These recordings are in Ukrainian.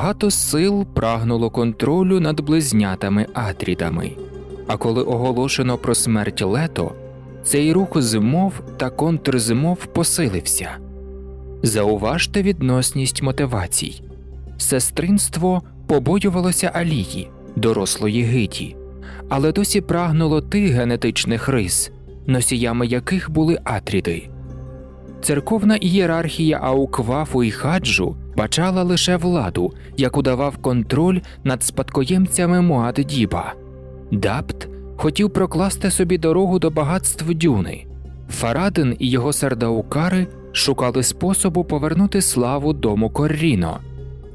Багато сил прагнуло контролю над близнятами Атрідами, а коли оголошено про смерть лето, цей рух змов та контрзмов посилився. Зауважте відносність мотивацій. Сестринство побоювалося алії, дорослої гиті, але досі прагнуло тих генетичних рис, носіями яких були атріди. Церковна ієрархія Ауквафу і хаджу бачала лише владу, яку давав контроль над спадкоємцями Муад-Діба. Дапт хотів прокласти собі дорогу до багатств дюни. Фарадин і його сардаукари шукали способу повернути славу дому Корріно.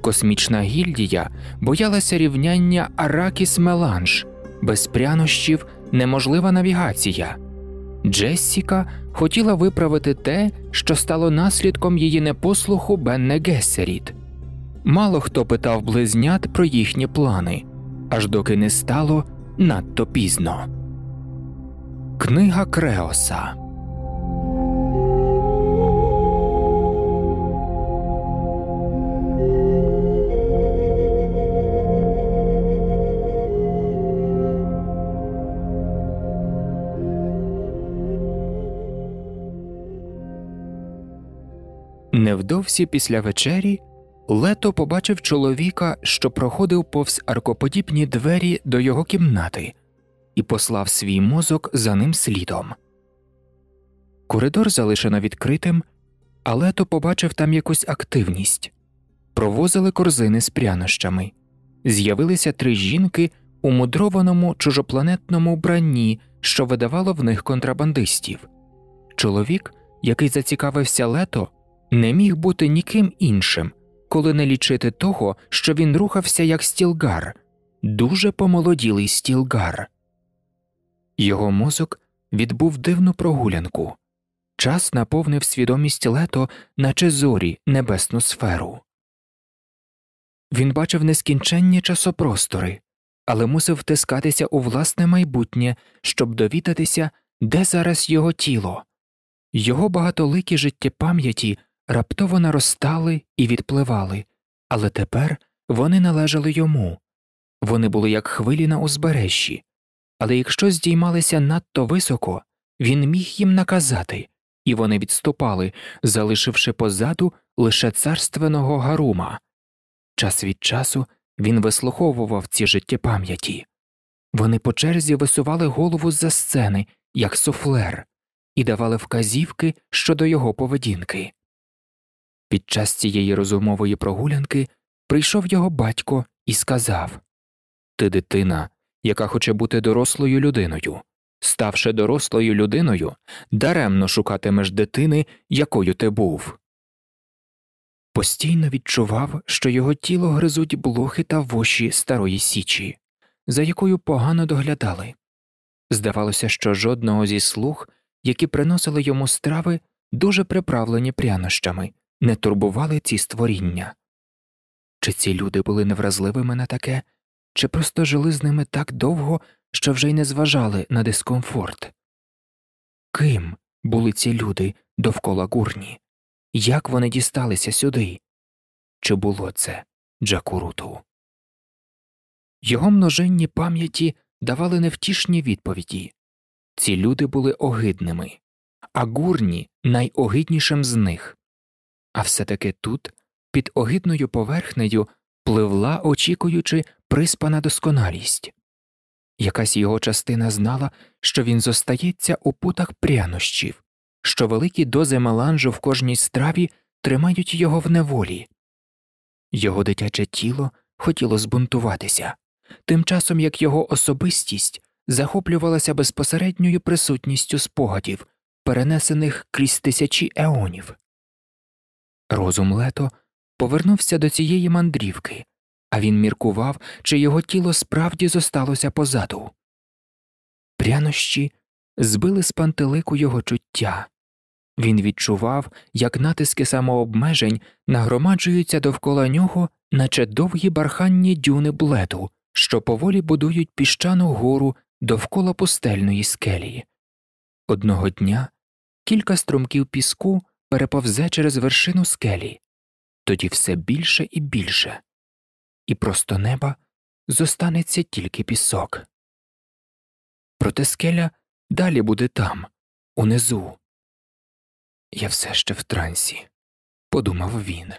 Космічна гільдія боялася рівняння Аракіс Меланж, без прянощів неможлива навігація. Джессіка хотіла виправити те, що стало наслідком її непослуху Бенне Гессеріт. Мало хто питав близнят про їхні плани, аж доки не стало надто пізно. Книга Креоса Невдовзі після вечері Лето побачив чоловіка, що проходив повз аркоподібні двері до його кімнати, і послав свій мозок за ним слідом. Коридор залишено відкритим, а Лето побачив там якусь активність провозили корзини з прянощами, з'явилися три жінки у мудрованому чужопланетному вбранні, що видавало в них контрабандистів. Чоловік, який зацікавився лето, не міг бути ніким іншим, коли не лічити того, що він рухався як стілгар, дуже помолоділий стілгар. Його мозок відбув дивну прогулянку. Час наповнив свідомість лето, наче зорі небесну сферу. Він бачив нескінченні часопростори, але мусив втискатися у власне майбутнє, щоб довідатися, де зараз його тіло. Його багатоликі життєпам'яті раптово наростали і відпливали, але тепер вони належали йому вони були як хвилі на узбережжі, але якщо здіймалися надто високо, він міг їм наказати, і вони відступали, залишивши позаду лише царственного гарума. Час від часу він вислуховував ці життєпам'яті. Вони по черзі висували голову з за сцени, як суфлер, і давали вказівки щодо його поведінки. Під час цієї розумової прогулянки прийшов його батько і сказав Ти дитина, яка хоче бути дорослою людиною. Ставши дорослою людиною, даремно шукатимеш дитини, якою ти був. Постійно відчував, що його тіло гризуть блохи та воші старої січі, за якою погано доглядали. Здавалося, що жодного зі слуг, які приносили йому страви, дуже приправлені прянощами, не турбували ці створіння. Чи ці люди були невразливими на таке, чи просто жили з ними так довго, що вже й не зважали на дискомфорт? Ким були ці люди довкола гурні? Як вони дісталися сюди? Чи було це Джакуруту? Його множенні пам'яті давали невтішні відповіді ці люди були огидними, а гурні найогиднішим з них. А все таки тут, під огидною поверхнею, пливла, очікуючи приспана досконалість. Якась його частина знала, що він зостається у путах прянощів, що великі дози меланжу в кожній страві тримають його в неволі. Його дитяче тіло хотіло збунтуватися, тим часом як його особистість захоплювалася безпосередньою присутністю спогадів, перенесених крізь тисячі еонів. Розум лето повернувся до цієї мандрівки, а він міркував, чи його тіло справді зосталося позаду. Прянощі збили з пантелику його чуття. Він відчував, як натиски самообмежень нагромаджуються довкола нього, наче довгі барханні дюни бледу, що поволі будують піщану гору довкола пустельної скелі. Одного дня кілька струмків піску переповзе через вершину скелі, тоді все більше і більше. і просто неба зостанеться тільки пісок. Проте скеля далі буде там, унизу. Я все ще в трансі, подумав він.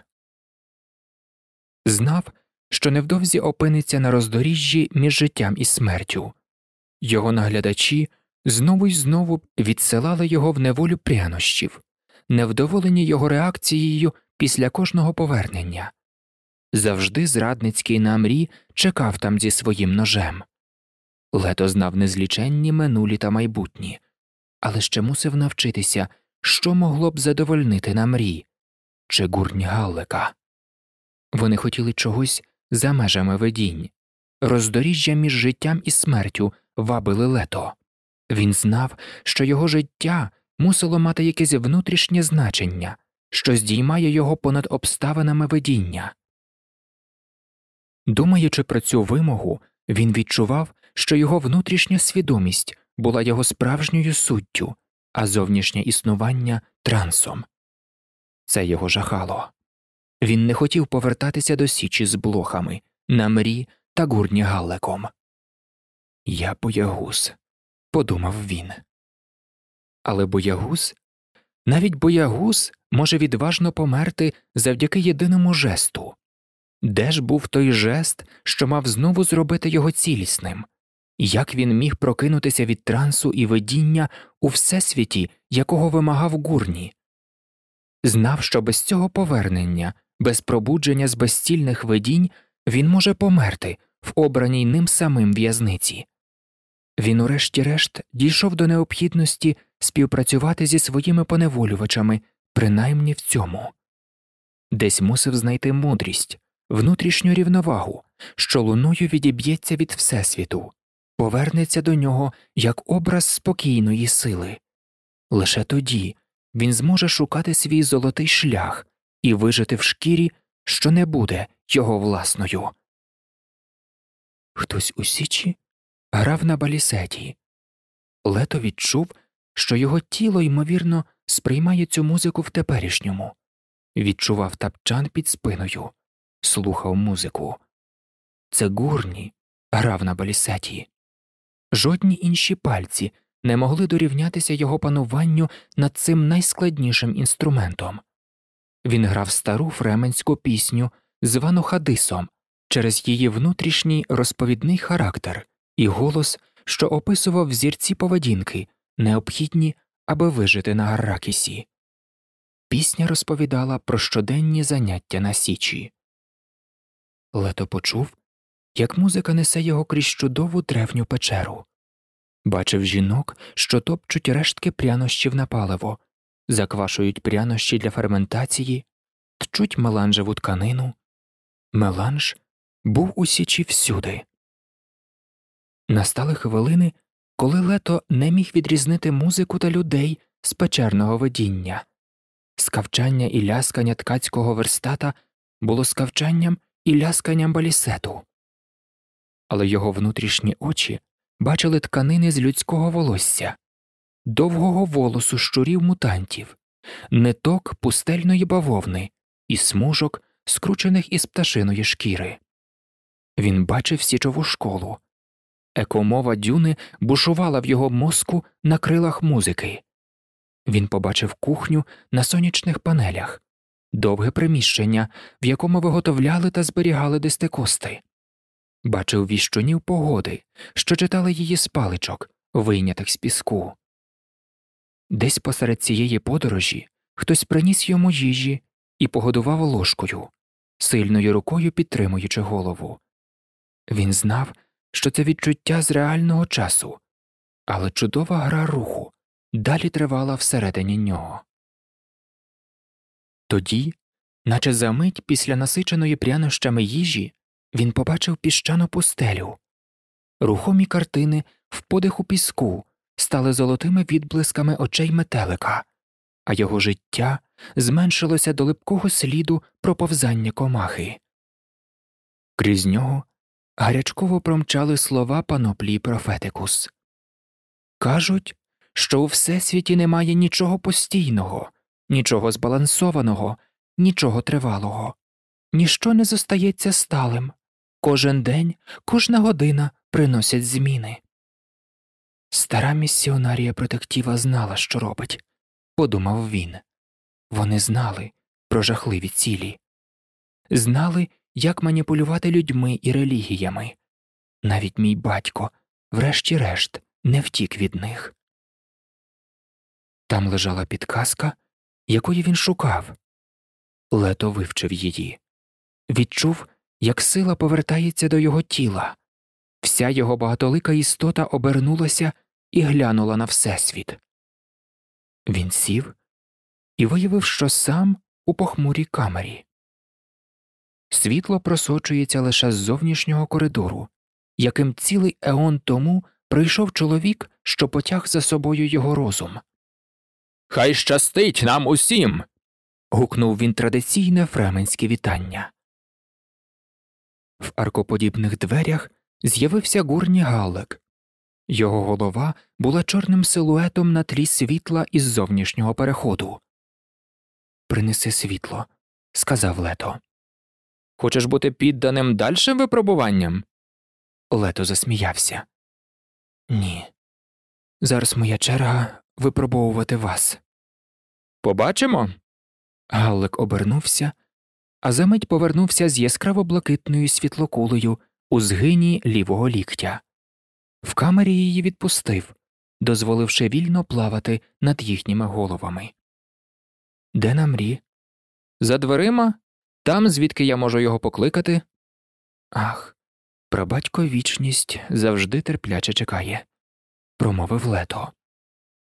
Знав, що невдовзі опиниться на роздоріжжі між життям і смертю. Його наглядачі знову й знову відсилали його в неволю прянощів, невдоволені його реакцією після кожного повернення. Завжди зрадницький на мрі чекав там зі своїм ножем. Лето знав незліченні минулі та майбутні, але ще мусив навчитися, що могло б задовольнити на мрі чи гурні Галлика. Вони хотіли чогось за межами видінь, роздоріжжя між життям і смертю вабили лето. Він знав, що його життя мусило мати якесь внутрішнє значення, що здіймає його понад обставинами видіння. Думаючи про цю вимогу, він відчував, що його внутрішня свідомість була його справжньою суттю, а зовнішнє існування трансом. Це його жахало. Він не хотів повертатися до січі з блохами, на мрі та гурні галлеком. Я боягуз, подумав він. Але боягуз, навіть боягуз може відважно померти завдяки єдиному жесту. Де ж був той жест, що мав знову зробити його цілісним? Як він міг прокинутися від трансу і видіння у всесвіті, якого вимагав гурні? Знав, що без цього повернення, без пробудження з безцільних видінь він може померти в обраній ним самим в'язниці. Він, урешті-решт, дійшов до необхідності співпрацювати зі своїми поневолювачами, принаймні в цьому, десь мусив знайти мудрість, внутрішню рівновагу, що луною відіб'ється від Всесвіту, повернеться до нього як образ спокійної сили. Лише тоді він зможе шукати свій золотий шлях і вижити в шкірі, що не буде його власною. Хтось у січі грав на балісеті. Лето відчув, що його тіло, ймовірно, сприймає цю музику в теперішньому, відчував тапчан під спиною, слухав музику. Це гурні грав на балісеті. Жодні інші пальці не могли дорівнятися його пануванню над цим найскладнішим інструментом. Він грав стару фременську пісню, звану Хадисом, через її внутрішній розповідний характер і голос, що описував зірці поведінки, необхідні, аби вижити на Гарракісі. Пісня розповідала про щоденні заняття на Січі. Лето почув, як музика несе його крізь чудову древню печеру, бачив жінок, що топчуть рештки прянощів на паливо, заквашують прянощі для ферментації, тчуть меланжеву тканину. Меланж був у січі всюди. Настали хвилини, коли лето не міг відрізнити музику та людей з печерного видіння. Скавчання і ляскання ткацького верстата було скавчанням і лясканням балісету, але його внутрішні очі бачили тканини з людського волосся, довгого волосу щурів мутантів, ниток пустельної бавовни і смужок, скручених із пташиної шкіри. Він бачив січову школу. Екомова дюни бушувала в його мозку на крилах музики. Він побачив кухню на сонячних панелях, довге приміщення, в якому виготовляли та зберігали дистикости, бачив віщунів погоди, що читали її з паличок, вийнятих з піску. Десь посеред цієї подорожі хтось приніс йому їжі і погодував ложкою, сильною рукою підтримуючи голову. Він знав, що це відчуття з реального часу, але чудова гра руху далі тривала всередині нього. Тоді, наче за мить після насиченої прянощами їжі, він побачив піщану пустелю. Рухомі картини в подиху піску стали золотими відблисками очей метелика, а його життя зменшилося до липкого сліду проповзання комахи. Крізь нього гарячково промчали слова паноплі профетикус. Кажуть, що у всесвіті немає нічого постійного, нічого збалансованого, нічого тривалого, ніщо не зостається сталим, Кожен день, кожна година приносять зміни. Стара місіонарія протектіва знала, що робить, подумав він. Вони знали про жахливі цілі, знали, як маніпулювати людьми і релігіями. Навіть мій батько, врешті-решт, не втік від них. Там лежала підказка, якої він шукав. Лето вивчив її, відчув, як сила повертається до його тіла, вся його багатолика істота обернулася і глянула на Всесвіт. Він сів і виявив, що сам у похмурій камері. Світло просочується лише з зовнішнього коридору, яким цілий еон тому прийшов чоловік, що потяг за собою його розум. Хай щастить нам усім. гукнув він традиційне фременське вітання. В аркоподібних дверях з'явився гурні Галлек. Його голова була чорним силуетом на тлі світла із зовнішнього переходу. Принеси світло, сказав Лето. Хочеш бути підданим дальшим випробуванням? Лето засміявся. Ні. Зараз моя черга випробовувати вас. Побачимо. Галлик обернувся, а замить повернувся з яскраво блакитною світлокулею у згині лівого ліктя. В камері її відпустив, дозволивши вільно плавати над їхніми головами. Де намрі? За дверима? Там, звідки я можу його покликати? Ах, прабатько вічність завжди терпляче чекає, промовив лето.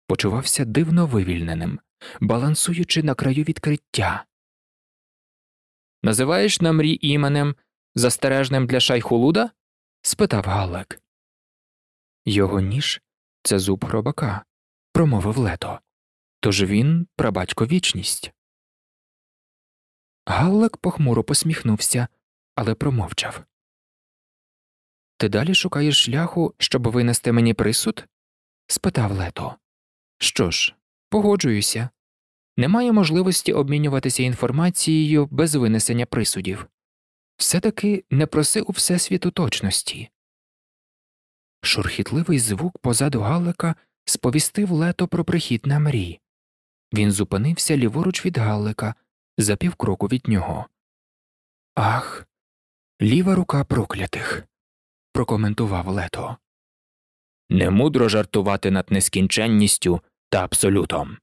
Почувався дивно вивільненим, балансуючи на краю відкриття. Називаєш намрі іменем, застережним для шайхулуда? спитав Галек. Його ніж це зуб гробака, промовив лето. Тож він прабатько вічність. Галлек похмуро посміхнувся, але промовчав. Ти далі шукаєш шляху, щоб винести мені присуд? спитав лето. Що ж, погоджуюся. Немає можливості обмінюватися інформацією без винесення присудів. Все таки не проси у всесвіту точності. Шурхітливий звук позаду Галлика сповістив лето про прихід на мрій. Він зупинився ліворуч від Галлика за півкроку від нього. Ах, ліва рука проклятих. прокоментував лето. Немудро жартувати над нескінченністю та абсолютом.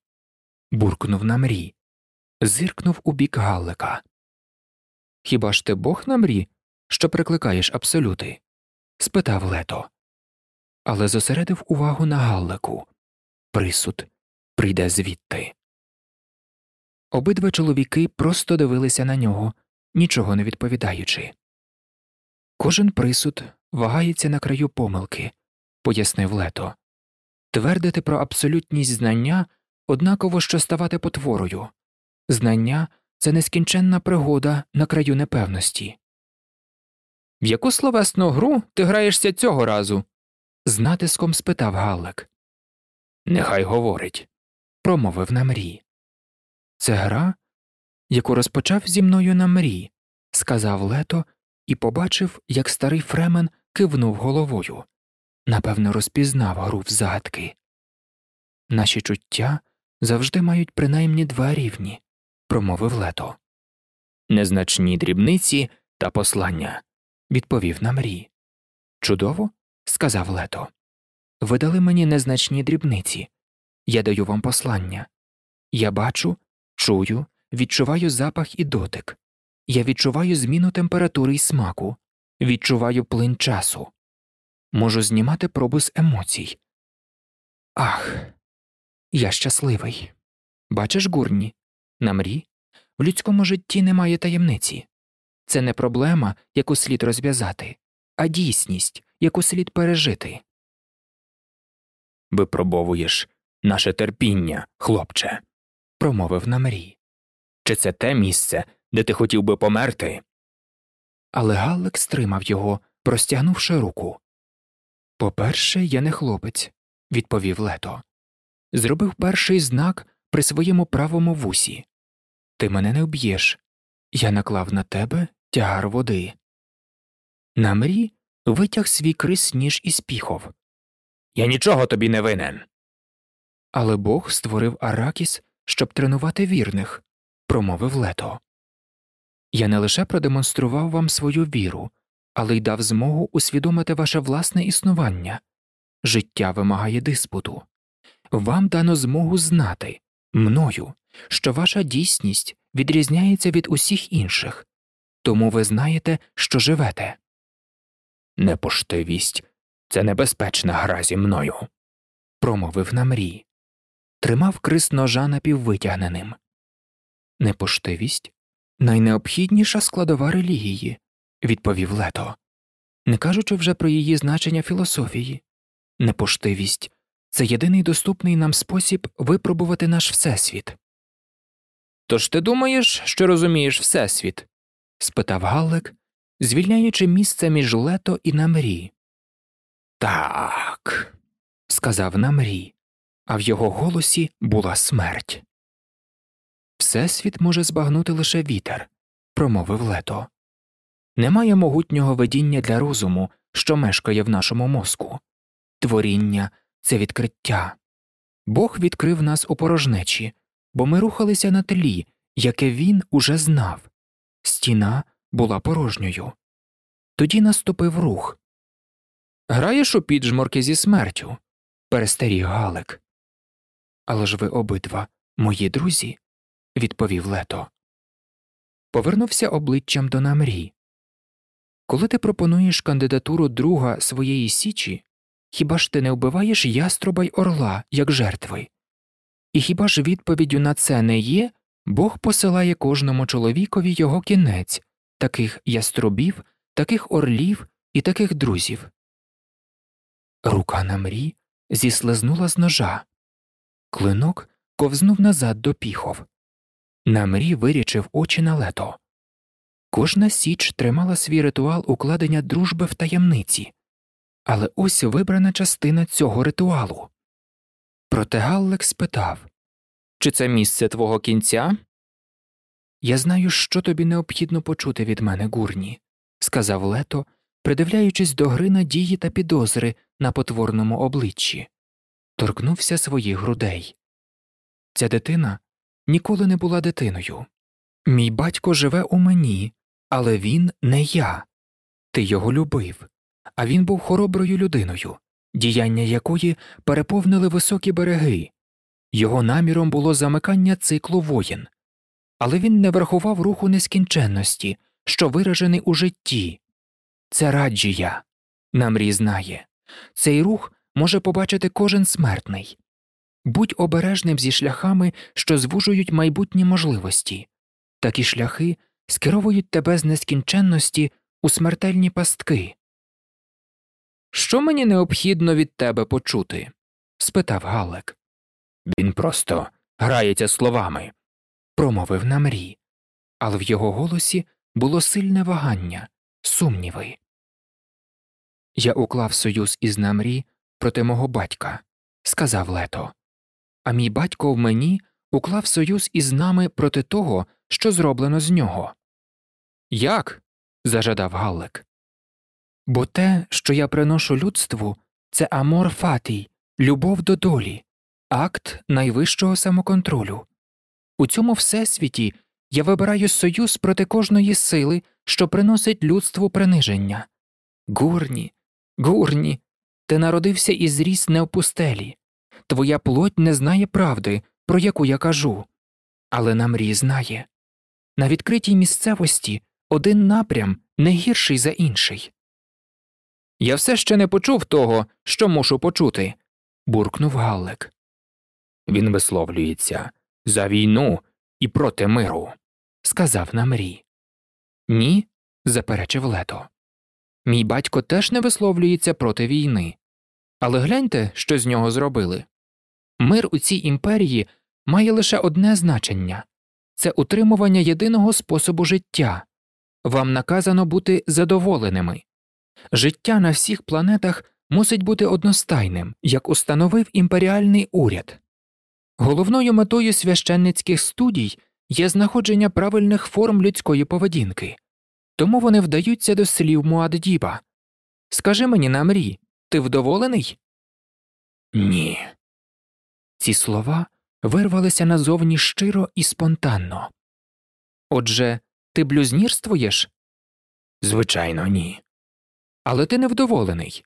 буркнув на мрій, зиркнув у бік Галлика. Хіба ж ти бог на мрі, що прикликаєш абсолюти? спитав лето. Але зосередив увагу на Галлику. Присуд прийде звідти. Обидва чоловіки просто дивилися на нього, нічого не відповідаючи. Кожен присуд вагається на краю помилки, пояснив лето. Твердити про абсолютність знання однаково що ставати потворою. Знання це нескінченна пригода на краю непевності. В яку словесну гру ти граєшся цього разу? з натиском спитав Галлек. Нехай говорить, промовив на мрій. Це гра, яку розпочав зі мною на мрій, сказав лето і побачив, як старий Фремен кивнув головою. Напевно, розпізнав гру в загадки. Наші чуття завжди мають принаймні два рівні, промовив лето. Незначні дрібниці та послання, відповів на мрій. Чудово, сказав лето. Ви дали мені незначні дрібниці. Я даю вам послання. Я бачу, чую, відчуваю запах і дотик. Я відчуваю зміну температури і смаку, відчуваю плин часу. Можу знімати пробу з емоцій. Ах, я щасливий. Бачиш, гурні, на мрі в людському житті немає таємниці. Це не проблема, яку слід розв'язати, а дійсність, яку слід пережити. Випробовуєш наше терпіння, хлопче, промовив намрій. Чи це те місце, де ти хотів би померти? Але Галлик стримав його, простягнувши руку. По перше, я не хлопець, відповів лето. Зробив перший знак при своєму правому вусі. Ти мене не вб'єш. Я наклав на тебе тягар води. На мрі витяг свій крис ніж із піхов. Я нічого тобі не винен. Але Бог створив Аракіс, щоб тренувати вірних, промовив лето. Я не лише продемонстрував вам свою віру, але й дав змогу усвідомити ваше власне існування. Життя вимагає диспуту. Вам дано змогу знати мною, що ваша дійсність відрізняється від усіх інших, тому ви знаєте, що живете. Непоштивість це небезпечна гра зі мною, промовив на мрій. Тримав крис ножа напіввитягненим. Непоштивість найнеобхідніша складова релігії, відповів лето, не кажучи вже про її значення філософії. Непоштивість це єдиний доступний нам спосіб випробувати наш Всесвіт. Тож ти думаєш, що розумієш Всесвіт? спитав Галлек, звільняючи місце між лето і намрі. Так, сказав намрій, а в його голосі була смерть. Всесвіт може збагнути лише вітер, промовив лето. Немає могутнього видіння для розуму, що мешкає в нашому мозку. Творіння це відкриття. Бог відкрив нас у порожнечі, бо ми рухалися на тлі, яке він уже знав. Стіна була порожньою. Тоді наступив рух. Граєш у піджморки зі смертю, перестеріг Галик. Але ж ви обидва мої друзі, відповів лето. Повернувся обличчям до намрі. Коли ти пропонуєш кандидатуру друга своєї січі, хіба ж ти не вбиваєш яструба й орла, як жертви? І хіба ж відповіддю на це не є Бог посилає кожному чоловікові його кінець, таких яструбів, таких орлів і таких друзів? Рука на мрі зіслизнула з ножа. Клинок ковзнув назад до піхов. На мрі вирічив очі на лето. Кожна січ тримала свій ритуал укладення дружби в таємниці, але ось вибрана частина цього ритуалу. Проте Галлек спитав Чи це місце твого кінця? Я знаю, що тобі необхідно почути від мене, гурні, сказав лето, придивляючись до гри надії та підозри на потворному обличчі, торкнувся своїх грудей. Ця дитина ніколи не була дитиною. Мій батько живе у мені, але він не я. Ти його любив, а він був хороброю людиною, діяння якої переповнили високі береги. Його наміром було замикання циклу воїн, але він не врахував руху нескінченності, що виражений у житті. Це раджія, намрій знає. Цей рух може побачити кожен смертний. Будь обережним зі шляхами, що звужують майбутні можливості, такі шляхи скеровують тебе з нескінченності у смертельні пастки. Що мені необхідно від тебе почути? спитав Галек. Він просто грається словами, промовив намрій, але в його голосі було сильне вагання, сумніви. Я уклав союз із намрі проти мого батька, сказав лето, а мій батько в мені уклав союз із нами проти того, що зроблено з нього. Як? зажадав Галлек. Бо те, що я приношу людству, це амор фатій, любов до долі, акт найвищого самоконтролю. У цьому всесвіті я вибираю союз проти кожної сили, що приносить людству приниження. Гурні, гурні, ти народився і зріс не в пустелі, твоя плоть не знає правди, про яку я кажу, але намрій знає. На відкритій місцевості один напрям не гірший за інший. Я все ще не почув того, що мушу почути, буркнув Галлек. Він висловлюється за війну і проти миру, сказав намрій. Ні, заперечив лето. Мій батько теж не висловлюється проти війни. Але гляньте, що з нього зробили. Мир у цій імперії має лише одне значення це утримування єдиного способу життя. Вам наказано бути задоволеними. Життя на всіх планетах мусить бути одностайним, як установив імперіальний уряд. Головною метою священницьких студій є знаходження правильних форм людської поведінки. Тому вони вдаються до слів Муаддіба. Скажи мені на мрі, ти вдоволений? Ні. Ці слова вирвалися назовні щиро і спонтанно. Отже, ти блюзнірствуєш? Звичайно, ні. Але ти невдоволений.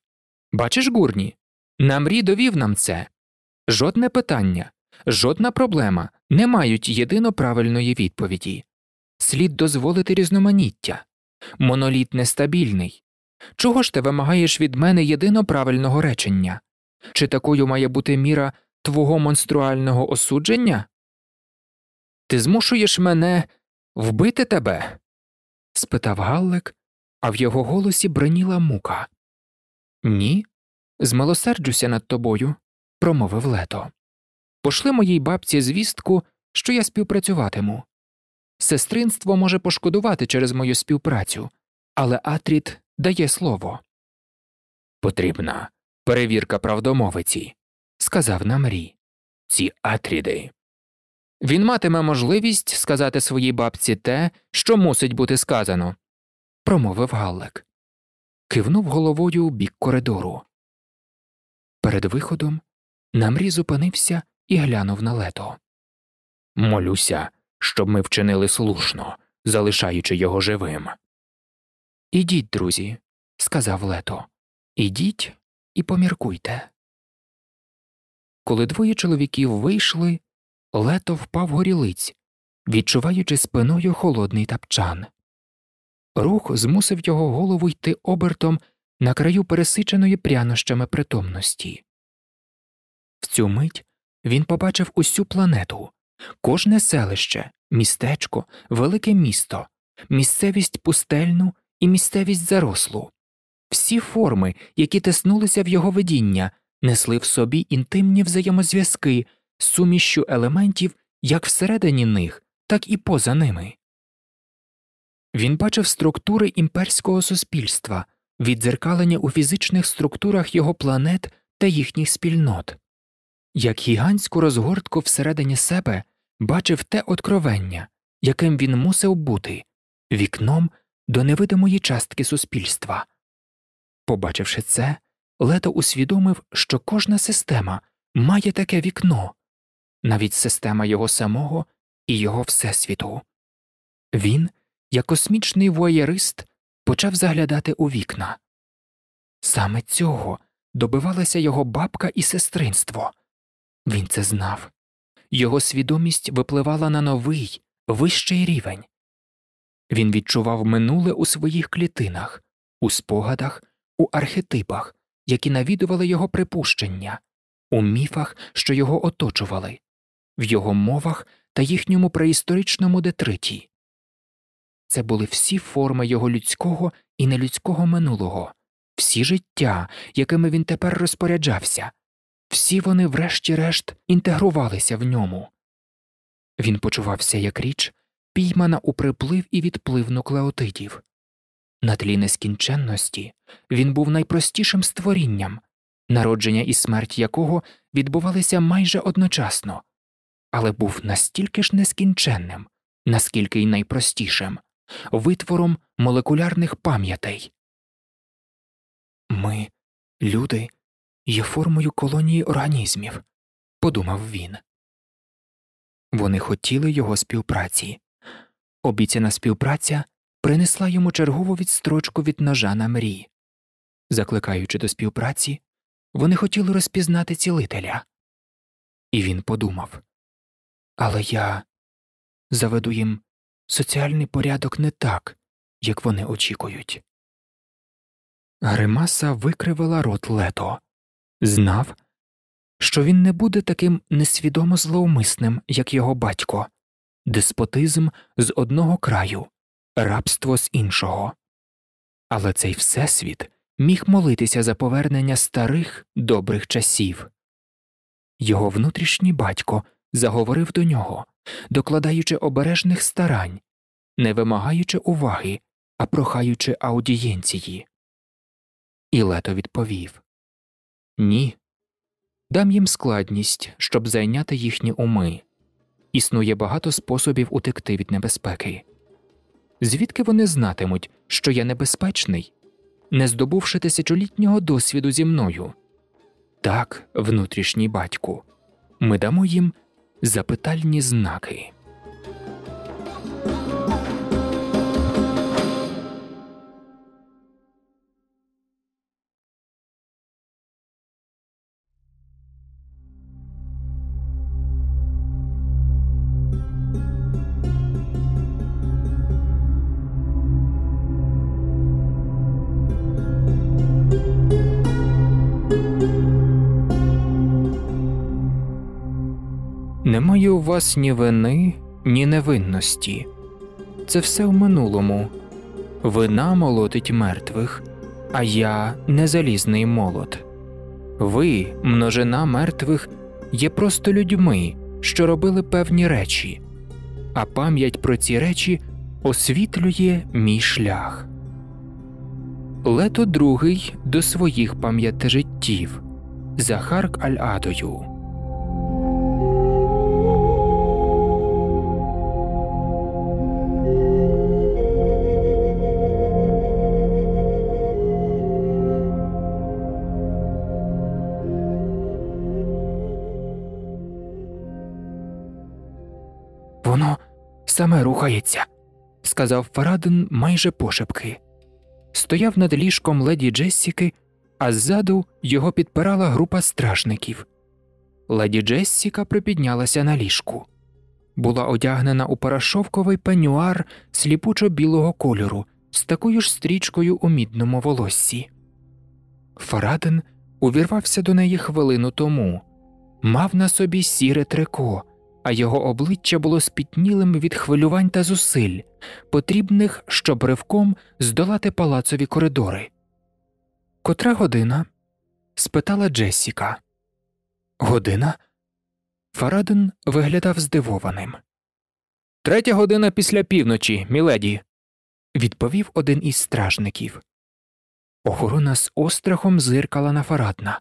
Бачиш, гурні, намрі довів нам це. Жодне питання, жодна проблема не мають єдино правильної відповіді. Слід дозволити різноманіття. Моноліт нестабільний. Чого ж ти вимагаєш від мене єдино правильного речення? Чи такою має бути міра твого монструального осудження? Ти змушуєш мене вбити тебе? спитав Галлек, а в його голосі броніла мука. Ні, змилосерджуся над тобою, промовив лето. Пошли моїй бабці звістку, що я співпрацюватиму. Сестринство може пошкодувати через мою співпрацю, але Атріт дає слово. Потрібна перевірка правдомовиці, сказав Намрі. Ці Атріди. Він матиме можливість сказати своїй бабці те, що мусить бути сказано, промовив Галлек. Кивнув головою у бік коридору. Перед виходом Намрі зупинився і глянув на лето. Молюся, щоб ми вчинили слушно, залишаючи його живим. Ідіть, друзі, сказав лето. Ідіть і поміркуйте. Коли двоє чоловіків вийшли, лето впав горілиць, відчуваючи спиною холодний тапчан. Рух змусив його голову йти обертом на краю пересиченої прянощами притомності. В цю мить він побачив усю планету, кожне селище, містечко, велике місто, місцевість пустельну і місцевість зарослу. Всі форми, які тиснулися в його видіння, несли в собі інтимні взаємозв'язки з сумішчю елементів як всередині них, так і поза ними. Він бачив структури імперського суспільства, віддзеркалення у фізичних структурах його планет та їхніх спільнот, як гігантську розгортку всередині себе бачив те откровення, яким він мусив бути вікном до невидимої частки суспільства. Побачивши це, лето усвідомив, що кожна система має таке вікно, навіть система його самого і його всесвіту. Він, як космічний воєрист, почав заглядати у вікна. Саме цього добивалася його бабка і сестринство. Він це знав. Його свідомість випливала на новий, вищий рівень. Він відчував минуле у своїх клітинах, у спогадах, у архетипах, які навідували його припущення, у міфах, що його оточували, в його мовах та їхньому преісторичному детриті. Це були всі форми його людського і нелюдського минулого, всі життя, якими він тепер розпоряджався, всі вони, врешті-решт, інтегрувалися в ньому. Він почувався як річ, піймана у приплив і відплив нуклеотидів. На тлі нескінченності він був найпростішим створінням, народження і смерть якого відбувалися майже одночасно, але був настільки ж нескінченним, наскільки й найпростішим, витвором молекулярних пам'ятей. Ми, люди, є формою колонії організмів, подумав він. Вони хотіли його співпраці. Обіцяна співпраця принесла йому чергову відстрочку від ножа на мрії. Закликаючи до співпраці, вони хотіли розпізнати цілителя. І він подумав Але я заведу їм соціальний порядок не так, як вони очікують. Гримаса викривила рот лето, знав, що він не буде таким несвідомо зловмисним, як його батько, деспотизм з одного краю, рабство з іншого. Але цей всесвіт міг молитися за повернення старих добрих часів. Його внутрішній батько заговорив до нього, докладаючи обережних старань, не вимагаючи уваги, а прохаючи аудієнції. І лето відповів Ні. Дам їм складність, щоб зайняти їхні уми. Існує багато способів утекти від небезпеки. Звідки вони знатимуть, що я небезпечний, не здобувши тисячолітнього досвіду зі мною? Так, внутрішній батьку, ми дамо їм запитальні знаки. Немає у вас ні вини, ні невинності. Це все в минулому. Вина молотить мертвих, а я не залізний молот. Ви, множина мертвих, є просто людьми, що робили певні речі, а пам'ять про ці речі освітлює мій шлях. Лето другий до своїх пам'ятежиттів Захарк Аль-Адою. Саме рухається, сказав Фараден майже пошепки. Стояв над ліжком леді Джессіки, а ззаду його підпирала група стражників. Леді Джессіка припіднялася на ліжку. Була одягнена у парашовковий пенюар сліпучо білого кольору з такою ж стрічкою у мідному волоссі. Фараден увірвався до неї хвилину тому, мав на собі сіре трико а його обличчя було спітнілим від хвилювань та зусиль, потрібних, щоб ривком здолати палацові коридори. Котра година? спитала Джессіка. Година? Фараден виглядав здивованим. Третя година після півночі, міледі, відповів один із стражників. Охорона з острахом зиркала на Фарадна.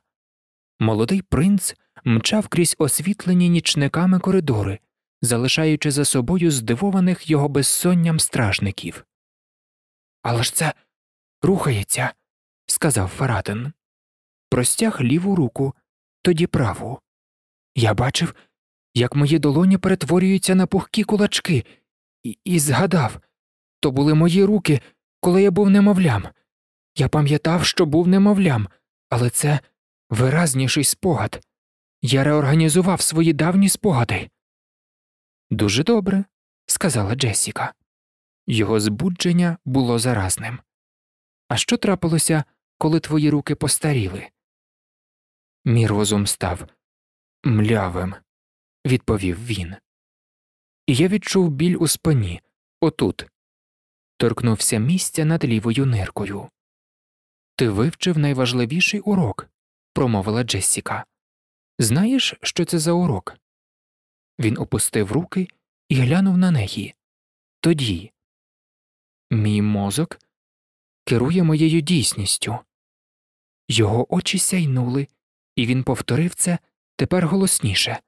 Молодий принц мчав крізь освітлені нічниками коридори, залишаючи за собою здивованих його безсонням стражників. Але ж це рухається, сказав Фаратин. Простяг ліву руку, тоді праву. Я бачив, як мої долоні перетворюються на пухкі кулачки, і, і згадав то були мої руки, коли я був немовлям. Я пам'ятав, що був немовлям, але це виразніший спогад. Я реорганізував свої давні спогади. Дуже добре, сказала Джесіка. Його збудження було заразним. А що трапилося, коли твої руки постаріли? Мій розум став млявим, відповів він. І я відчув біль у спині, отут, торкнувся місця над лівою ниркою. Ти вивчив найважливіший урок, промовила Джесіка. Знаєш, що це за урок? Він опустив руки і глянув на неї. Тоді мій мозок керує моєю дійсністю. Його очі сяйнули, і він повторив це тепер голосніше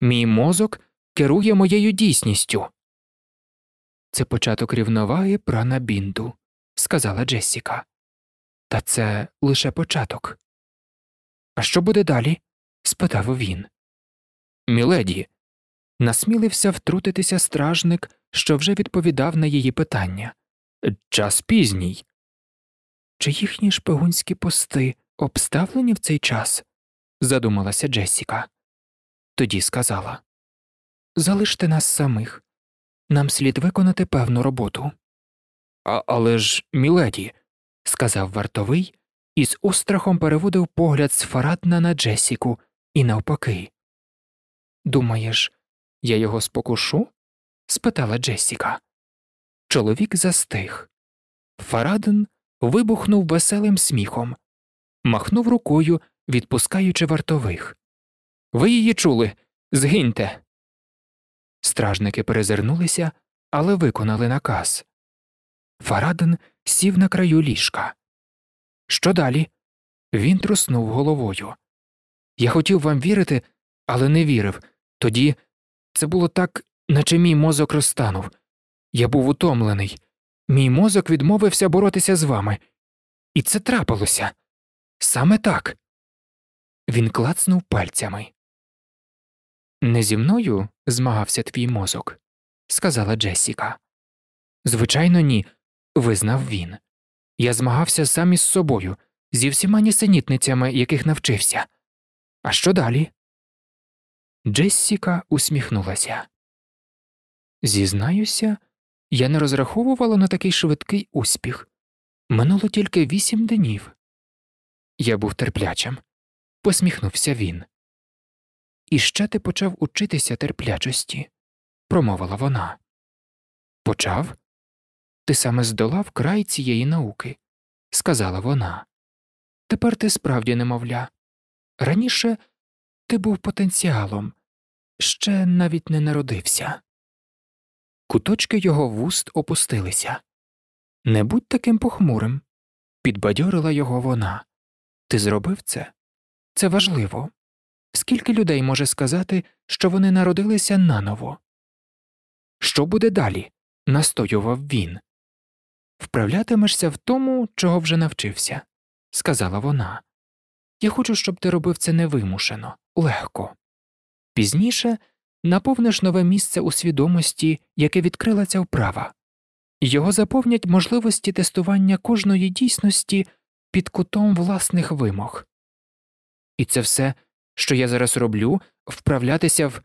Мій мозок керує моєю дійсністю. Це початок рівноваги прана бінду, сказала Джесіка. Та це лише початок. А що буде далі? Спитав він. Міледі, насмілився втрутитися стражник, що вже відповідав на її питання. Час пізній. Чи їхні шпигунські пости обставлені в цей час? задумалася Джесіка. Тоді сказала Залиште нас самих. Нам слід виконати певну роботу. «А, Але ж, міледі, сказав вартовий і з острахом переводив погляд з Фарадна на Джесіку, і навпаки. Думаєш, я його спокушу? спитала Джесіка. Чоловік застиг. Фараден вибухнув веселим сміхом, махнув рукою, відпускаючи вартових. Ви її чули. Згиньте. Стражники перезирнулися, але виконали наказ. Фараден сів на краю ліжка. Що далі? Він труснув головою. Я хотів вам вірити, але не вірив. Тоді це було так, наче мій мозок розтанув. Я був утомлений. Мій мозок відмовився боротися з вами, і це трапилося саме так. Він клацнув пальцями. Не зі мною змагався твій мозок, сказала Джесіка. Звичайно, ні, визнав він. Я змагався сам із собою, зі всіма нісенітницями, яких навчився. А що далі? Джессіка усміхнулася. Зізнаюся, я не розраховувала на такий швидкий успіх. Минуло тільки вісім днів. Я був терплячим, посміхнувся він. І ще ти почав учитися терплячості, промовила вона. Почав? Ти саме здолав край цієї науки, сказала вона. Тепер ти справді немовля. Раніше ти був потенціалом, ще навіть не народився. Куточки його вуст опустилися. Не будь таким похмурим, підбадьорила його вона. Ти зробив це? Це важливо. Скільки людей може сказати, що вони народилися наново? Що буде далі? настоював він. Вправлятимешся в тому, чого вже навчився, сказала вона. Я хочу, щоб ти робив це невимушено, легко. Пізніше наповниш нове місце у свідомості, яке відкрила ця вправа, його заповнять можливості тестування кожної дійсності під кутом власних вимог. І це все, що я зараз роблю, вправлятися в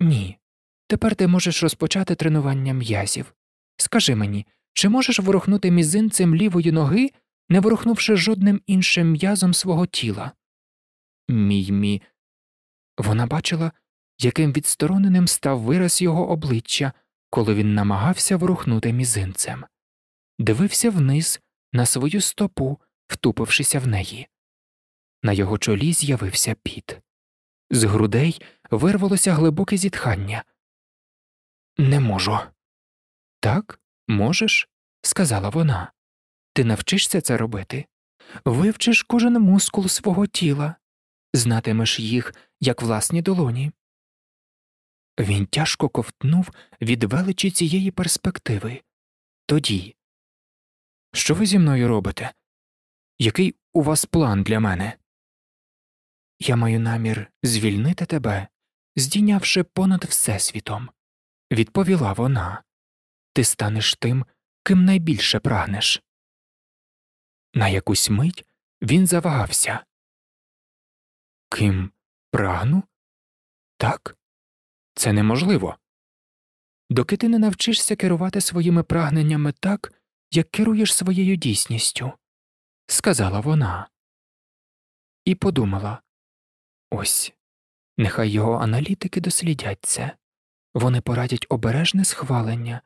ні. Тепер ти можеш розпочати тренування м'язів. Скажи мені, чи можеш ворухнути мізинцем лівої ноги, не ворухнувши жодним іншим м'язом свого тіла? Мій мі. Вона бачила, яким відстороненим став вираз його обличчя, коли він намагався ворухнути мізинцем, дивився вниз на свою стопу, втупившися в неї. На його чолі з'явився піт. З грудей вирвалося глибоке зітхання. Не можу. Так, можеш, сказала вона. Ти навчишся це робити, вивчиш кожен мускул свого тіла, знатимеш їх, як власні долоні. Він тяжко ковтнув від величі цієї перспективи. Тоді, що ви зі мною робите? Який у вас план для мене? Я маю намір звільнити тебе, здійнявши понад Всесвітом, відповіла вона. Ти станеш тим, ким найбільше прагнеш. На якусь мить він завагався. Ким прагну? Так, це неможливо. Доки ти не навчишся керувати своїми прагненнями так, як керуєш своєю дійсністю, сказала вона. І подумала ось нехай його аналітики дослідять це, вони порадять обережне схвалення,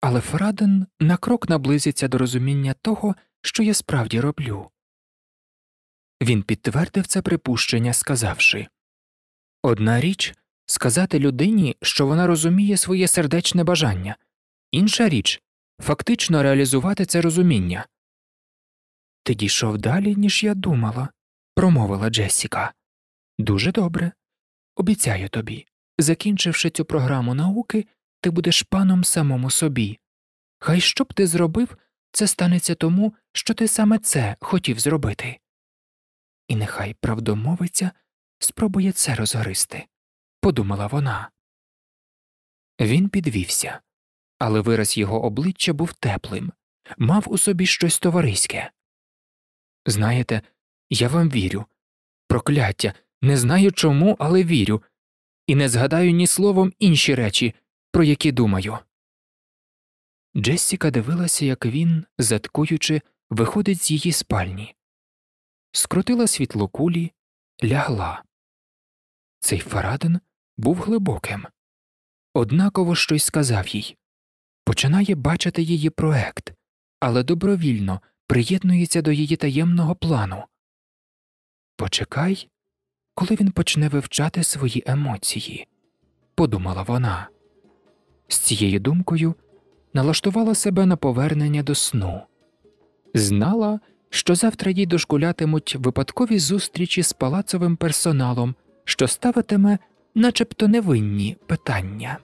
але Фраден на крок наблизиться до розуміння того, що я справді роблю. Він підтвердив це припущення, сказавши одна річ сказати людині, що вона розуміє своє сердечне бажання, інша річ фактично реалізувати це розуміння. Ти дійшов далі, ніж я думала, промовила Джесіка. Дуже добре. Обіцяю тобі, закінчивши цю програму науки, ти будеш паном самому собі. Хай що б ти зробив, це станеться тому, що ти саме це хотів зробити. І нехай правдомовиця спробує це розгристи, подумала вона. Він підвівся, але вираз його обличчя був теплим, мав у собі щось товариське. Знаєте, я вам вірю. Прокляття, не знаю чому, але вірю, і не згадаю ні словом інші речі, про які думаю. Джессіка дивилася, як він, заткуючи, виходить з її спальні, скрутила світло кулі, лягла. Цей Фараден був глибоким, однаково щось сказав їй починає бачити її проект, але добровільно приєднується до її таємного плану. Почекай, коли він почне вивчати свої емоції, подумала вона. З цією думкою налаштувала себе на повернення до сну, знала, що завтра їй дошкулятимуть випадкові зустрічі з палацовим персоналом, що ставитиме начебто невинні питання.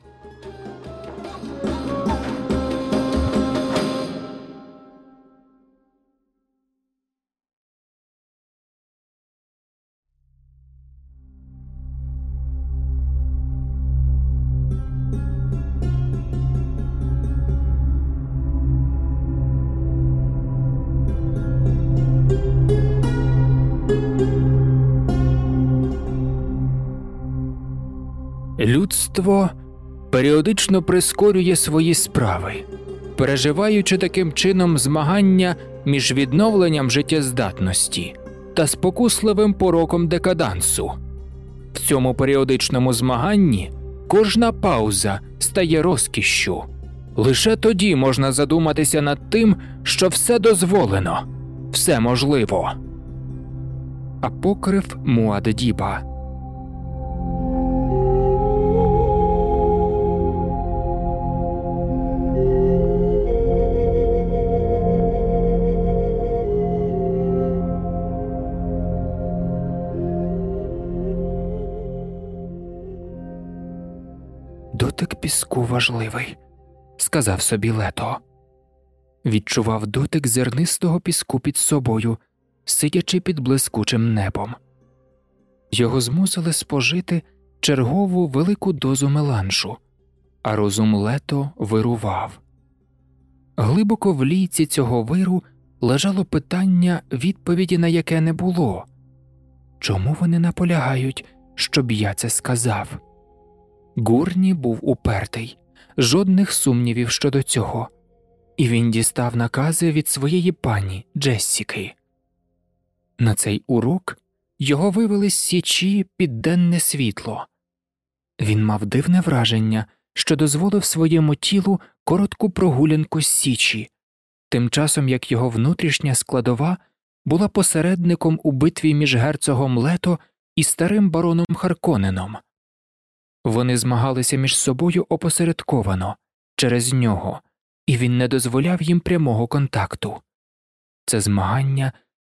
Людство періодично прискорює свої справи, переживаючи таким чином змагання між відновленням життєздатності та спокусливим пороком декадансу. В цьому періодичному змаганні кожна пауза стає розкішшю. Лише тоді можна задуматися над тим, що все дозволено, все можливо. Апокриф Муаддіба Дотик піску важливий, сказав собі лето. Відчував дотик зернистого піску під собою, сидячи під блискучим небом. Його змусили спожити чергову велику дозу меланшу, а розум лето вирував. Глибоко в лійці цього виру лежало питання, відповіді на яке не було чому вони наполягають, щоб я це сказав? Гурні був упертий, жодних сумнівів щодо цього, і він дістав накази від своєї пані Джессіки. На цей урок його вивели з січі під денне світло. Він мав дивне враження, що дозволив своєму тілу коротку прогулянку з січі, тим часом як його внутрішня складова була посередником у битві між герцогом Лето і старим бароном Харконеном. Вони змагалися між собою опосередковано через нього, і він не дозволяв їм прямого контакту. Це змагання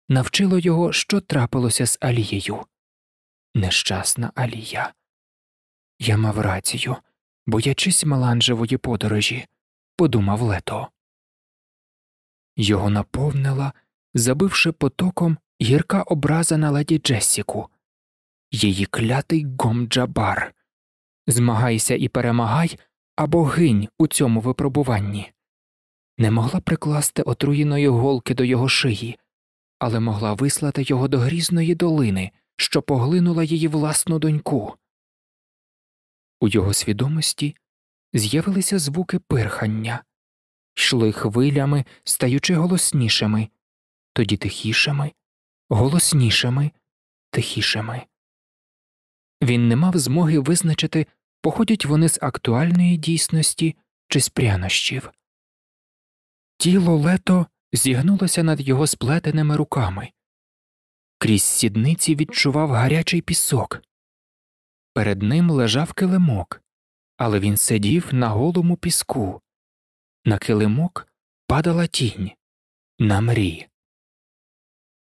навчило його, що трапилося з Алією. Нещасна Алія. Я мав рацію, боячись меланжевої подорожі, подумав лето. Його наповнила, забивши потоком гірка образа на леді Джесіку, її клятий Гомджабар. Змагайся і перемагай або гинь у цьому випробуванні. Не могла прикласти отруєної голки до його шиї, але могла вислати його до грізної долини, що поглинула її власну доньку. У його свідомості з'явилися звуки пирхання, йшли хвилями, стаючи голоснішими, тоді тихішими, голоснішими, тихішими. Він не мав змоги визначити, походять вони з актуальної дійсності чи з прянощів. Тіло лето зігнулося над його сплетеними руками, крізь сідниці відчував гарячий пісок. Перед ним лежав килимок, але він сидів на голому піску. На килимок падала тінь на мрій.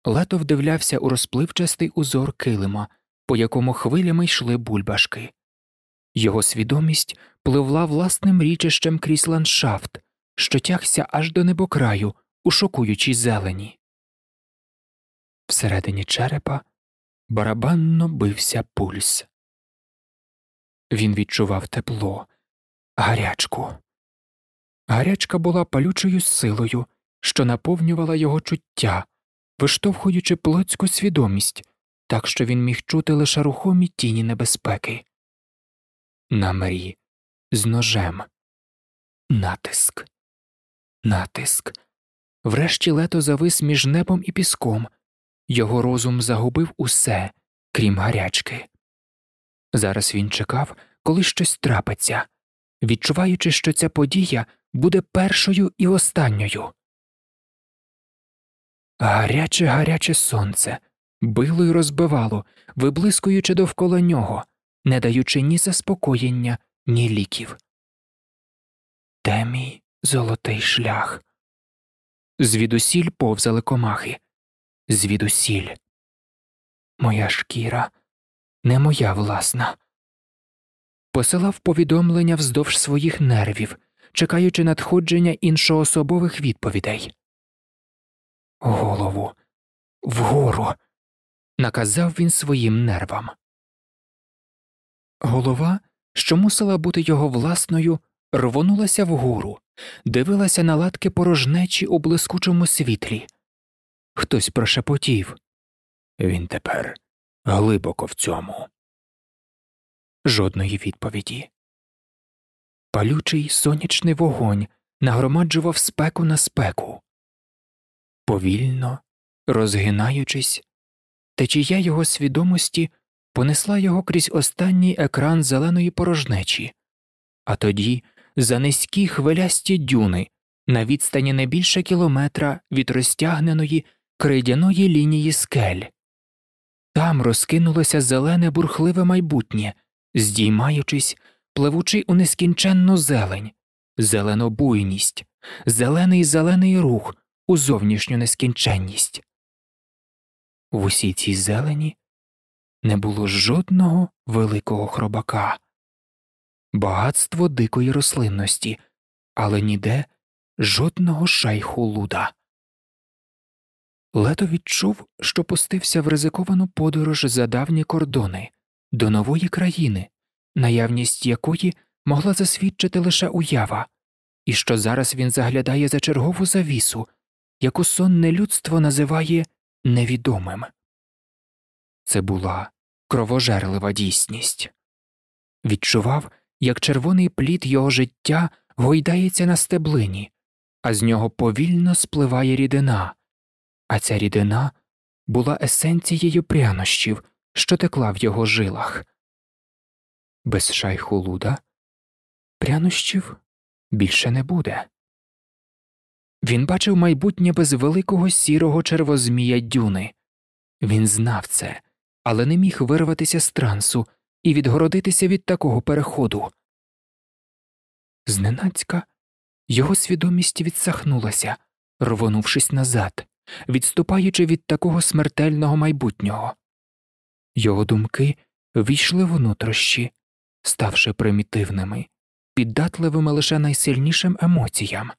Лето вдивлявся у розпливчастий узор килима, по якому хвилями йшли бульбашки. Його свідомість пливла власним річищем крізь ландшафт, що тягся аж до небокраю, у шокуючій зелені. Всередині черепа барабанно бився пульс. Він відчував тепло, гарячку. Гарячка була палючою силою, що наповнювала його чуття, виштовхуючи плотську свідомість, так що він міг чути лише рухомі тіні небезпеки. На мрі з ножем. Натиск, натиск. Врешті лето завис між небом і піском, його розум загубив усе, крім гарячки. Зараз він чекав, коли щось трапиться, відчуваючи, що ця подія буде першою і останньою. Гаряче, гаряче сонце било й розбивало, виблискуючи довкола нього, не даючи ні заспокоєння, ні ліків. Де мій золотий шлях? Звідусіль повзали комахи, звідусіль. Моя шкіра не моя власна. Посилав повідомлення вздовж своїх нервів, чекаючи надходження іншоособових відповідей. Голову вгору наказав він своїм нервам. Голова, що мусила бути його власною, рвонулася вгору, дивилася на латки порожнечі у блискучому світлі. Хтось прошепотів він тепер глибоко в цьому. жодної відповіді. Палючий сонячний вогонь нагромаджував спеку на спеку. Повільно, розгинаючись, течія його свідомості понесла його крізь останній екран зеленої порожнечі, а тоді за низькі хвилясті дюни на відстані не більше кілометра від розтягненої крейдяної лінії скель. Там розкинулося зелене бурхливе майбутнє, здіймаючись, пливучи у нескінченну зелень, зеленобуйність, зелений зелений рух у зовнішню нескінченність. В усій цій зелені не було жодного великого хробака, багатство дикої рослинності, але ніде жодного шайху луда. Лето відчув, що пустився в ризиковану подорож за давні кордони до нової країни, наявність якої могла засвідчити лише уява, і що зараз він заглядає за чергову завісу, яку сонне людство називає невідомим. Це була кровожерлива дійсність. Відчував, як червоний плід його життя гойдається на стеблині, а з нього повільно спливає рідина, а ця рідина була есенцією прянощів, що текла в його жилах. Без шайхулуда прянощів більше не буде. Він бачив майбутнє без великого сірого червозмія дюни. Він знав це, але не міг вирватися з трансу і відгородитися від такого переходу. Зненацька його свідомість відсахнулася, рвонувшись назад, відступаючи від такого смертельного майбутнього. Його думки війшли внутрішні, ставши примітивними, піддатливими лише найсильнішим емоціям.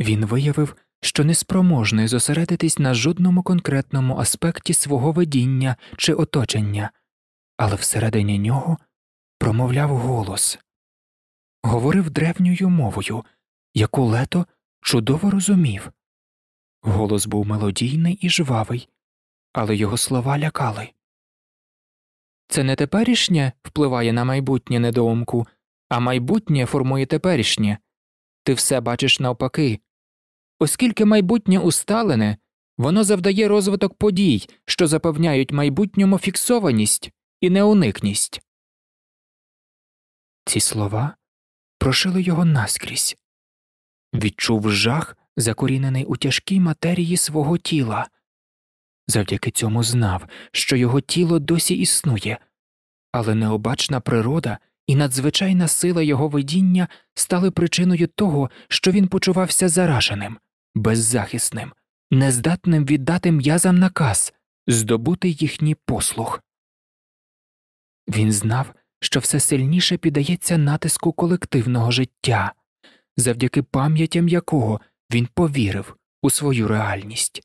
Він виявив, що неспроможний зосередитись на жодному конкретному аспекті свого видіння чи оточення, але всередині нього промовляв голос, говорив древньою мовою, яку лето чудово розумів. Голос був мелодійний і жвавий, але його слова лякали. Це не теперішнє впливає на майбутнє недоумку, а майбутнє формує теперішнє. Ти все бачиш навпаки. Оскільки майбутнє усталене, воно завдає розвиток подій, що запевняють майбутньому фіксованість і неуникність. Ці слова прошили його наскрізь відчув жах, закорінений у тяжкій матерії свого тіла. Завдяки цьому знав, що його тіло досі існує, але необачна природа і надзвичайна сила його видіння стали причиною того, що він почувався зараженим беззахисним, нездатним віддати м'язам наказ, здобути їхній послух. Він знав, що все сильніше піддається натиску колективного життя, завдяки пам'ятям якого він повірив у свою реальність.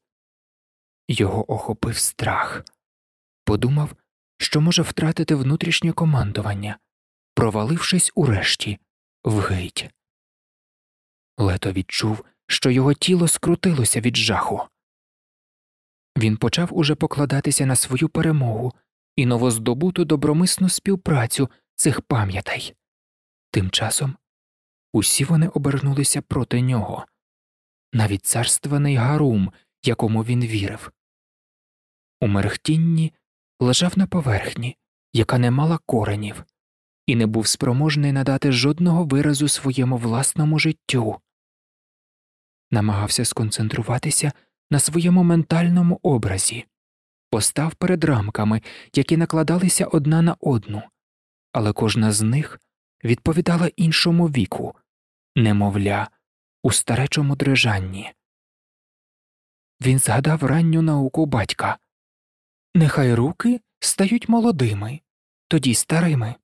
Його охопив страх, подумав, що може втратити внутрішнє командування, провалившись урешті вгить. Лето відчув, що його тіло скрутилося від жаху. Він почав уже покладатися на свою перемогу і новоздобуту добромисну співпрацю цих пам'ятей. Тим часом усі вони обернулися проти нього, навіть царственний гарум, якому він вірив. У мерехтінні лежав на поверхні, яка не мала коренів, і не був спроможний надати жодного виразу своєму власному життю намагався сконцентруватися на своєму ментальному образі, постав перед рамками, які накладалися одна на одну, але кожна з них відповідала іншому віку, немовля, у старечому дрижанні. Він згадав ранню науку батька Нехай руки стають молодими, тоді старими.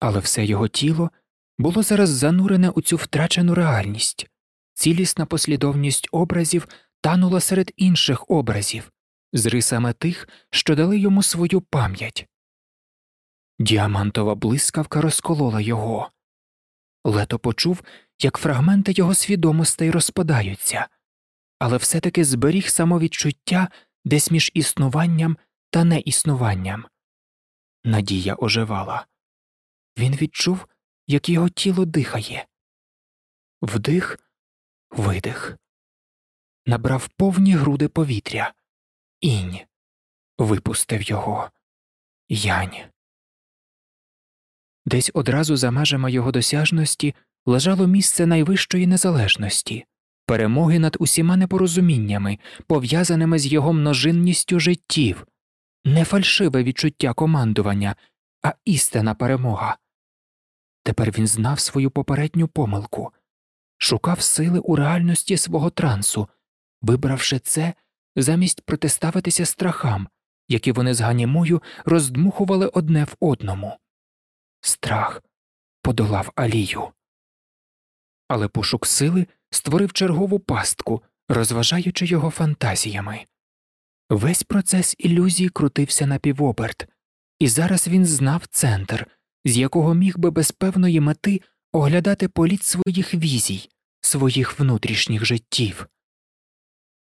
Але все його тіло було зараз занурене у цю втрачену реальність, цілісна послідовність образів танула серед інших образів, з рисами тих, що дали йому свою пам'ять. Діамантова блискавка розколола його. Лето почув, як фрагменти його свідомостей розпадаються, але все таки зберіг самовідчуття десь між існуванням та неіснуванням. Надія оживала. Він відчув, як його тіло дихає. Вдих, видих. Набрав повні груди повітря. Інь. Випустив його. Янь. Десь одразу за межами його досяжності лежало місце найвищої незалежності, перемоги над усіма непорозуміннями, пов'язаними з його множинністю життів, не фальшиве відчуття командування, а істина перемога. Тепер він знав свою попередню помилку, шукав сили у реальності свого трансу, вибравши це замість протиставитися страхам, які вони з ганімою роздмухували одне в одному. Страх подолав Алію. Але пошук сили створив чергову пастку, розважаючи його фантазіями. Весь процес ілюзії крутився на півоберт, і зараз він знав центр, з якого міг би без певної мети оглядати політ своїх візій, своїх внутрішніх життів.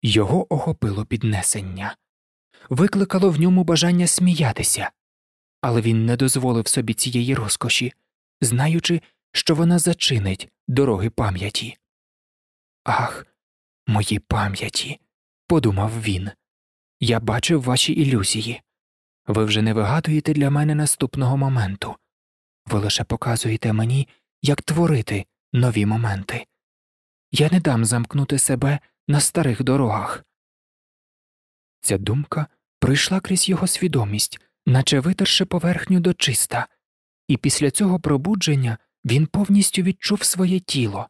Його охопило піднесення, викликало в ньому бажання сміятися, але він не дозволив собі цієї розкоші, знаючи, що вона зачинить дороги пам'яті. Ах, мої пам'яті, подумав він. Я бачив ваші ілюзії. Ви вже не вигадуєте для мене наступного моменту. Ви лише показуєте мені, як творити нові моменти. Я не дам замкнути себе на старих дорогах. Ця думка пройшла крізь його свідомість, наче витерши поверхню до чиста, і після цього пробудження він повністю відчув своє тіло,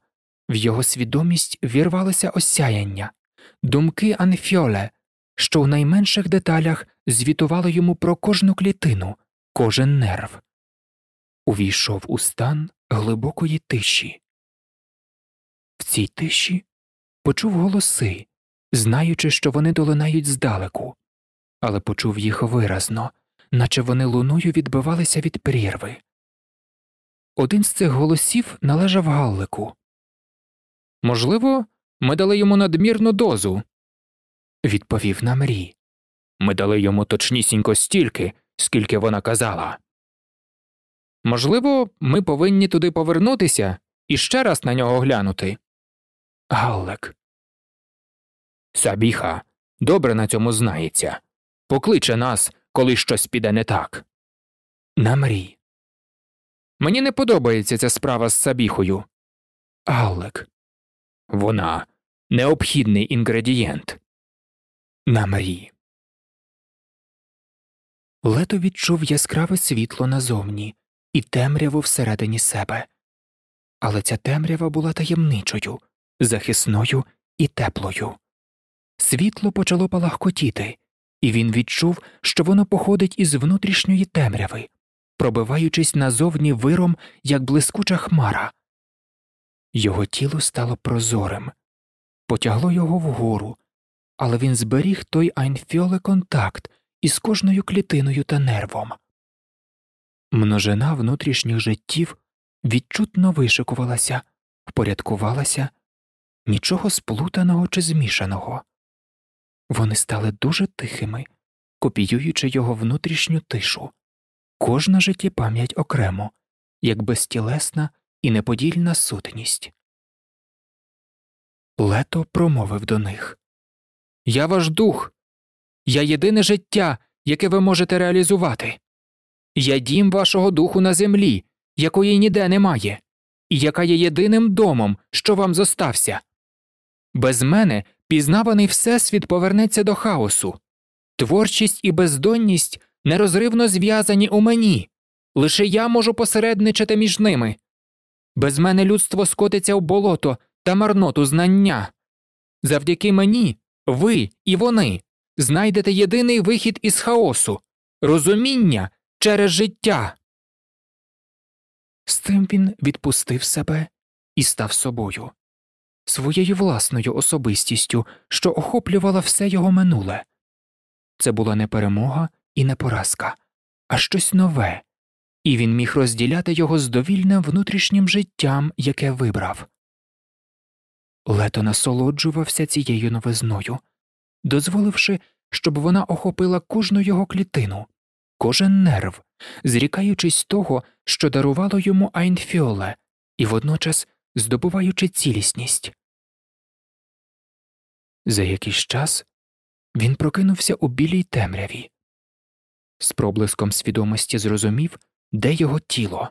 в його свідомість вірвалося осяяння, думки Анфьоле, що в найменших деталях звітували йому про кожну клітину, кожен нерв. Увійшов у стан глибокої тиші. В цій тиші почув голоси, знаючи, що вони долинають здалеку, але почув їх виразно, наче вони луною відбивалися від прірви. Один з цих голосів належав Галлику. Можливо, ми дали йому надмірну дозу, відповів Намрі. Ми дали йому точнісінько стільки, скільки вона казала. Можливо, ми повинні туди повернутися і ще раз на нього глянути. Галлек. Сабіха добре на цьому знається. Покличе нас, коли щось піде не так. Намрій. Мені не подобається ця справа з Сабіхою. Галлек. Вона необхідний інгредієнт. Намрій. Лето відчув яскраве світло назовні і темряву всередині себе. Але ця темрява була таємничою, захисною і теплою. Світло почало палахкотіти, і він відчув, що воно походить із внутрішньої темряви, пробиваючись назовні виром, як блискуча хмара. Його тіло стало прозорим, потягло його вгору, але він зберіг той айнфьоле контакт із кожною клітиною та нервом. Множина внутрішніх життів відчутно вишикувалася, впорядкувалася, нічого сплутаного чи змішаного. Вони стали дуже тихими, копіюючи його внутрішню тишу, кожна життєпам'ять окремо, як безтілесна і неподільна сутність. Лето промовив до них Я ваш дух, я єдине життя, яке ви можете реалізувати. Я дім вашого духу на землі, якої ніде немає, і яка є єдиним домом, що вам зостався. Без мене пізнаваний Всесвіт повернеться до хаосу. Творчість і бездонність нерозривно зв'язані у мені, лише я можу посередничати між ними. Без мене людство скотиться в болото та марноту знання. Завдяки мені, ви і вони знайдете єдиний вихід із хаосу розуміння через життя. З цим він відпустив себе і став собою, своєю власною особистістю, що охоплювала все його минуле. Це була не перемога і не поразка, а щось нове, і він міг розділяти його з довільним внутрішнім життям, яке вибрав. Лето насолоджувався цією новизною, дозволивши, щоб вона охопила кожну його клітину, кожен нерв, зрікаючись того, що дарувало йому Айнфьоле, і водночас здобуваючи цілісність. За якийсь час він прокинувся у білій темряві. З проблиском свідомості зрозумів, де його тіло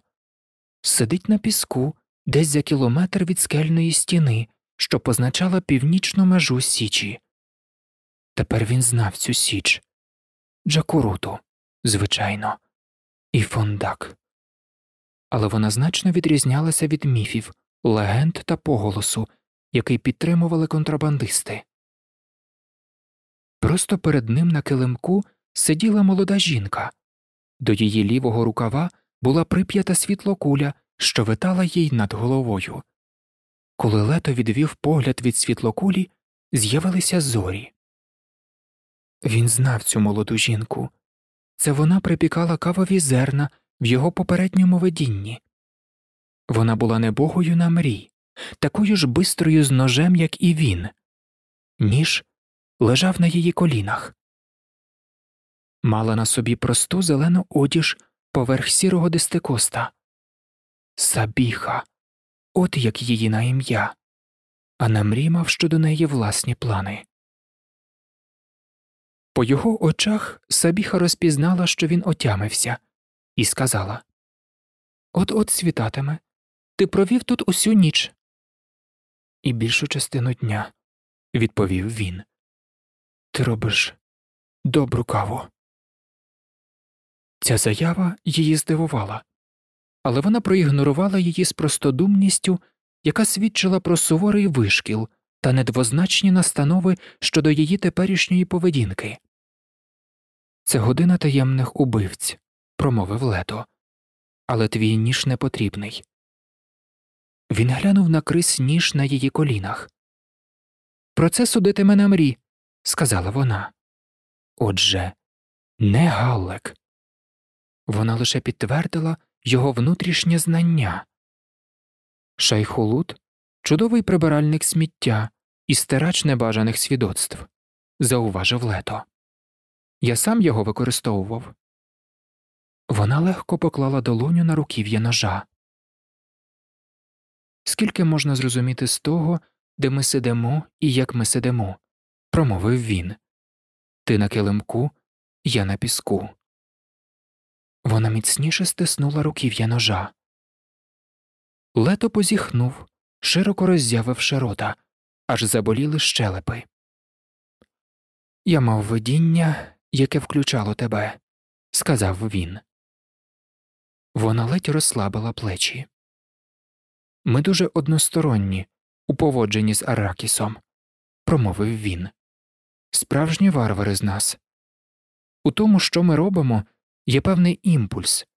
сидить на піску десь за кілометр від скельної стіни, що позначала північну межу Січі. Тепер він знав цю Січ Джакуруту, звичайно, і фондак. Але вона значно відрізнялася від міфів, легенд та поголосу, який підтримували контрабандисти. Просто перед ним на килимку сиділа молода жінка, до її лівого рукава була прип'ята світлокуля, що витала їй над головою. Коли лето відвів погляд від світлокулі, з'явилися зорі. Він знав цю молоду жінку це вона припікала кавові зерна в його попередньому видінні. Вона була небогою на мрій, такою ж бистрою з ножем, як і він. Ніж лежав на її колінах. Мала на собі просту зелену одіж поверх сірого дистикоста. Сабіха, от як її на ім'я, а намрій мав щодо неї власні плани. По його очах Сабіха розпізнала, що він отямився, і сказала От от світатиме. Ти провів тут усю ніч. І більшу частину дня, відповів він. Ти робиш добру каву. Ця заява її здивувала, але вона проігнорувала її з простодумністю, яка свідчила про суворий вишкіл та недвозначні настанови щодо її теперішньої поведінки. Це година таємних убивць, промовив лето, але твій ніж не потрібний. Він глянув на крис ніж на її колінах. Про це судитиме на мрі, сказала вона. Отже, не Галлек. Вона лише підтвердила його внутрішнє знання. Шайхулут чудовий прибиральник сміття і стирач небажаних свідоцтв, зауважив лето. Я сам його використовував. Вона легко поклала долоню на руків'я ножа. Скільки можна зрозуміти з того, де ми сидимо і як ми сидимо, промовив він. Ти на килимку, я на піску. Вона міцніше стиснула руків'я ножа. Лето позіхнув, широко роззявивши рота, аж заболіли щелепи. Я мав видіння, яке включало тебе, сказав він. Вона ледь розслабила плечі. Ми дуже односторонні у поводженні з Аракісом, промовив він. Справжні варвари з нас. У тому, що ми робимо, є певний імпульс,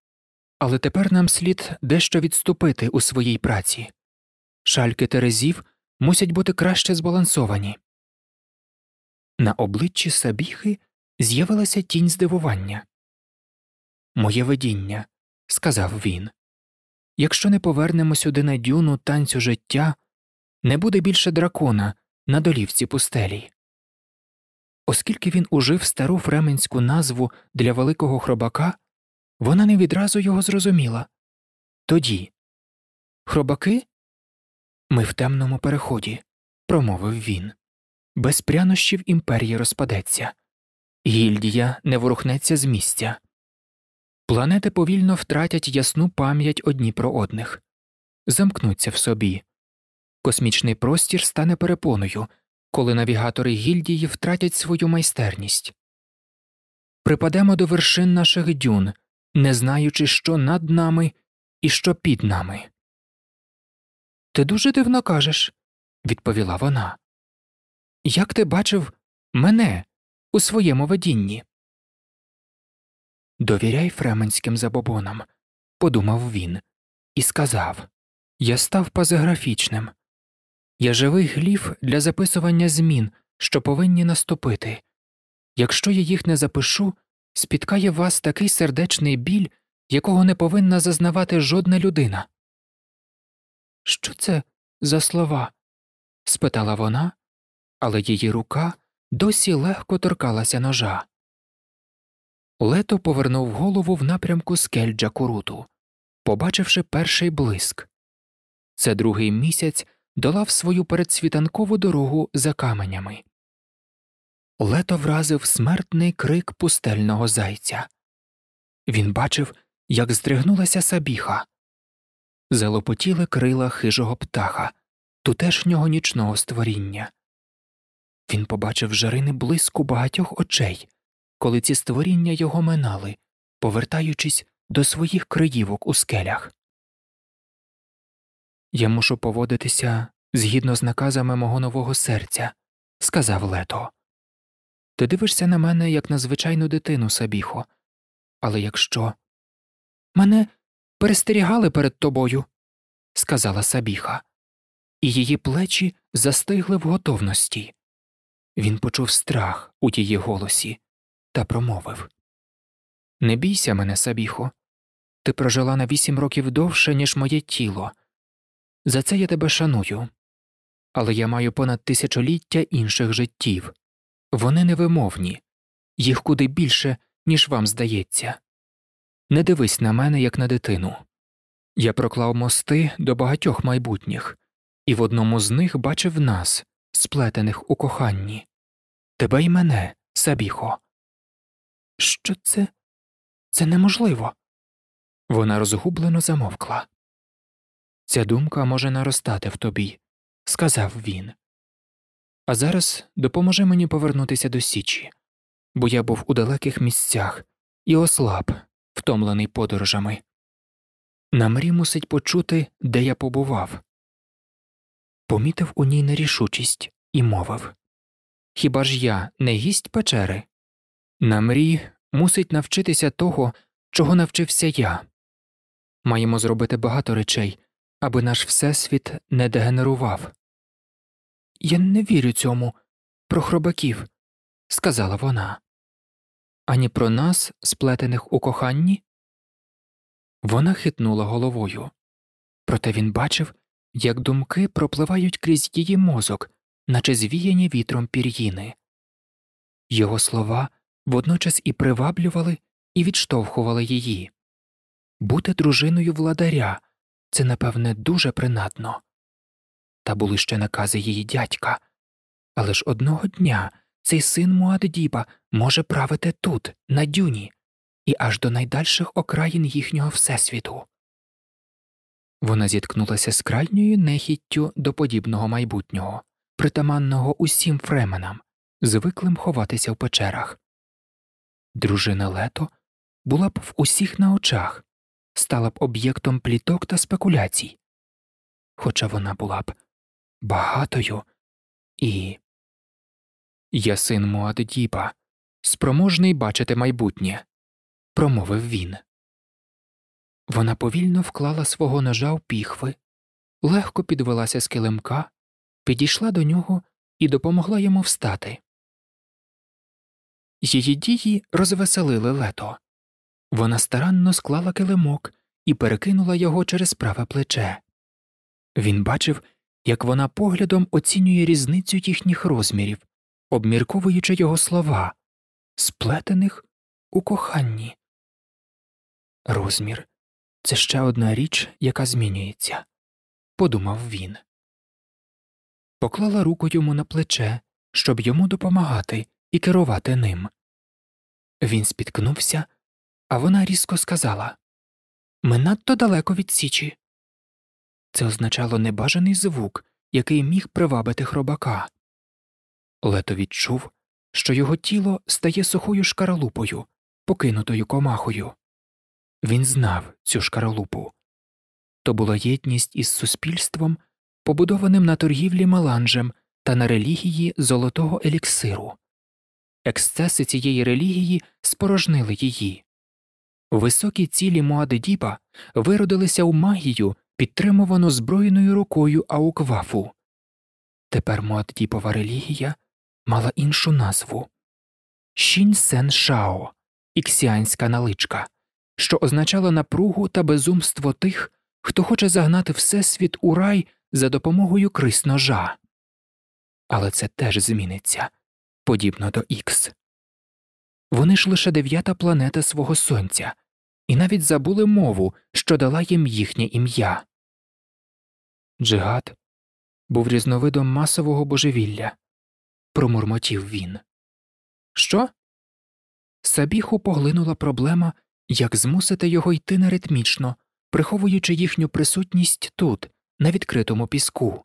але тепер нам слід дещо відступити у своїй праці. Шальки терезів мусять бути краще збалансовані. На обличчі Сабіхи з'явилася тінь здивування. Моє видіння, сказав він. Якщо не повернемо сюди на дюну танцю життя, не буде більше дракона на долівці пустелі. Оскільки він ужив стару фременську назву для великого хробака, вона не відразу його зрозуміла. Тоді хробаки? Ми в темному переході, промовив він. Без прянощів імперія розпадеться, гільдія не ворухнеться з місця. Планети повільно втратять ясну пам'ять одні про одних, замкнуться в собі. Космічний простір стане перепоною, коли навігатори гільдії втратять свою майстерність. Припадемо до вершин наших дюн, не знаючи, що над нами і що під нами. Ти дуже дивно кажеш, відповіла вона. Як ти бачив мене у своєму видінні? Довіряй фременським забобонам, подумав він, і сказав Я став пазиграфічним. Я живий гліф для записування змін, що повинні наступити. Якщо я їх не запишу, спіткає вас такий сердечний біль, якого не повинна зазнавати жодна людина. Що це за слова? спитала вона, але її рука досі легко торкалася ножа. Лето повернув голову в напрямку скель Джакуруту, побачивши перший блиск. Це другий місяць долав свою передсвітанкову дорогу за каменями. Лето вразив смертний крик пустельного зайця. Він бачив, як здригнулася сабіха, залопотіли крила хижого птаха, тутешнього нічного створіння. Він побачив жарини блиску багатьох очей, коли ці створіння його минали, повертаючись до своїх криївок у скелях. Я мушу поводитися згідно з наказами мого нового серця, сказав Лето. Ти дивишся на мене як на звичайну дитину, Сабіхо, але якщо мене перестерігали перед тобою, сказала Сабіха, і її плечі застигли в готовності. Він почув страх у її голосі та промовив Не бійся мене, Сабіхо, ти прожила на вісім років довше, ніж моє тіло. За це я тебе шаную, але я маю понад тисячоліття інших життів. Вони невимовні, їх куди більше, ніж вам здається. Не дивись на мене, як на дитину. Я проклав мости до багатьох майбутніх, і в одному з них бачив нас, сплетених у коханні, тебе й мене, Сабіхо. Що це? Це неможливо. Вона розгублено замовкла. Ця думка може наростати в тобі, сказав він. А зараз допоможи мені повернутися до Січі, бо я був у далеких місцях і ослаб, втомлений подорожами. Намрі мусить почути, де я побував. Помітив у ній нерішучість і мовив Хіба ж я не гість печери? Намрі мусить навчитися того, чого навчився я. Маємо зробити багато речей, аби наш Всесвіт не дегенерував. Я не вірю цьому про хробаків, сказала вона. Ані про нас, сплетених у коханні? Вона хитнула головою. Проте він бачив, як думки пропливають крізь її мозок, наче звіяні вітром пір'їни. Його слова водночас і приваблювали, і відштовхували її. Бути дружиною владаря це, напевне, дуже принадно. Та були ще накази її дядька. Але ж одного дня цей син Муаддіба може правити тут, на дюні, і аж до найдальших окраїн їхнього всесвіту. Вона зіткнулася з крайньою нехіттю до подібного майбутнього, притаманного усім фременам, звиклим ховатися в печерах. Дружина лето була б в усіх на очах, стала б об'єктом пліток та спекуляцій, хоча вона була б багатою і. Я син Муаддіба, спроможний бачити майбутнє, промовив він. Вона повільно вклала свого ножа в піхви, легко підвелася з килимка, підійшла до нього і допомогла йому встати. Її дії розвеселили лето. Вона старанно склала килимок і перекинула його через праве плече. Він бачив, як вона поглядом оцінює різницю їхніх розмірів, обмірковуючи його слова, сплетених у коханні. Розмір це ще одна річ, яка змінюється, подумав він. Поклала руку йому на плече, щоб йому допомагати і керувати ним. Він спіткнувся, а вона різко сказала Ми надто далеко від Січі. Це означало небажаний звук, який міг привабити хробака. Лето відчув, що його тіло стає сухою шкаралупою, покинутою комахою. Він знав цю шкаралупу то була єдність із суспільством, побудованим на торгівлі меланжем та на релігії золотого еліксиру. Ексцеси цієї релігії спорожнили її. Високі цілі Муаддіба виродилися у магію, підтримувану збройною рукою Ауквафу. Тепер Муаддібова релігія мала іншу назву Шінь Сен Шао, іксіанська наличка, що означала напругу та безумство тих, хто хоче загнати Всесвіт у рай за допомогою крис ножа. Але це теж зміниться подібно до Ікс. Вони ж лише дев'ята планета свого сонця, і навіть забули мову, що дала їм їхнє ім'я. Джигат був різновидом масового божевілля, промурмотів він. Що? Сабіху поглинула проблема, як змусити його йти неритмічно, приховуючи їхню присутність тут, на відкритому піску.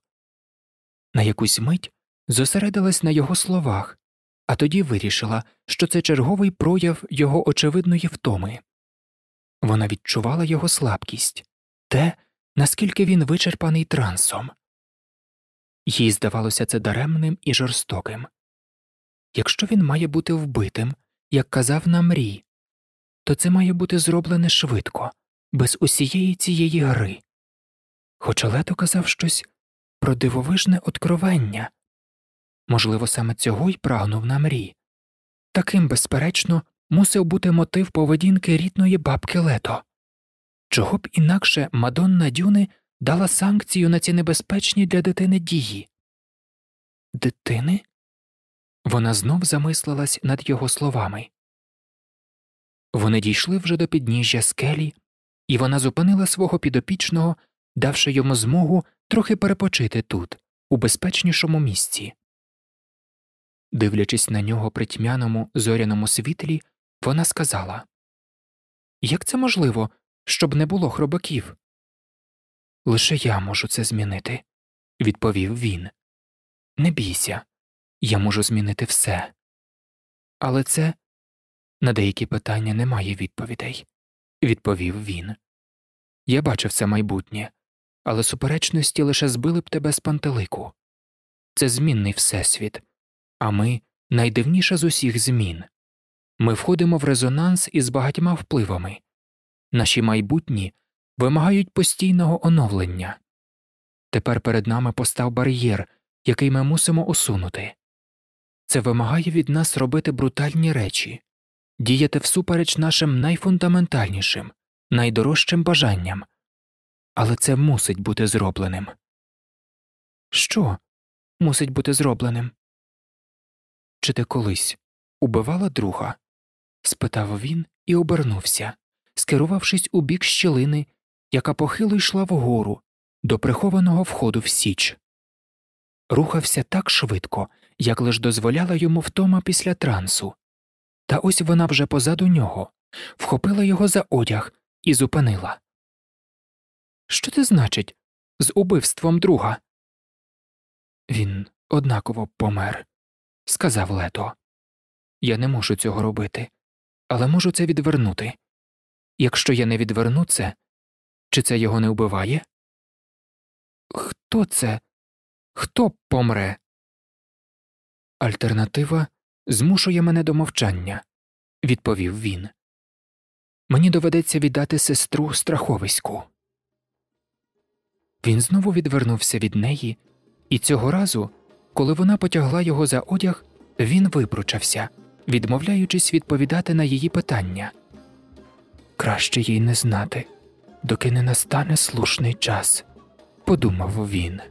На якусь мить зосередилась на його словах, а тоді вирішила, що це черговий прояв його очевидної втоми. Вона відчувала його слабкість, те, наскільки він вичерпаний трансом. Їй здавалося це даремним і жорстоким. Якщо він має бути вбитим, як казав Намрій, то це має бути зроблене швидко, без усієї цієї гри. Хоча лето казав щось про дивовижне откровення можливо, саме цього й прагнув Намрій. Таким, безперечно, мусив бути мотив поведінки рідної бабки лето. Чого б інакше Мадонна Дюни дала санкцію на ці небезпечні для дитини дії? Дитини? Вона знов замислилась над його словами. Вони дійшли вже до підніжжя скелі, і вона зупинила свого підопічного, давши йому змогу трохи перепочити тут, у безпечнішому місці. Дивлячись на нього при тьмяному зоряному світлі, вона сказала Як це можливо, щоб не було хробаків? Лише я можу це змінити, відповів він. Не бійся, я можу змінити все. Але це на деякі питання немає відповідей, відповів він. Я бачив це майбутнє, але суперечності лише збили б тебе з пантелику. Це змінний всесвіт, а ми найдивніша з усіх змін. Ми входимо в резонанс із багатьма впливами, наші майбутні вимагають постійного оновлення. Тепер перед нами постав бар'єр, який ми мусимо усунути. Це вимагає від нас робити брутальні речі, діяти всупереч нашим найфундаментальнішим, найдорожчим бажанням, але це мусить бути зробленим. Що мусить бути зробленим? Чи ти колись убивала друга? спитав він і обернувся, скерувавшись у бік щілини, яка похило йшла вгору до прихованого входу в Січ. Рухався так швидко, як лиш дозволяла йому втома після трансу. Та ось вона вже позаду нього, вхопила його за одяг і зупинила. Що це значить з убивством друга? Він однаково помер сказав лето. Я не можу цього робити, але можу це відвернути. Якщо я не відверну це, чи це його не вбиває? Хто це? Хто помре? Альтернатива змушує мене до мовчання, відповів він. Мені доведеться віддати сестру страховиську. Він знову відвернувся від неї, і цього разу коли вона потягла його за одяг, він випручався, відмовляючись відповідати на її питання. Краще їй не знати, доки не настане слушний час, подумав він.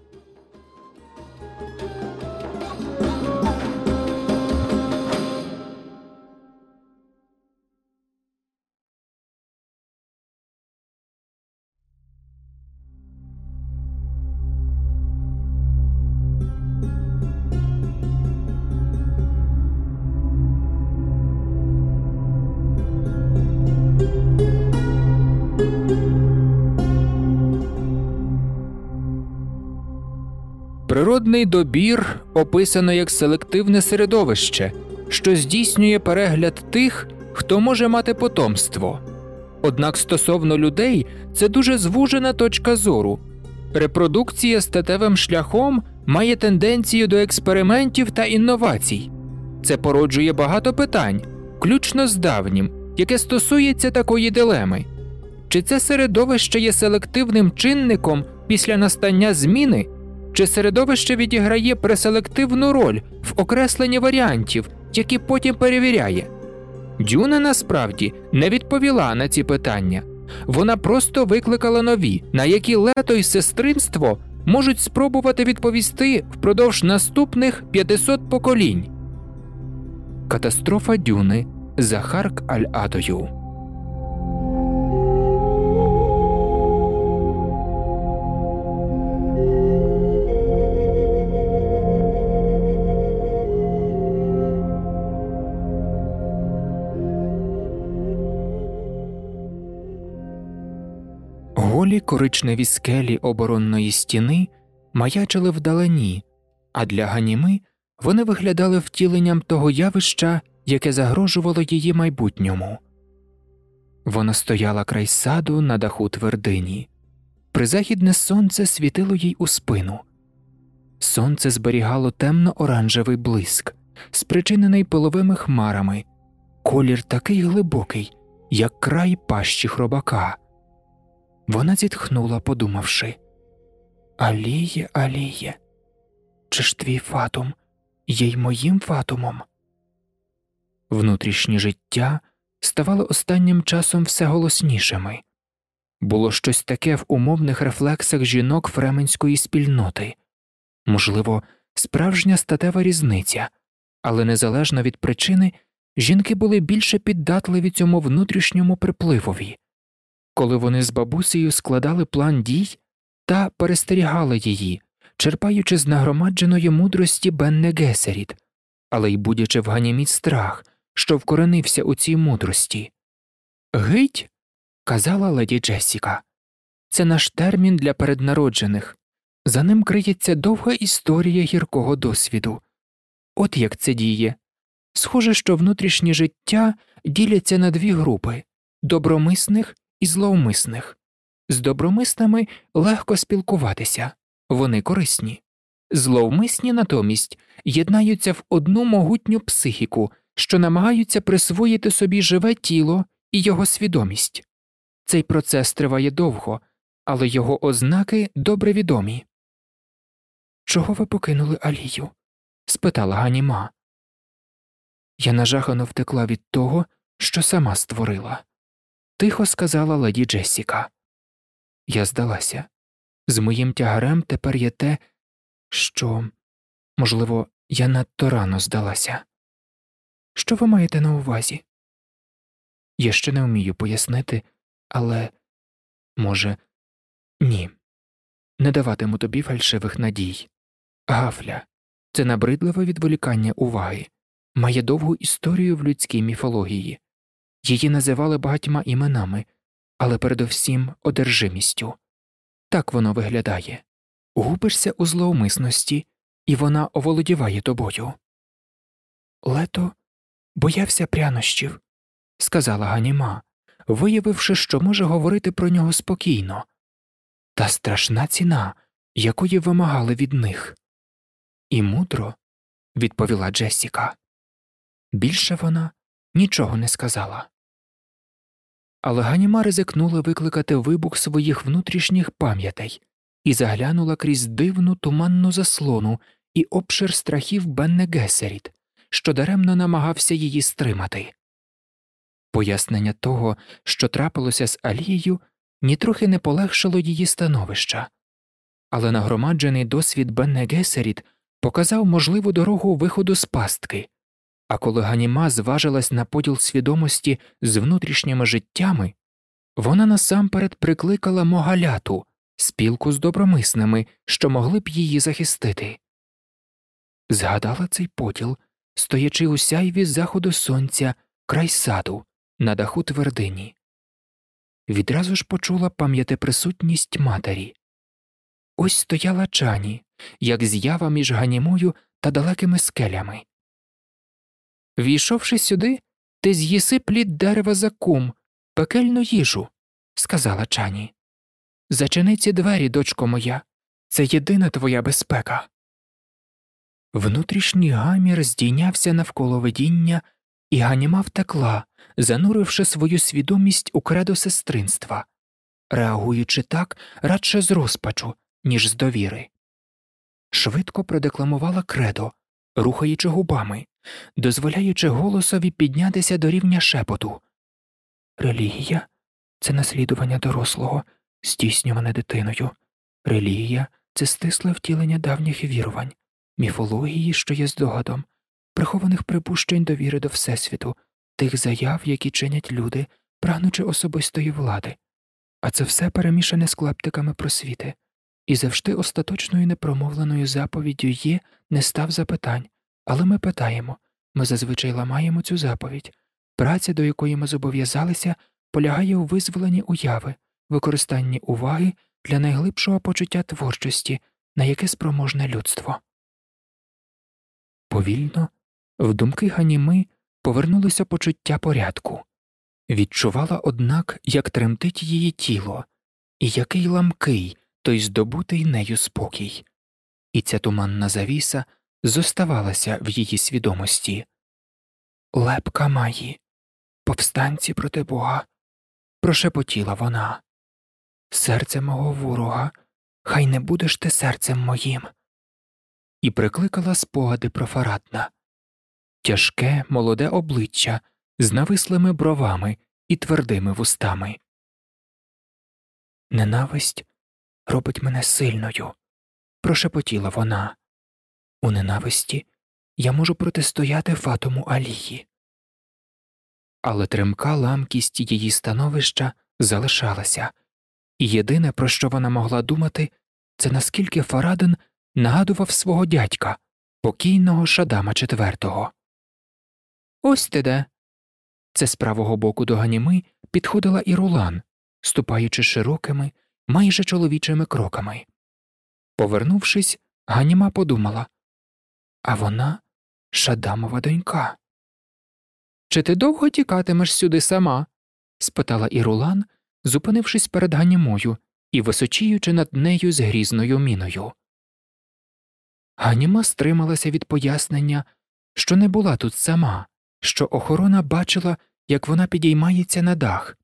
Природний добір описано як селективне середовище, що здійснює перегляд тих, хто може мати потомство. Однак стосовно людей це дуже звужена точка зору. Репродукція статевим шляхом має тенденцію до експериментів та інновацій. Це породжує багато питань, включно з давнім, яке стосується такої дилеми. Чи це середовище є селективним чинником після настання зміни? Чи середовище відіграє преселективну роль в окресленні варіантів, які потім перевіряє? Дюна насправді не відповіла на ці питання, вона просто викликала нові, на які лето і сестринство можуть спробувати відповісти впродовж наступних 500 поколінь. Катастрофа Дюни за Харк Аль-Адою. Коричневі скелі оборонної стіни маячили вдалині, а для Ганіми вони виглядали втіленням того явища, яке загрожувало її майбутньому. Вона стояла край саду на даху твердині. Призахідне сонце світило їй у спину. Сонце зберігало темно оранжевий блиск, спричинений пиловими хмарами, колір такий глибокий, як край пащі хробака. Вона зітхнула, подумавши. Аліє, Аліє, чи ж твій фатум є й моїм фатумом? Внутрішнє життя ставало останнім часом все голоснішими. Було щось таке в умовних рефлексах жінок фременської спільноти, можливо, справжня статева різниця, але незалежно від причини жінки були більше піддатливі цьому внутрішньому припливові коли вони з бабусею складали план дій та перестерігали її, черпаючи з нагромадженої мудрості Бене Ґессерит, але й будячи в Ганімі страх, що вкоренився у цій мудрості. Гидь, казала леді Джесіка, це наш термін для переднароджених, за ним криється довга історія гіркого досвіду. От як це діє. Схоже, що внутрішнє життя діляться на дві групи добромисних і зловмисних. З добромисними легко спілкуватися, вони корисні, зловмисні натомість єднаються в одну могутню психіку, що намагаються присвоїти собі живе тіло і його свідомість. Цей процес триває довго, але його ознаки добре відомі. Чого ви покинули Алію? спитала Ганіма. Я нажахано втекла від того, що сама створила тихо сказала леді Джесіка. Я здалася. З моїм тягарем тепер є те, що, можливо, я надто рано здалася. Що ви маєте на увазі? Я ще не вмію пояснити, але, може, ні. Не даватиму тобі фальшивих надій. Гафля це набридливе відволікання уваги, має довгу історію в людській міфології. Її називали багатьма іменами, але передовсім одержимістю. Так воно виглядає губишся у зловмисності, і вона оволодіває тобою. Лето боявся прянощів, сказала Ганіма, виявивши, що може говорити про нього спокійно, та страшна ціна, якої вимагали від них. І мудро, відповіла Джесіка. Більше вона нічого не сказала. Але Ганіма ризикнула викликати вибух своїх внутрішніх пам'ятей і заглянула крізь дивну туманну заслону і обшир страхів Бене Ґессерит, що даремно намагався її стримати. Пояснення того, що трапилося з Алією, нітрохи не полегшило її становища, але нагромаджений досвід Бене Ґессерит показав можливу дорогу виходу з пастки. А коли Ганіма зважилась на поділ свідомості з внутрішніми життями, вона насамперед прикликала могаляту, спілку з добромисними, що могли б її захистити. Згадала цей поділ, стоячи у сяйві заходу сонця край саду, на даху твердині. Відразу ж почула пам'яти присутність матері. Ось стояла чані, як з'ява між ганімою та далекими скелями. Війшовши сюди, ти з'їси плід дерева за кум, пекельну їжу, сказала чані. Зачини ці двері, дочко моя, це єдина твоя безпека. Внутрішній гамір здійнявся навколо видіння, і Ганіма втекла, зануривши свою свідомість у кредо сестринства, реагуючи так радше з розпачу, ніж з довіри. Швидко продекламувала кредо, рухаючи губами, дозволяючи голосові піднятися до рівня шепоту. Релігія це наслідування дорослого, здійснюване дитиною. Релігія це стисле втілення давніх вірувань, міфології, що є здогадом, прихованих припущень довіри до Всесвіту тих заяв, які чинять люди, прагнучи особистої влади, а це все перемішане з клаптиками просвіти, і завжди остаточною непромовленою заповіддю є не став запитань, але ми питаємо ми зазвичай ламаємо цю заповідь. Праця, до якої ми зобов'язалися, полягає у визволенні уяви, використанні уваги для найглибшого почуття творчості, на яке спроможне людство. Повільно, в думки Ганіми повернулося почуття порядку, відчувала, однак, як тремтить її тіло, і який ламкий той здобутий нею спокій, і ця туманна завіса зоставалася в її свідомості. Лепка маї, повстанці проти Бога, прошепотіла вона. Серце мого ворога, хай не будеш ти серцем моїм. І прикликала спогади про Фарадна. тяжке, молоде обличчя з навислими бровами і твердими вустами. Ненависть робить мене сильною, прошепотіла вона. У ненависті я можу протистояти фатому Алії. Але тремка ламкість її становища залишалася, і єдине, про що вона могла думати, це наскільки Фарадин нагадував свого дядька, покійного Шадама IV. Ось ти де. Це з правого боку до Ганіми підходила і Рулан, ступаючи широкими, майже чоловічими кроками. Повернувшись, Ганіма подумала а вона Шадамова донька. Чи ти довго тікатимеш сюди сама? спитала Ірулан, зупинившись перед Ганімою і височіючи над нею з грізною міною. Ганіма стрималася від пояснення, що не була тут сама, що охорона бачила, як вона підіймається на дах.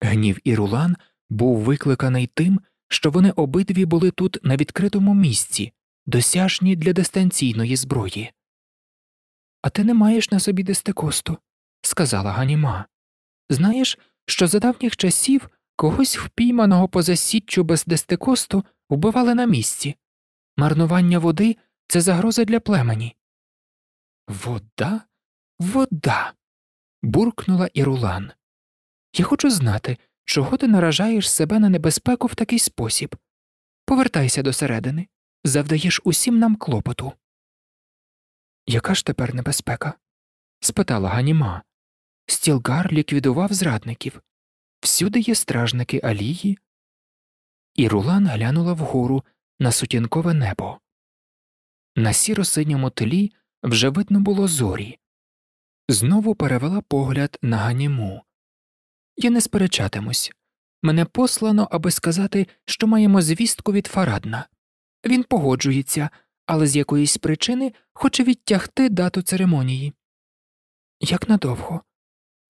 Гнів Ірулан був викликаний тим, що вони обидві були тут на відкритому місці, досяжні для дистанційної зброї. А ти не маєш на собі дистекосту, сказала Ганіма. Знаєш, що за давніх часів когось впійманого поза січчю без дистекосту вбивали на місці. Марнування води це загроза для племені. Вода, вода. буркнула Ірулан. Я хочу знати, чого ти наражаєш себе на небезпеку в такий спосіб. Повертайся до середини завдаєш усім нам клопоту. Яка ж тепер небезпека? спитала Ганіма. Стілгар ліквідував зрадників. Всюди є стражники Алії. І Рулан глянула вгору на сутінкове небо. На сіро синьому тлі вже видно було зорі. Знову перевела погляд на Ганіму. Я не сперечатимусь. Мене послано, аби сказати, що маємо звістку від Фарадна. Він погоджується, але з якоїсь причини хоче відтягти дату церемонії. Як надовго?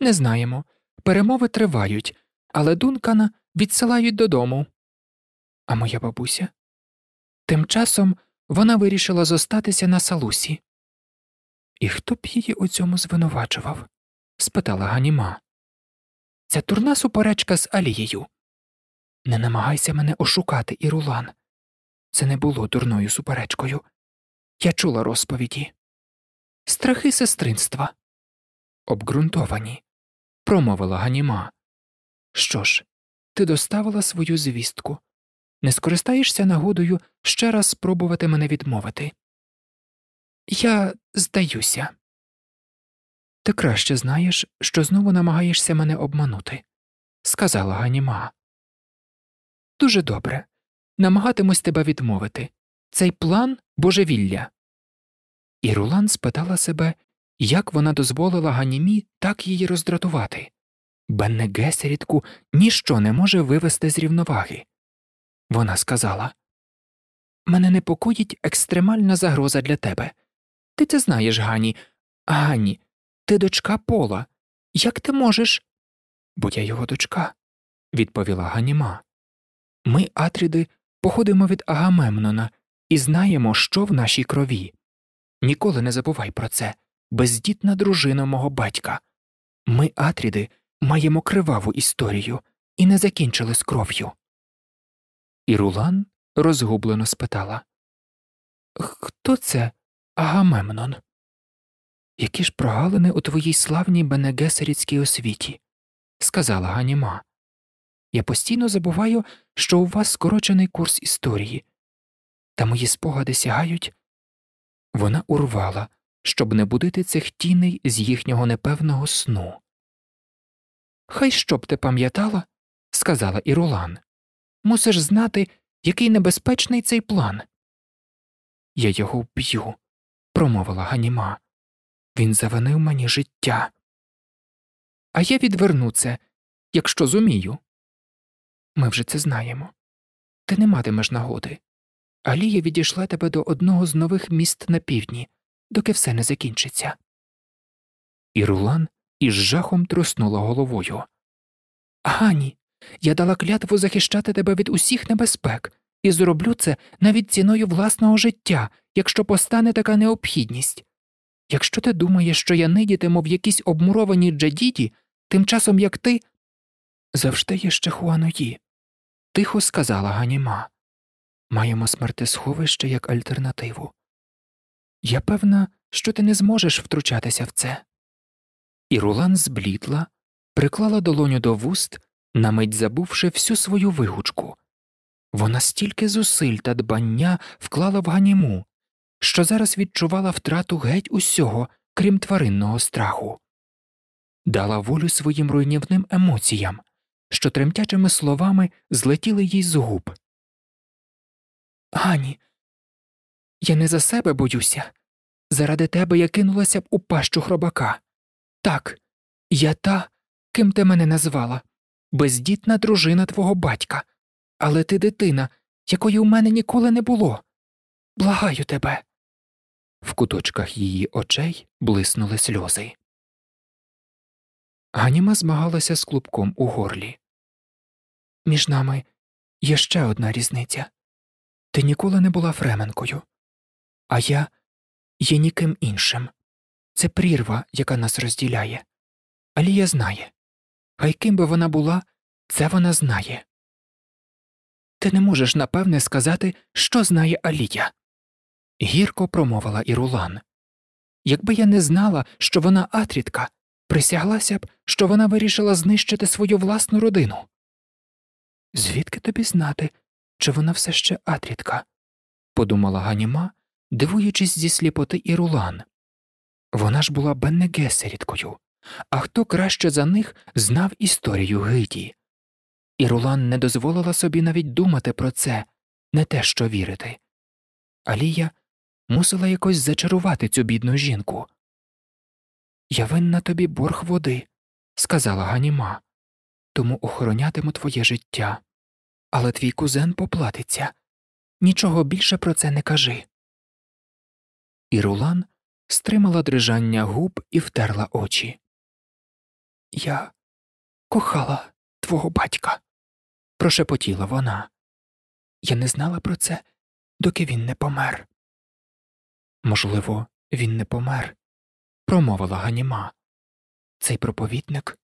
Не знаємо. Перемови тривають, але Дункана відсилають додому. А моя бабуся? Тим часом вона вирішила зостатися на салусі. І хто б її у цьому звинувачував? спитала Ганіма. Ця турна суперечка з Алією. Не намагайся мене ошукати, Ірулан. Це не було дурною суперечкою. Я чула розповіді. Страхи сестринства. Обґрунтовані, промовила Ганіма. Що ж, ти доставила свою звістку. Не скористаєшся нагодою ще раз спробувати мене відмовити. Я здаюся. Ти краще знаєш, що знову намагаєшся мене обманути, сказала Ганіма. Дуже добре намагатимусь тебе відмовити. Цей план божевілля. І Рулан спитала себе, як вона дозволила Ганімі так її роздратувати. Бенне Гесерідку ніщо не може вивести з рівноваги. Вона сказала Мене непокоїть екстремальна загроза для тебе. Ти це знаєш, Гані. Гані, ти дочка Пола. Як ти можеш? Бо я його дочка, відповіла Ганіма. Ми, Атріди, походимо від Агамемнона і знаємо, що в нашій крові. Ніколи не забувай про це, бездітна дружина мого батька. Ми, Атріди, маємо криваву історію і не закінчили з кров'ю. І Рулан розгублено спитала Хто це Агамемнон? Які ж прогалини у твоїй славній бенегесерітській освіті, сказала Ганіма. Я постійно забуваю, що у вас скорочений курс історії, та мої спогади сягають. Вона урвала, щоб не будити цих тіней з їхнього непевного сну. Хай що б ти пам'ятала, сказала Ірулан. Мусиш знати, який небезпечний цей план. Я його вб'ю, промовила Ганіма. Він завинив мені життя. А я відверну це, якщо зумію. Ми вже це знаємо. Ти не матимеш нагоди. Алія відійшла тебе до одного з нових міст на півдні, доки все не закінчиться. І Рулан із жахом труснула головою. Гані, я дала клятву захищати тебе від усіх небезпек, і зроблю це навіть ціною власного життя, якщо постане така необхідність. Якщо ти думаєш, що я нидітиму в якійсь обмурованій джадіді, тим часом як ти. Завжди є ще Хуаної, тихо сказала Ганіма. Маємо смертесховище як альтернативу. Я певна, що ти не зможеш втручатися в це. І Рулан зблідла, приклала долоню до вуст, на мить забувши всю свою вигучку. Вона стільки зусиль та дбання вклала в ганіму, що зараз відчувала втрату геть усього, крім тваринного страху, дала волю своїм руйнівним емоціям, що тремтячими словами злетіли їй з губ. Гані, я не за себе боюся. Заради тебе я кинулася б у пащу хробака. Так, я та, ким ти мене назвала, бездітна дружина твого батька, але ти дитина, якої у мене ніколи не було. Благаю тебе. В куточках її очей блиснули сльози. Ганіма змагалася з клубком у горлі. Між нами є ще одна різниця ти ніколи не була фременкою, а я є ніким іншим. Це прірва, яка нас розділяє. Алія знає хай ким би вона була, це вона знає. Ти не можеш напевне сказати, що знає Алія. Гірко промовила Ірулан. Якби я не знала, що вона атрітка, присяглася б, що вона вирішила знищити свою власну родину. Звідки тобі знати, чи вона все ще атрітка? подумала Ганіма, дивуючись зі сліпоти Ірулан. Вона ж була Беннегесерідкою, а хто краще за них знав історію Гиді. Ірулан не дозволила собі навіть думати про це, не те що вірити. Алія мусила якось зачарувати цю бідну жінку. Я винна тобі борг води, сказала Ганіма, тому охоронятиму твоє життя. Але твій кузен поплатиться. Нічого більше про це не кажи. І Рулан стримала дрижання губ і втерла очі. Я кохала твого батька, прошепотіла вона. Я не знала про це, доки він не помер. Можливо, він не помер, промовила Ганіма. Цей проповідник.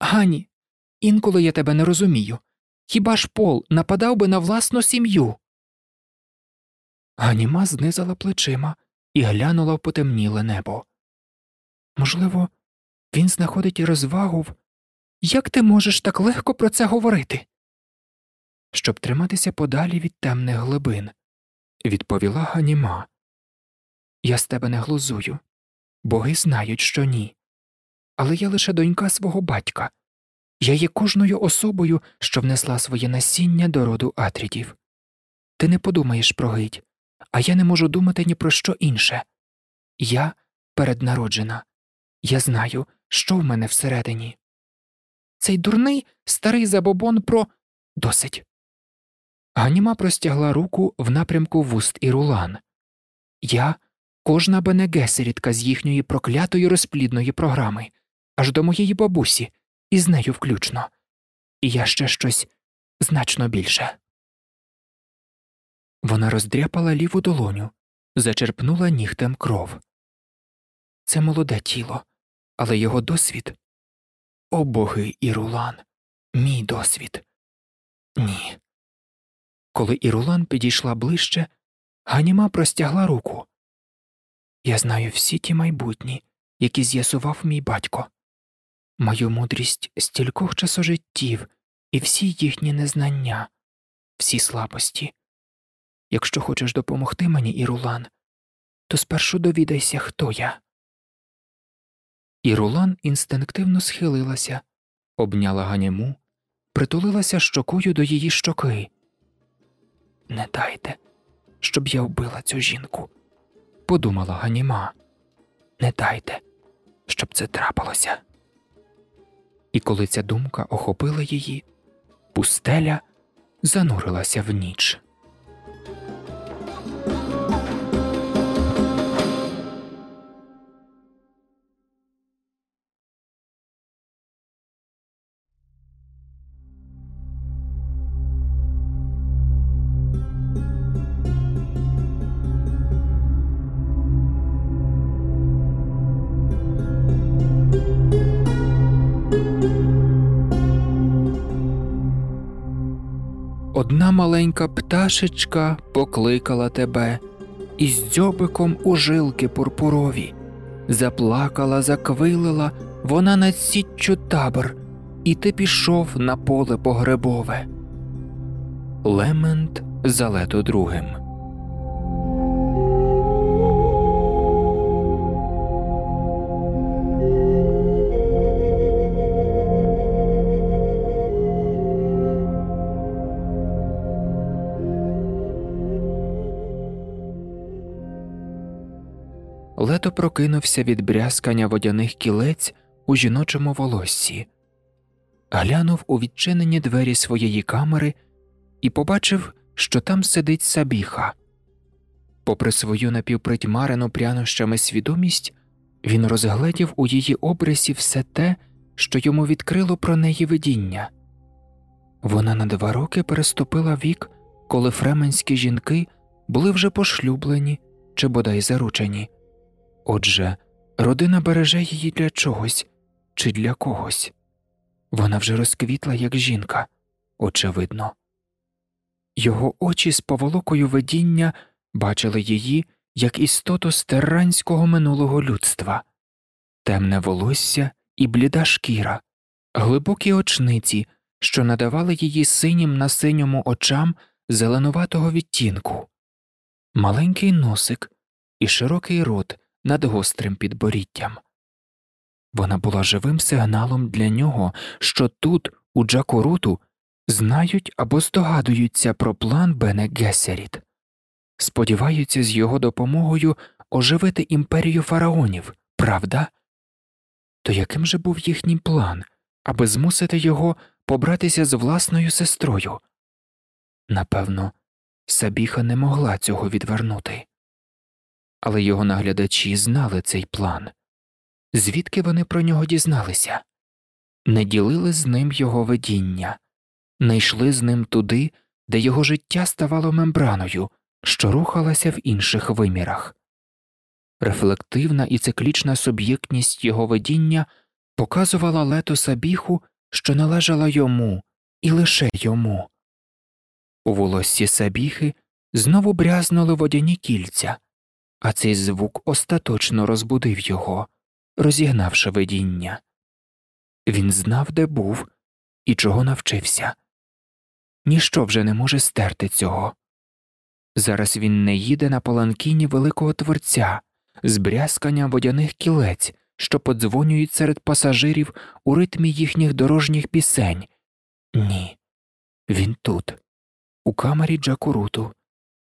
Гані, інколи я тебе не розумію. Хіба ж Пол нападав би на власну сім'ю? Ганіма знизала плечима і глянула в потемніле небо. Можливо, він знаходить розвагу в як ти можеш так легко про це говорити? Щоб триматися подалі від темних глибин, відповіла Ганіма. Я з тебе не глузую. Боги знають, що ні. Але я лише донька свого батька. Я є кожною особою, що внесла своє насіння до роду Атрідів. Ти не подумаєш про гить, а я не можу думати ні про що інше. Я переднароджена, я знаю, що в мене всередині. Цей дурний старий забобон про досить. Ганіма простягла руку в напрямку вуст і рулан. Я кожна бенегесерідка з їхньої проклятої розплідної програми, аж до моєї бабусі, і з нею включно, і я ще щось значно більше. Вона роздряпала ліву долоню, зачерпнула нігтем кров. Це молоде тіло, але його досвід о боги Ірулан, мій досвід. Ні. Коли Ірулан підійшла ближче, Ганіма простягла руку. Я знаю всі ті майбутні, які з'ясував мій батько, мою мудрість стількох часожиттів і всі їхні незнання, всі слабості. Якщо хочеш допомогти мені, Ірулан, то спершу довідайся, хто я. Ірулан інстинктивно схилилася, обняла ганіму, притулилася щокою до її щоки. Не дайте, щоб я вбила цю жінку, подумала Ганіма. Не дайте, щоб це трапилося. І коли ця думка охопила її, пустеля занурилася в ніч. Маленька пташечка покликала тебе із дзьобиком у жилки пурпурові, заплакала, заквилила вона над січчю табор, і ти пішов на поле погребове. Лемент залето другим. Лето прокинувся від брязкання водяних кілець у жіночому волоссі, глянув у відчинені двері своєї камери і побачив, що там сидить сабіха. Попри свою напівпритьмарену прянощами свідомість, він розгледів у її обрисі все те, що йому відкрило про неї видіння. Вона на два роки переступила вік, коли фременські жінки були вже пошлюблені чи бодай заручені. Отже, родина береже її для чогось чи для когось. Вона вже розквітла, як жінка, очевидно. Його очі з поволокою видіння бачили її як істоту стерранського минулого людства, темне волосся і бліда шкіра, глибокі очниці, що надавали її синім на синьому очам зеленуватого відтінку, маленький носик і широкий рот над гострим підборіттям. Вона була живим сигналом для нього, що тут, у Джакоруту, знають або здогадуються про план Бене Гесеріт, сподіваються з його допомогою оживити імперію фараонів, правда? То яким же був їхній план, аби змусити його побратися з власною сестрою? Напевно, Сабіха не могла цього відвернути але його наглядачі знали цей план. Звідки вони про нього дізналися? Не ділили з ним його видіння, не йшли з ним туди, де його життя ставало мембраною, що рухалася в інших вимірах. Рефлективна і циклічна суб'єктність його видіння показувала лету сабіху, що належала йому і лише йому. У волоссі сабіхи знову брязнули водяні кільця, а цей звук остаточно розбудив його, розігнавши видіння. Він знав, де був і чого навчився. Ніщо вже не може стерти цього. Зараз він не їде на паланкіні великого творця, з брязкання водяних кілець, що подзвонюють серед пасажирів у ритмі їхніх дорожніх пісень. Ні, він тут, у камері Джакуруту,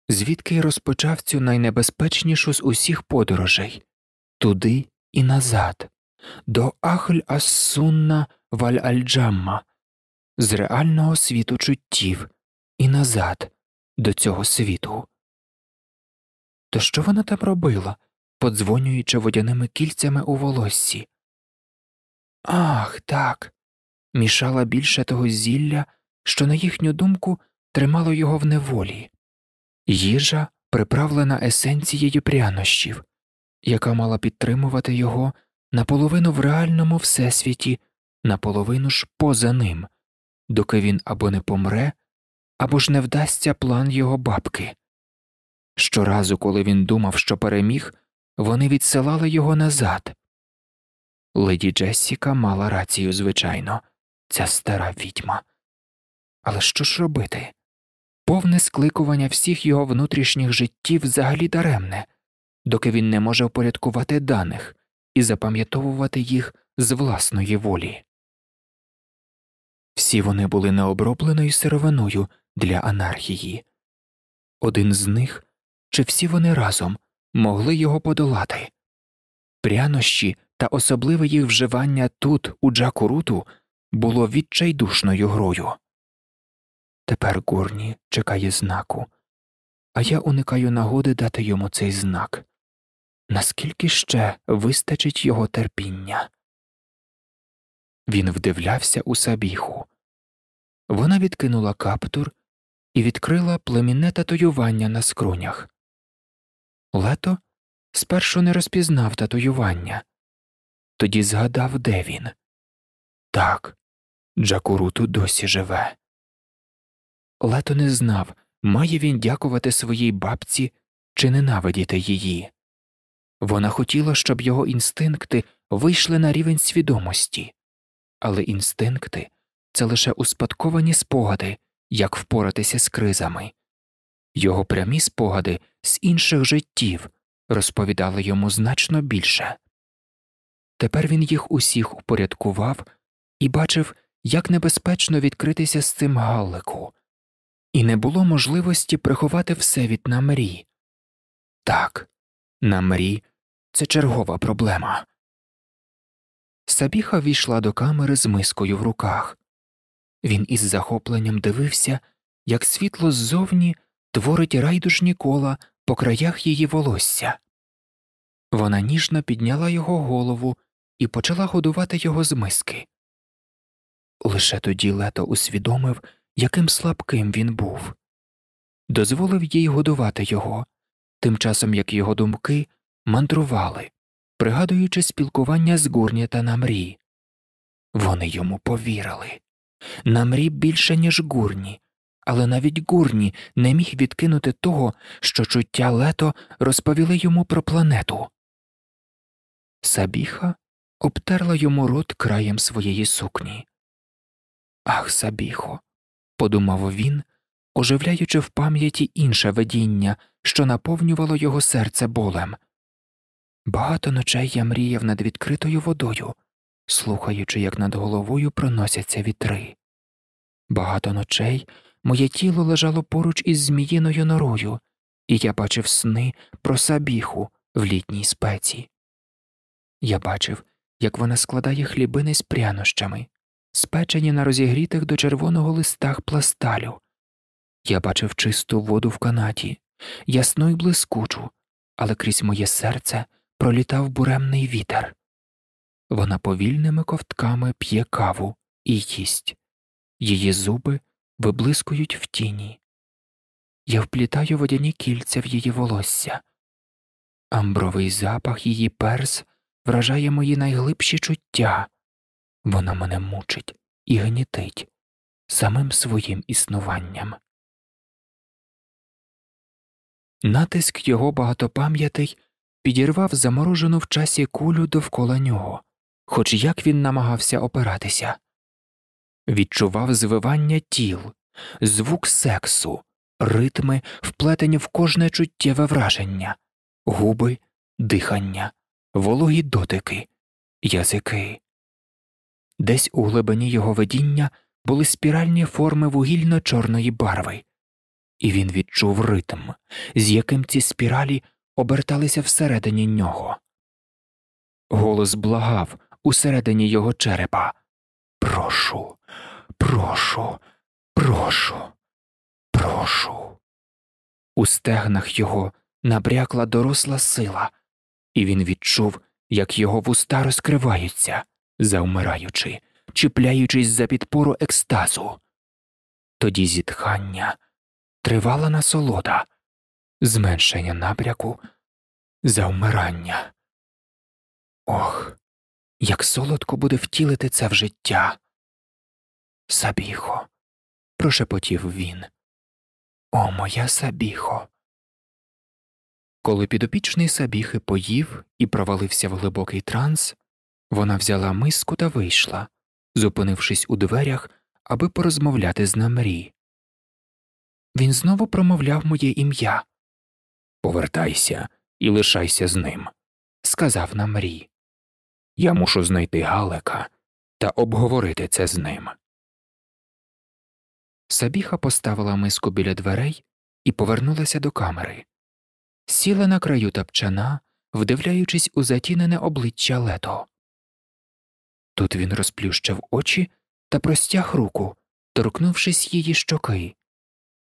звідки й розпочав цю найнебезпечнішу з усіх подорожей? Туди і назад, до Ахль Ассунна Валь Альджамма, з реального світу чуттів. І назад до цього світу. То що вона там робила, подзвонюючи водяними кільцями у волоссі? Ах, так, мішала більше того зілля, що, на їхню думку, тримало його в неволі їжа, приправлена есенцією прянощів, яка мала підтримувати його наполовину в реальному всесвіті, наполовину ж поза ним, доки він або не помре, або ж не вдасться план його бабки. Щоразу, коли він думав, що переміг, вони відсилали його назад, Леді Джессіка мала рацію, звичайно, ця стара відьма. Але що ж робити? Повне скликування всіх його внутрішніх життів взагалі даремне, доки він не може впорядкувати даних і запам'ятовувати їх з власної волі. Всі вони були необробленою сировиною для анархії. Один з них, чи всі вони разом могли його подолати. Прянощі та особливе їх вживання тут, у Джакуруту, було відчайдушною грою. Тепер Гурні чекає знаку, а я уникаю нагоди дати йому цей знак. Наскільки ще вистачить його терпіння? Він вдивлявся у сабіху. Вона відкинула каптур і відкрила племінне татуювання на скронях. Лето спершу не розпізнав татуювання, тоді згадав, де він. Так, Джакуруту досі живе. Лето не знав, має він дякувати своїй бабці чи ненавидіти її. Вона хотіла, щоб його інстинкти вийшли на рівень свідомості, але інстинкти це лише успадковані спогади, як впоратися з кризами. Його прямі спогади з інших життів розповідали йому значно більше. Тепер він їх усіх упорядкував і бачив, як небезпечно відкритися з цим галлику, і не було можливості приховати все від намрі. Так, намрі це чергова проблема. Сабіха війшла до камери з мискою в руках. Він із захопленням дивився, як світло ззовні творить райдужні кола по краях її волосся. Вона ніжно підняла його голову і почала годувати його з миски. Лише тоді лето усвідомив, яким слабким він був, дозволив їй годувати його, тим часом як його думки мандрували, пригадуючи спілкування з Гурні та Намрі. Вони йому повірили. Намрі більше, ніж гурні, але навіть гурні не міг відкинути того, що чуття лето розповіли йому про планету. Сабіха обтерла йому рот краєм своєї сукні. Ах, Сабіхо, подумав він, оживляючи в пам'яті інше видіння, що наповнювало його серце болем. Багато ночей я мріяв над відкритою водою, слухаючи, як над головою проносяться вітри. Багато ночей моє тіло лежало поруч із зміїною норою, і я бачив сни про сабіху в літній спеці. Я бачив, як вона складає хлібини з прянощами, спечені на розігрітих до червоного листах пласталю. Я бачив чисту воду в канаті, ясну й блискучу, але крізь моє серце пролітав буремний вітер. Вона повільними ковтками п'є каву і їсть, її зуби виблискують в тіні. Я вплітаю водяні кільця в її волосся. Амбровий запах її перс вражає мої найглибші чуття, вона мене мучить і гнітить самим своїм існуванням. Натиск його багатопам'ятий підірвав заморожену в часі кулю довкола нього, хоч як він намагався опиратися, відчував звивання тіл, звук сексу, ритми, вплетені в кожне чуттєве враження, губи, дихання, вологі дотики, язики. Десь у глибині його видіння були спіральні форми вугільно чорної барви, і він відчув ритм, з яким ці спіралі оберталися всередині нього. Голос благав усередині його черепа Прошу, прошу, прошу, прошу. У стегнах його набрякла доросла сила, і він відчув, як його вуста розкриваються, завмираючи, чіпляючись за підпору екстазу. Тоді зітхання, тривала насолода, зменшення набряку, завмирання. Ох, як солодко буде втілити це в життя. Сабіхо, прошепотів він. О, моя сабіхо. Коли підопічний сабіхи поїв і провалився в глибокий транс, Вона взяла миску та вийшла, зупинившись у дверях, аби порозмовляти з Намрі. Він знову промовляв моє ім'я. Повертайся і лишайся з ним, сказав Намрі. Я мушу знайти Галека та обговорити це з ним. Сабіха поставила миску біля дверей і повернулася до камери. Сіла на краю тапчана, вдивляючись у затінене обличчя лето. Тут він розплющив очі та простяг руку, торкнувшись її щоки,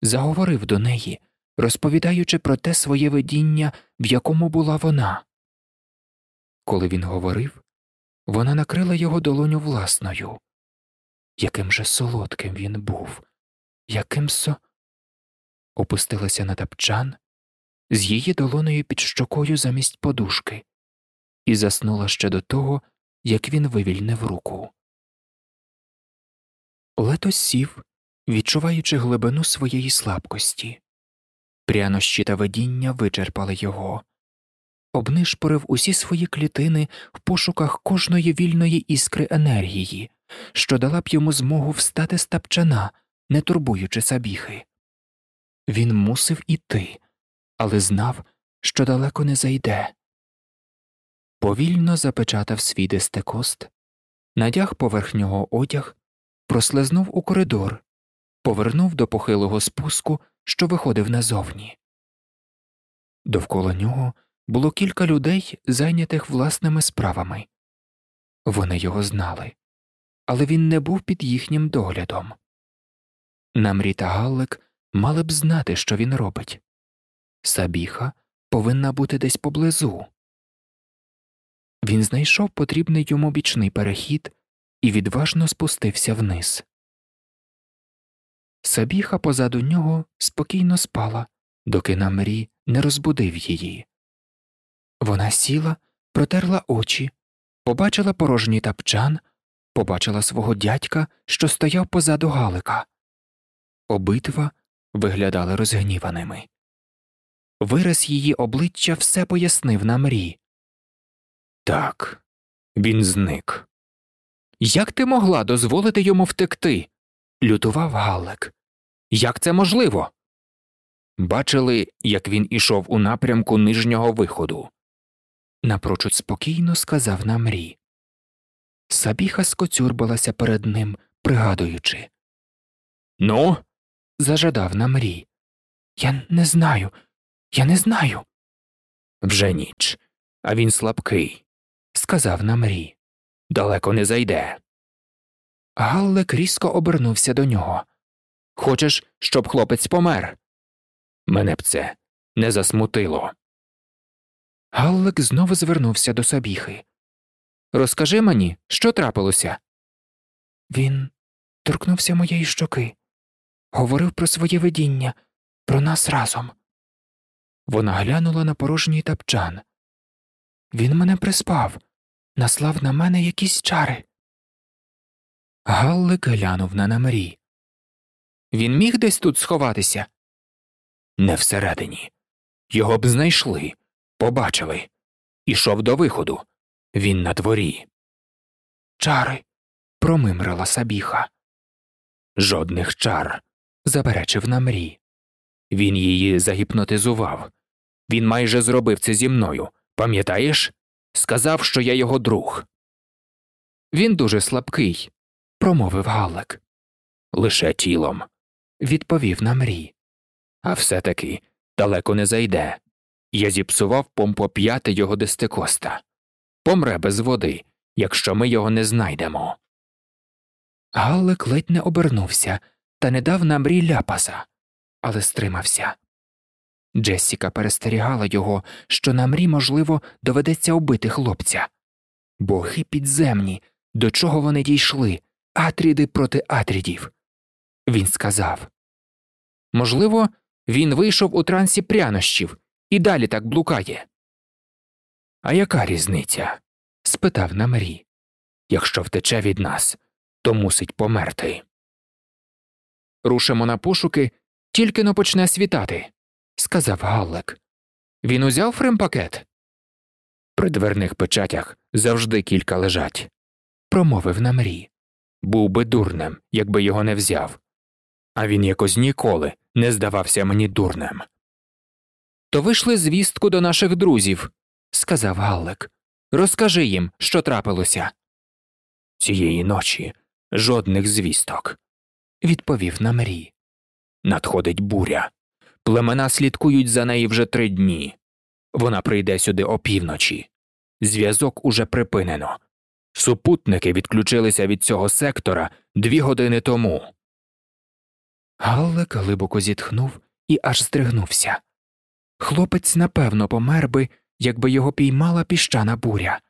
заговорив до неї, розповідаючи про те своє видіння, в якому була вона. Коли він говорив, вона накрила його долоню власною. Яким же солодким він був, яким со. Опустилася на тапчан з її долоною під щокою замість подушки, і заснула ще до того, як він вивільнив руку. Лето сів, відчуваючи глибину своєї слабкості. Прянощі та видіння вичерпали його, обнишпорив усі свої клітини в пошуках кожної вільної іскри енергії, що дала б йому змогу встати з тапчана, не турбуючи сабіхи. Він мусив іти, але знав, що далеко не зайде. Повільно запечатав свій дестекост, надяг поверх нього одяг, прослизнув у коридор, повернув до похилого спуску, що виходив назовні. Довкола нього було кілька людей, зайнятих власними справами. Вони його знали, але він не був під їхнім доглядом. Намрі та Галлик мали б знати, що він робить. Сабіха повинна бути десь поблизу. Він знайшов потрібний йому бічний перехід і відважно спустився вниз. Сабіха позаду нього спокійно спала, доки Намрі не розбудив її. Вона сіла, протерла очі, побачила порожній тапчан, побачила свого дядька, що стояв позаду Галика. Обидва виглядали розгніваними. Вираз її обличчя все пояснив на мрі. Так, він зник. Як ти могла дозволити йому втекти? лютував Галлек. Як це можливо? Бачили, як він ішов у напрямку нижнього виходу. Напрочуд спокійно сказав на мрі. Сабіха скоцюрбалася перед ним, пригадуючи. Ну, зажадав на мрі. Я не знаю, я не знаю. Вже ніч, а він слабкий, сказав на мрі. Далеко не зайде. Галлек різко обернувся до нього. Хочеш, щоб хлопець помер? Мене б це не засмутило. Галлик знову звернувся до Сабіхи. Розкажи мені, що трапилося? Він торкнувся моєї щоки, говорив про своє видіння, про нас разом. Вона глянула на порожній тапчан. Він мене приспав, наслав на мене якісь чари. Галлик глянув на намрі. Він міг десь тут сховатися? Не всередині. Його б знайшли, побачили. Ішов до виходу. Він на дворі. Чари. промимрила сабіха. Жодних чар. заперечив намрі. Він її загіпнотизував. Він майже зробив це зі мною. Пам'ятаєш? Сказав, що я його друг. Він дуже слабкий, промовив Галек. Лише тілом, відповів намрі. А все таки далеко не зайде. Я зіпсував помпоп'яти його дестикоста. Помре без води, якщо ми його не знайдемо. Галлек ледь не обернувся та не дав намрі ляпаса, але стримався. Джессіка перестерігала його, що намрі, можливо, доведеться убити хлопця. Боги підземні, до чого вони дійшли, атріди проти атрідів. Він сказав Можливо, він вийшов у трансі прянощів і далі так блукає. А яка різниця? спитав Намрі. Якщо втече від нас, то мусить померти. Рушимо на пошуки, тільки но почне світати, сказав Галлек. Він узяв фримпакет? При дверних печатях завжди кілька лежать, промовив намрій. Був би дурнем, якби його не взяв. А він якось ніколи не здавався мені дурнем. То вийшли звістку до наших друзів, сказав Галлик. Розкажи їм, що трапилося. Цієї ночі жодних звісток, відповів намрій. Надходить буря. Племена слідкують за нею вже три дні. Вона прийде сюди опівночі. Зв'язок уже припинено. Супутники відключилися від цього сектора дві години тому. Галлик глибоко зітхнув і аж здригнувся. Хлопець напевно помер би, якби його піймала піщана буря,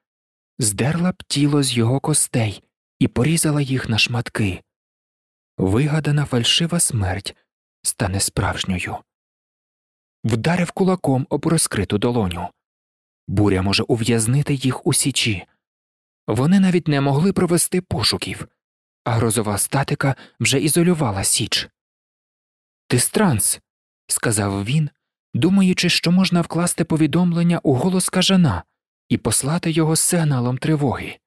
здерла б тіло з його костей і порізала їх на шматки. Вигадана фальшива смерть стане справжньою. Вдарив кулаком об розкриту долоню. Буря може ув'язнити їх у січі. Вони навіть не могли провести пошуків, а грозова статика вже ізолювала січ. Ти странс, сказав він, думаючи, що можна вкласти повідомлення у голос кажана і послати його сигналом тривоги.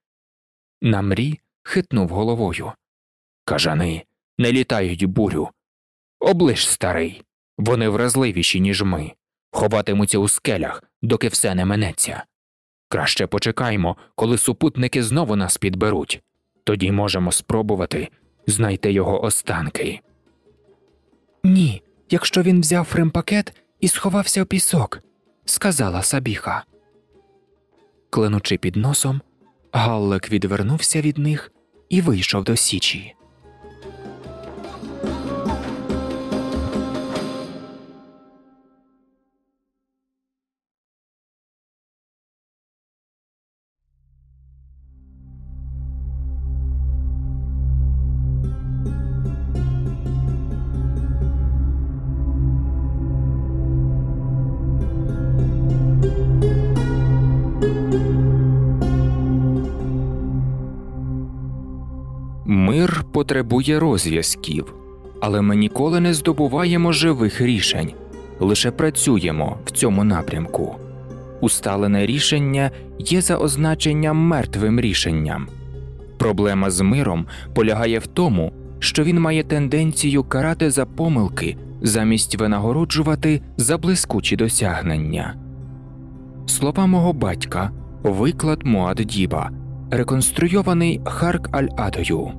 Намрі хитнув головою. Кажани не літають бурю. Оближ, старий, вони вразливіші, ніж ми, ховатимуться у скелях, доки все не минеться. Краще почекаймо, коли супутники знову нас підберуть, тоді можемо спробувати знайти його останки. Ні, якщо він взяв фримпакет і сховався в пісок, сказала Сабіха. Кленучи під носом, Галлик відвернувся від них і вийшов до січі. Потребує розв'язків, але ми ніколи не здобуваємо живих рішень, лише працюємо в цьому напрямку. Усталене рішення є за означенням мертвим рішенням. Проблема з миром полягає в тому, що він має тенденцію карати за помилки замість винагороджувати за блискучі досягнення. Слова мого батька, виклад Муад Діба, реконструйований Харк Аль Адою.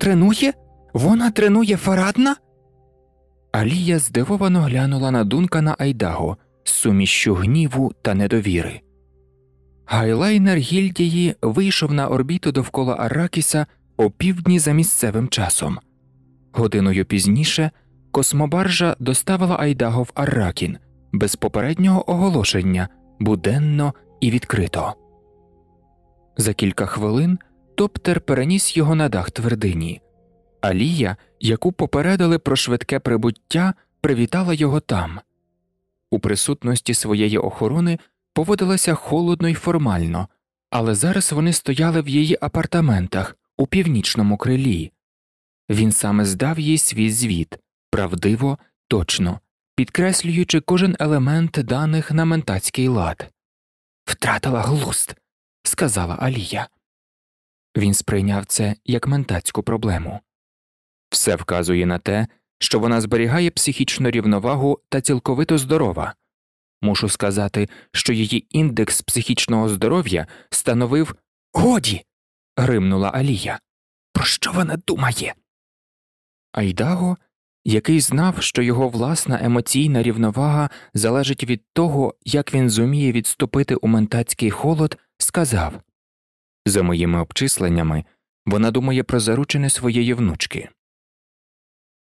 Тренує? Вона тренує Фарадна? Алія здивовано глянула на Дункана Айдаго з сумішчю гніву та недовіри. Гайлайнер гільдії вийшов на орбіту довкола Арракіса о півдні за місцевим часом. Годиною пізніше космобаржа доставила Айдаго в Арракін без попереднього оголошення буденно і відкрито. За кілька хвилин Топтер переніс його на дах твердині. Алія, яку попередили про швидке прибуття, привітала його там. У присутності своєї охорони поводилася холодно й формально, але зараз вони стояли в її апартаментах у північному крилі. Він саме здав їй свій звіт правдиво, точно, підкреслюючи кожен елемент даних на ментацький лад. Втратила глуст, сказала Алія. Він сприйняв це як ментацьку проблему. Все вказує на те, що вона зберігає психічну рівновагу та цілковито здорова. Мушу сказати, що її індекс психічного здоров'я становив годі. гримнула Алія. Про що вона думає? Айдаго, який знав, що його власна емоційна рівновага залежить від того, як він зуміє відступити у ментацький холод, сказав за моїми обчисленнями, вона думає про заручини своєї внучки.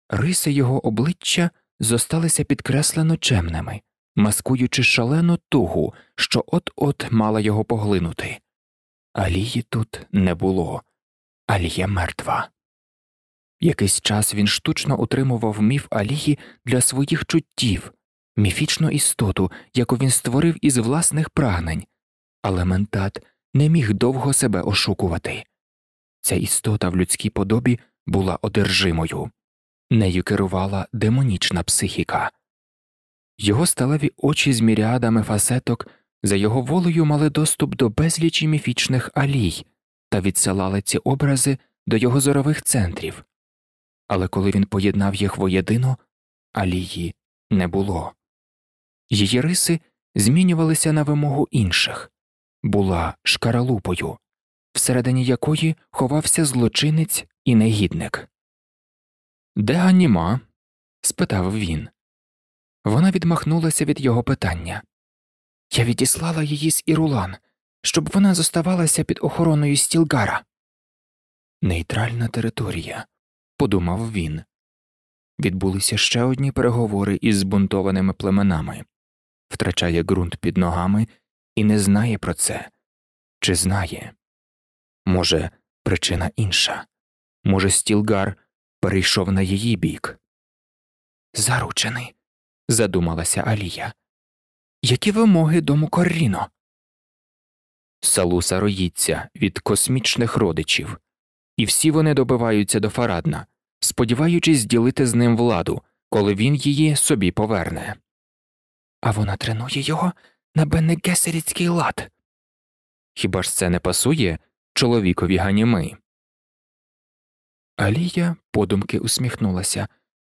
Риси його обличчя зосталися підкреслено чемними, маскуючи шалену тугу, що от от мала його поглинути. Алії тут не було, Алія мертва. Якийсь час він штучно утримував міф Алії для своїх чуттів, міфічну істоту, яку він створив із власних прагнень, але ментат не міг довго себе ошукувати. Ця істота в людській подобі була одержимою, нею керувала демонічна психіка. Його сталеві очі з міріадами фасеток за його волею мали доступ до безлічі міфічних алій та відсилали ці образи до його зорових центрів, але коли він поєднав їх воєдино, алії не було. Її риси змінювалися на вимогу інших була шкаралупою, всередині якої ховався злочинець і негідник. Де Ганіма? спитав він. Вона відмахнулася від його питання. Я відіслала її з Ірулан, щоб вона зоставалася під охороною Стілгара. Нейтральна територія, подумав він. Відбулися ще одні переговори із збунтованими племенами, втрачає ґрунт під ногами і не знає про це, чи знає. Може, причина інша може, Стілгар перейшов на її бік. Заручений, задумалася Алія. Які вимоги дому Корріно? Салуса роїться від космічних родичів, і всі вони добиваються до Фарадна, сподіваючись ділити з ним владу, коли він її собі поверне. А вона тренує його на Беннегесеріцький лад. Хіба ж це не пасує чоловікові ганіми? Алія подумки усміхнулася,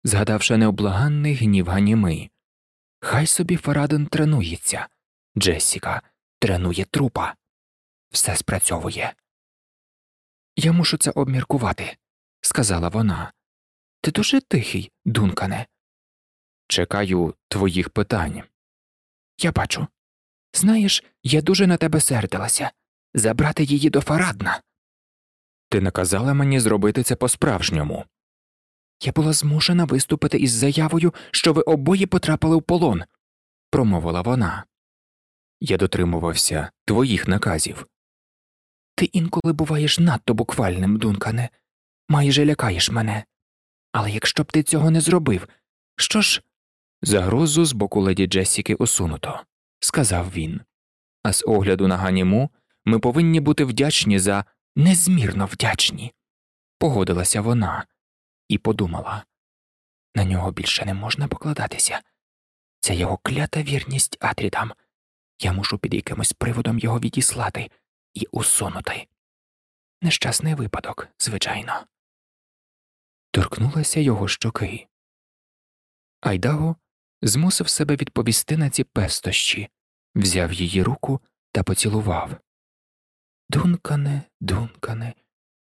згадавши необлаганний гнів ганіми. Хай собі Фараден тренується. Джесіка тренує трупа. Все спрацьовує. Я мушу це обміркувати, сказала вона. Ти дуже тихий, дункане. Чекаю твоїх питань. Я бачу. Знаєш, я дуже на тебе сердилася забрати її до Фарадна. Ти наказала мені зробити це по справжньому. Я була змушена виступити із заявою, що ви обоє потрапили в полон, промовила вона. Я дотримувався твоїх наказів. Ти інколи буваєш надто буквальним, дункане, майже лякаєш мене. Але якщо б ти цього не зробив, що ж. Загрозу з боку леді Джесіки усунуто, сказав він. А з огляду на Ганіму ми повинні бути вдячні за незмірно вдячні. Погодилася вона і подумала на нього більше не можна покладатися. Це його клята вірність Атрідам. Я мушу під якимось приводом його відіслати і усунути. Нещасний випадок, звичайно. Торкнулася його щоки. Айдаго змусив себе відповісти на ці пестощі, взяв її руку та поцілував. Дункане, дункане,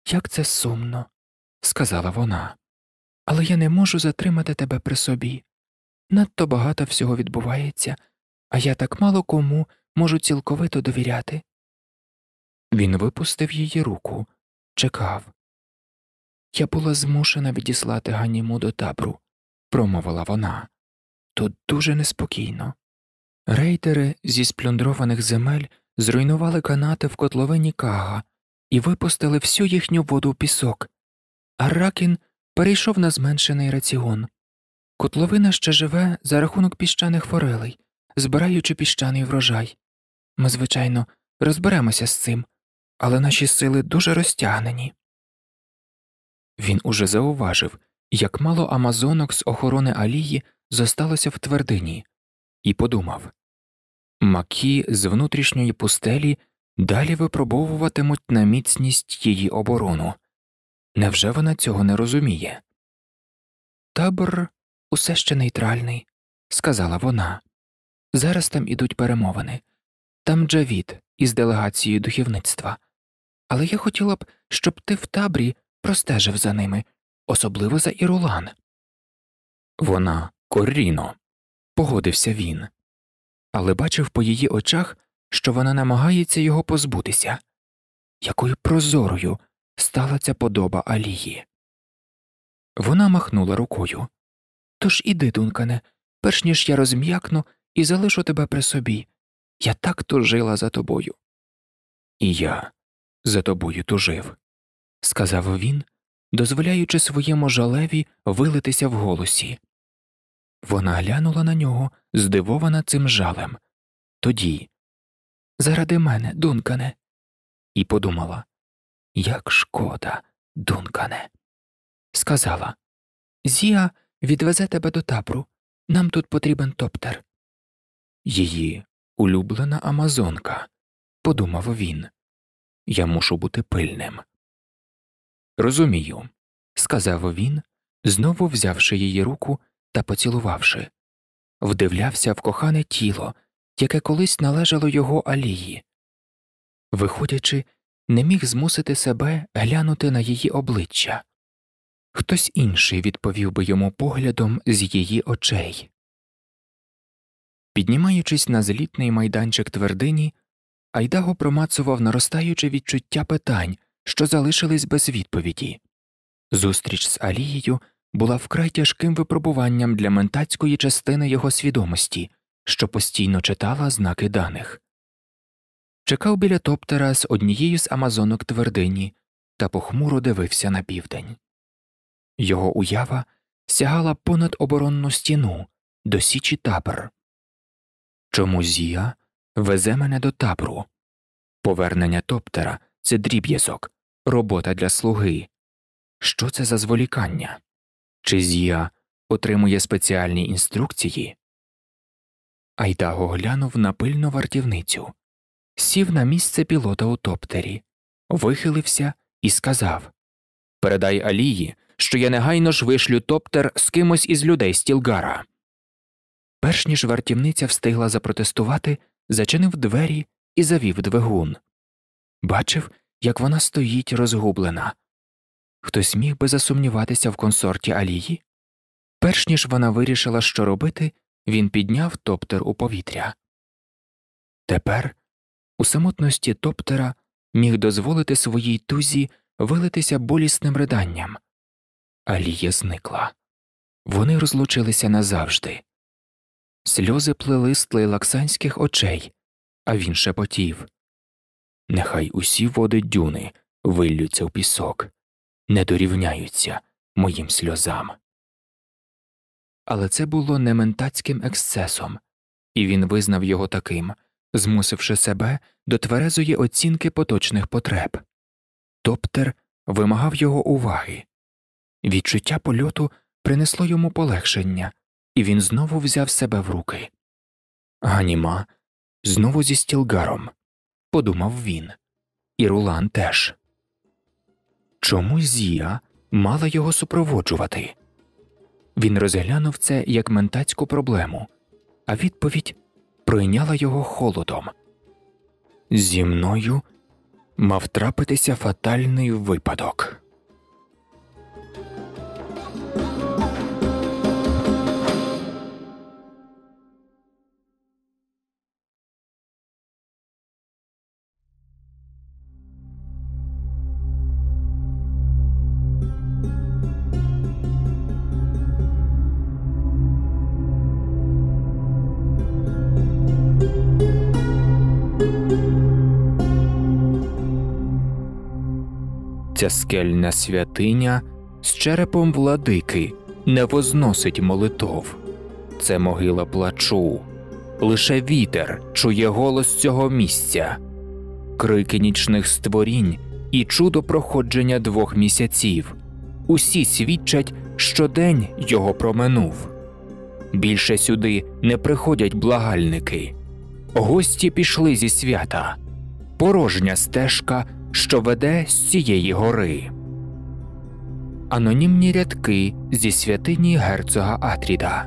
як це сумно, сказала вона, але я не можу затримати тебе при собі. Надто багато всього відбувається, а я так мало кому можу цілковито довіряти. Він випустив її руку, чекав. Я була змушена відіслати Ганіму до табру, промовила вона. Тут дуже неспокійно. Рейдери зі сплюндрованих земель зруйнували канати в котловині Кага і випустили всю їхню воду в пісок, а Ракін перейшов на зменшений раціон. Котловина ще живе за рахунок піщаних форелей, збираючи піщаний врожай. Ми, звичайно, розберемося з цим, але наші сили дуже розтягнені. Він уже зауважив, як мало амазонок з охорони Алії зосталося в твердині, і подумав Макі з внутрішньої пустелі далі випробовуватимуть на міцність її оборону. Невже вона цього не розуміє? Табор усе ще нейтральний, сказала вона. Зараз там ідуть перемовини. Там Джавід із делегацією духовництва. Але я хотіла б, щоб ти в табрі простежив за ними, особливо за Ірулан. Вона корріно, погодився він, але бачив по її очах, що вона намагається його позбутися. Якою прозорою стала ця подоба Алії. Вона махнула рукою. Тож іди, дункане, перш ніж я розм'якну і залишу тебе при собі. Я так тужила за тобою. І я за тобою тужив, сказав він, дозволяючи своєму жалеві вилитися в голосі. Вона глянула на нього, здивована цим жалем. Тоді заради мене, дункане, і подумала як шкода, дункане. Сказала Зія відвезе тебе до табру. Нам тут потрібен топтер. Її улюблена Амазонка, подумав він. Я мушу бути пильним. Розумію, сказав він, знову взявши її руку та поцілувавши, вдивлявся в кохане тіло, яке колись належало його алії. Виходячи, не міг змусити себе глянути на її обличчя. Хтось інший відповів би йому поглядом з її очей. Піднімаючись на злітний майданчик твердині, Айдаго промацував наростаюче відчуття питань, що залишились без відповіді. Зустріч з Алією була вкрай тяжким випробуванням для ментацької частини його свідомості, що постійно читала знаки даних. Чекав біля топтера з однією з амазонок твердині та похмуро дивився на південь. Його уява сягала понад оборонну стіну до січі табор. Чому Зія везе мене до табору? Повернення топтера це дріб'язок, робота для слуги. Що це за зволікання? Чи Зія отримує спеціальні інструкції? Айдаго глянув на пильну вартівницю, сів на місце пілота у топтері, вихилився і сказав Передай Алії, що я негайно ж вишлю топтер з кимось із людей Стілгара. Перш ніж вартівниця встигла запротестувати, зачинив двері і завів двигун. Бачив, як вона стоїть розгублена. Хтось міг би засумніватися в консорті Алії? Перш ніж вона вирішила, що робити, він підняв топтер у повітря. Тепер, у самотності топтера, міг дозволити своїй тузі вилитися болісним риданням. Алія зникла. Вони розлучилися назавжди. Сльози плели з тлейлаксанських очей, а він шепотів Нехай усі води дюни виллються в пісок, не дорівняються моїм сльозам. Але це було не ментацьким ексцесом, і він визнав його таким, змусивши себе до тверезої оцінки поточних потреб. Топтер вимагав його уваги. Відчуття польоту принесло йому полегшення, і він знову взяв себе в руки. Ганіма знову зі стілгаром, подумав він, і Рулан теж. Чому Зія мала його супроводжувати? Він розглянув це як ментацьку проблему, а відповідь пройняла його холодом. Зі мною мав трапитися фатальний випадок. Ця скельна святиня з черепом владики не возносить молитов. Це могила плачу, лише вітер чує голос цього місця, крики нічних створінь і чудо проходження двох місяців. Усі свідчать, що день його проминув. Більше сюди не приходять благальники. Гості пішли зі свята, порожня стежка що веде з цієї гори. Анонімні рядки зі святині герцога Атріда.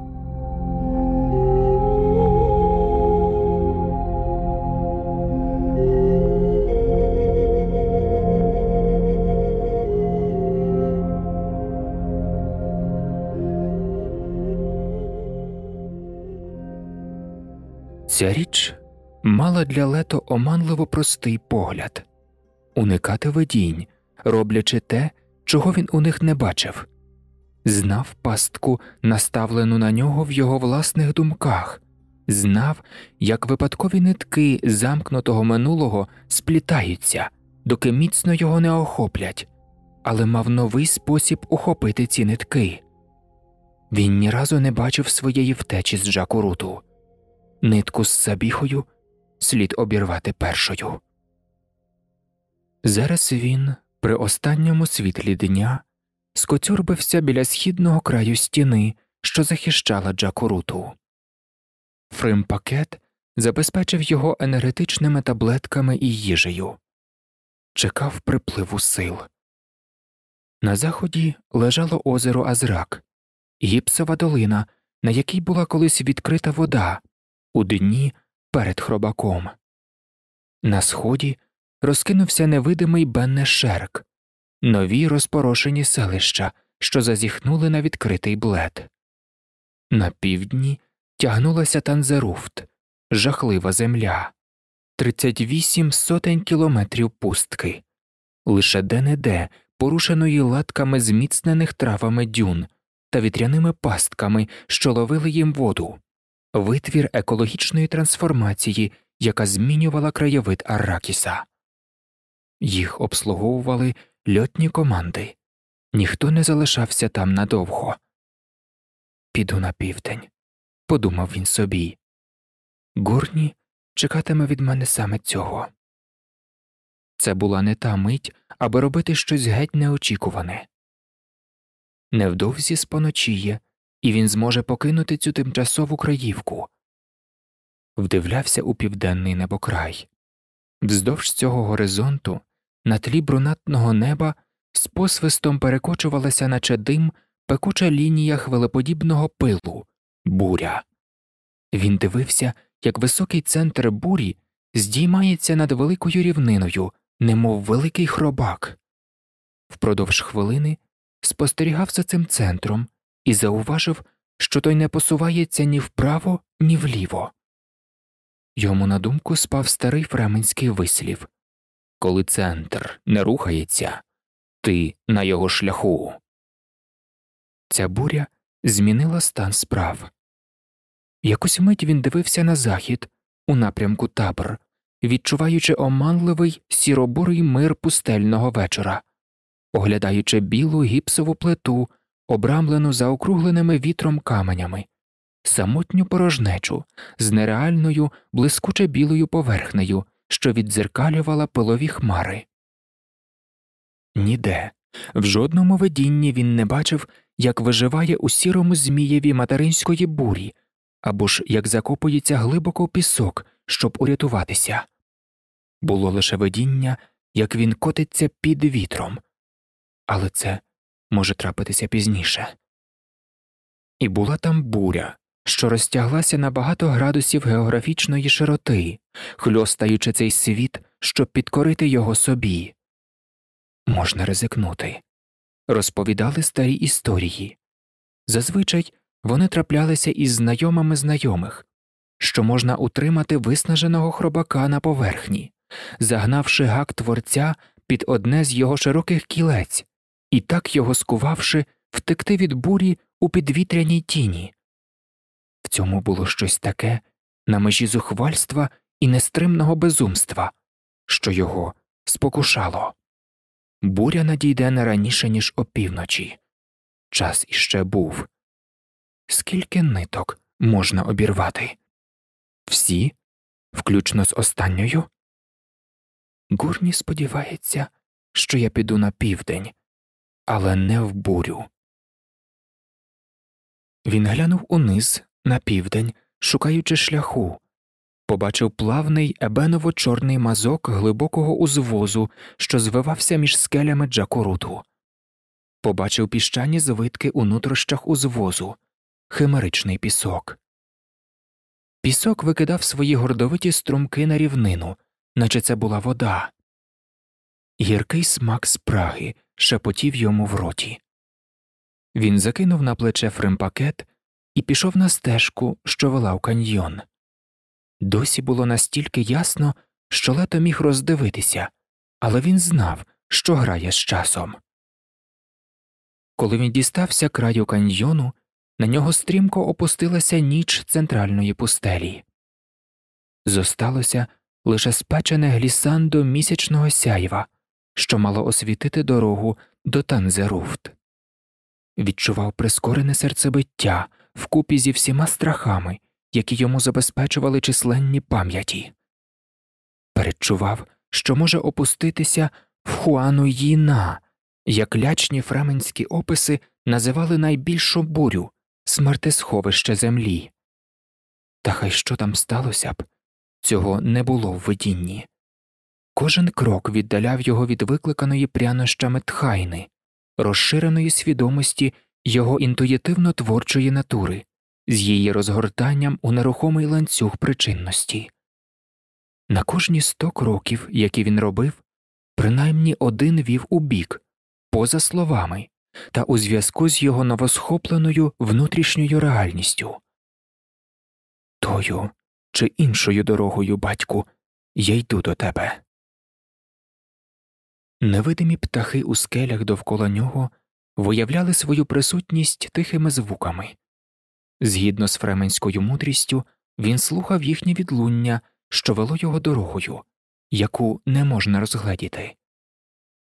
Ця річ мала для лето оманливо простий погляд уникати видінь, роблячи те, чого він у них не бачив, знав пастку, наставлену на нього в його власних думках, знав, як випадкові нитки замкнутого минулого сплітаються, доки міцно його не охоплять, але мав новий спосіб ухопити ці нитки. Він ні разу не бачив своєї втечі з Джакуруту. Нитку з забіхою слід обірвати першою. Зараз він, при останньому світлі дня, скоцюрбився біля східного краю стіни, що захищала Джакуруту. Фримпакет забезпечив його енергетичними таблетками і їжею, чекав припливу сил. На заході лежало озеро Азрак, гіпсова долина, на якій була колись відкрита вода, у дні перед хробаком. На сході розкинувся невидимий Беннешерк, нові розпорошені селища, що зазіхнули на відкритий блед. На півдні тягнулася Танзеруфт, жахлива земля, 38 сотень кілометрів пустки, лише де не де порушеної латками зміцнених травами дюн та вітряними пастками, що ловили їм воду, витвір екологічної трансформації, яка змінювала краєвид Арракіса. Їх обслуговували льотні команди, ніхто не залишався там надовго. Піду на південь, подумав він собі. Гурні чекатиме від мене саме цього. Це була не та мить, аби робити щось геть неочікуване. Невдовзі споночіє, і він зможе покинути цю тимчасову краївку. Вдивлявся у південний небокрай. Вздовж цього горизонту, на тлі брунатного неба, з посвистом перекочувалася, наче дим, пекуча лінія хвилеподібного пилу, буря. Він дивився, як високий центр бурі здіймається над великою рівниною, немов великий хробак. Впродовж хвилини спостерігав за цим центром і зауважив, що той не посувається ні вправо, ні вліво. Йому на думку спав старий фременський вислів Коли центр не рухається, ти на його шляху. Ця буря змінила стан справ. Якусь мить він дивився на захід, у напрямку табор, відчуваючи оманливий сіробурий мир пустельного вечора, оглядаючи білу гіпсову плиту, обрамлену заокругленими вітром каменями, самотню порожнечу з нереальною блискуче білою поверхнею, що віддзеркалювала пилові хмари. Ніде, в жодному видінні він не бачив, як виживає у сірому змієві материнської бурі або ж як закопується глибоко в пісок, щоб урятуватися. Було лише видіння, як він котиться під вітром, але це може трапитися пізніше. І була там буря, що розтяглася на багато градусів географічної широти, хльостаючи цей світ, щоб підкорити його собі. Можна ризикнути. Розповідали старі історії. Зазвичай вони траплялися із знайомими знайомих, що можна утримати виснаженого хробака на поверхні, загнавши гак творця під одне з його широких кілець і так його скувавши, втекти від бурі у підвітряній тіні. В цьому було щось таке на межі зухвальства і нестримного безумства, що його спокушало. Буря надійде не раніше, ніж опівночі. Час іще був. Скільки ниток можна обірвати? Всі, включно з останньою. Гурні сподівається, що я піду на південь, але не в бурю. Він глянув униз на південь, шукаючи шляху, побачив плавний ебеново чорний мазок глибокого узвозу, що звивався між скелями Джакуруту, побачив піщані звитки у нутрощах узвозу, химеричний пісок. Пісок викидав свої гордовиті струмки на рівнину, наче це була вода. Гіркий смак спраги шепотів йому в роті. Він закинув на плече фримпакет і пішов на стежку, що вела в каньйон. Досі було настільки ясно, що лето міг роздивитися, але він знав, що грає з часом. Коли він дістався краю каньйону, на нього стрімко опустилася ніч центральної пустелі. Зосталося лише спечене глісандо місячного сяйва, що мало освітити дорогу до Танзеруфт. відчував прискорене серцебиття вкупі зі всіма страхами, які йому забезпечували численні пам'яті. Передчував, що може опуститися в Хуану Їна, як лячні фременські описи називали найбільшу бурю смертесховище землі. Та хай що там сталося б, цього не було в видінні. Кожен крок віддаляв його від викликаної прянощами тхайни, розширеної свідомості його інтуїтивно творчої натури, з її розгортанням у нерухомий ланцюг причинності. На кожні сто кроків, які він робив, принаймні один вів у бік, поза словами, та у зв'язку з його новосхопленою внутрішньою реальністю. Тою чи іншою дорогою, батьку, я йду до тебе. Невидимі птахи у скелях довкола нього виявляли свою присутність тихими звуками. Згідно з фременською мудрістю, він слухав їхнє відлуння, що вело його дорогою, яку не можна розгледіти.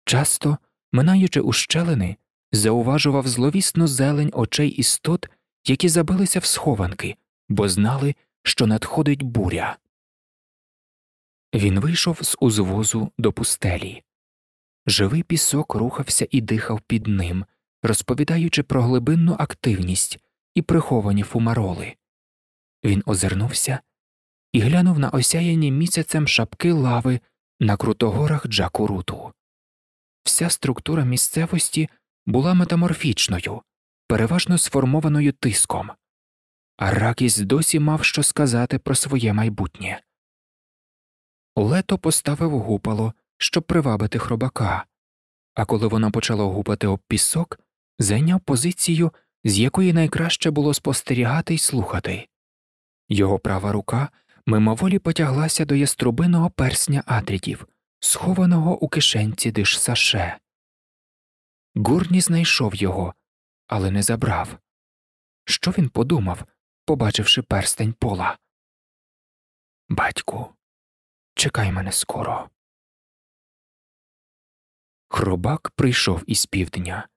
Часто, минаючи ущелини, зауважував зловісну зелень очей істот, які забилися в схованки, бо знали, що надходить буря. Він вийшов з узвозу до пустелі. Живий пісок рухався і дихав під ним, розповідаючи про глибинну активність і приховані фумароли. Він озирнувся і глянув на осяяні місяцем шапки лави на крутогорах Джакуруту. Вся структура місцевості була метаморфічною, переважно сформованою тиском, а досі мав що сказати про своє майбутнє. Лето поставив гупало, щоб привабити хробака, а коли воно почало гупати об пісок, зайняв позицію, з якої найкраще було спостерігати й слухати. Його права рука мимоволі потяглася до яструбиного персня атрітів, схованого у кишенці диш саше. Гурні знайшов його, але не забрав. Що він подумав, побачивши перстень пола? Батьку, чекай мене скоро. Хробак прийшов із півдня,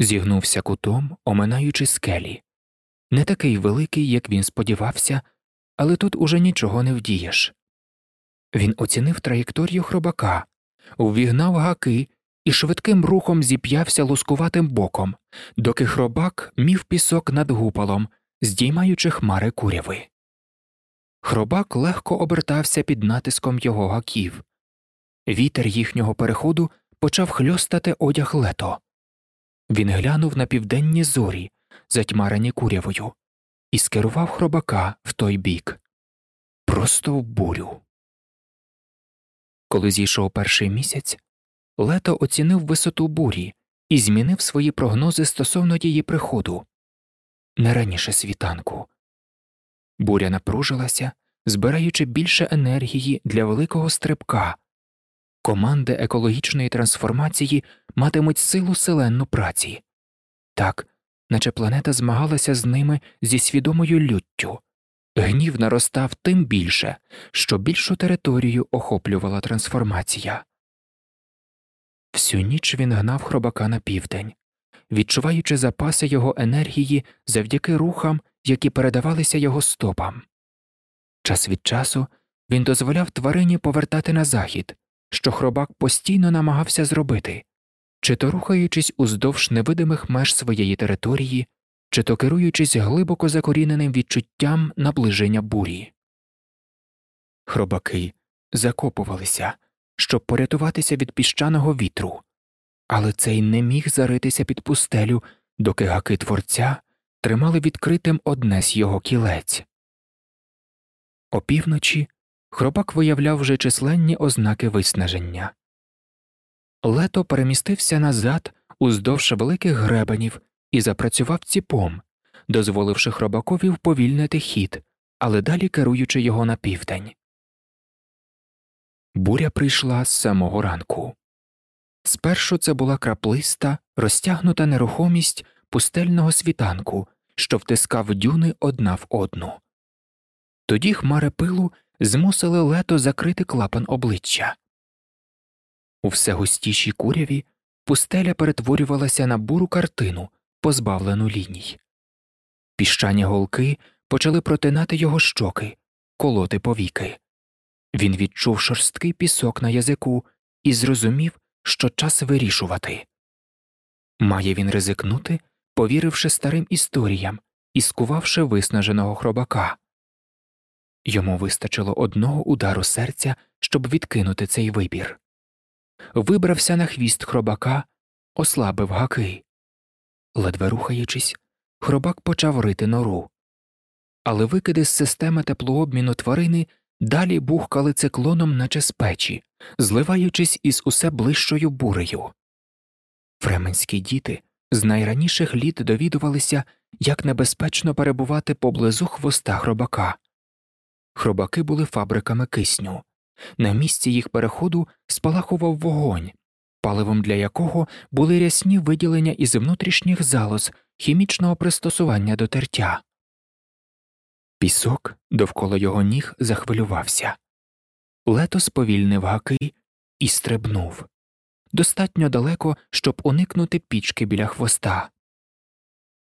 зігнувся кутом, оминаючи скелі. Не такий великий, як він сподівався, але тут уже нічого не вдієш. Він оцінив траєкторію хробака, ввігнав гаки і швидким рухом зіп'явся лускуватим боком, доки хробак мів пісок над гупалом, здіймаючи хмари куряви. Хробак легко обертався під натиском його гаків. Вітер їхнього переходу почав хльостати одяг лето. Він глянув на південні зорі, затьмарені курявою, і скерував хробака в той бік просто в бурю. Коли зійшов перший місяць, лето оцінив висоту бурі і змінив свої прогнози стосовно її приходу не раніше світанку. Буря напружилася, збираючи більше енергії для великого стрибка. Команди екологічної трансформації матимуть силу селенну праці так, наче планета змагалася з ними зі свідомою люттю. Гнів наростав тим більше, що більшу територію охоплювала трансформація. Всю ніч він гнав хробака на південь, відчуваючи запаси його енергії завдяки рухам, які передавалися його стопам. Час від часу він дозволяв тварині повертати на захід, що хробак постійно намагався зробити, чи то рухаючись уздовж невидимих меж своєї території, чи то керуючись глибоко закоріненим відчуттям наближення бурі. Хробаки закопувалися, щоб порятуватися від піщаного вітру, але цей не міг заритися під пустелю, доки гаки творця тримали відкритим одне з його кілець. Опівночі хробак виявляв вже численні ознаки виснаження. Лето перемістився назад уздовж великих гребенів і запрацював ціпом, дозволивши хробакові вповільнити хід, але далі керуючи його на південь. Буря прийшла з самого ранку. Спершу це була краплиста, розтягнута нерухомість пустельного світанку, що втискав дюни одна в одну. Тоді хмари пилу змусили лето закрити клапан обличчя. У все густішій куряві пустеля перетворювалася на буру картину, позбавлену ліній. Піщані голки почали протинати його щоки, колоти повіки. Він відчув шорсткий пісок на язику і зрозумів, що час вирішувати. Має він ризикнути, повіривши старим історіям і скувавши виснаженого хробака. Йому вистачило одного удару серця, щоб відкинути цей вибір. Вибрався на хвіст хробака, ослабив гаки. Ледве рухаючись, хробак почав рити нору. Але викиди з системи теплообміну тварини далі бухкали циклоном, наче з печі, зливаючись із усе ближчою бурею. Фременські діти з найраніших літ довідувалися, як небезпечно перебувати поблизу хвоста хробака. Хробаки були фабриками кисню. На місці їх переходу спалахував вогонь, паливом для якого були рясні виділення із внутрішніх залоз хімічного пристосування до тертя. Пісок довкола його ніг захвилювався. Лето сповільнив гаки і стрибнув достатньо далеко, щоб уникнути пічки біля хвоста.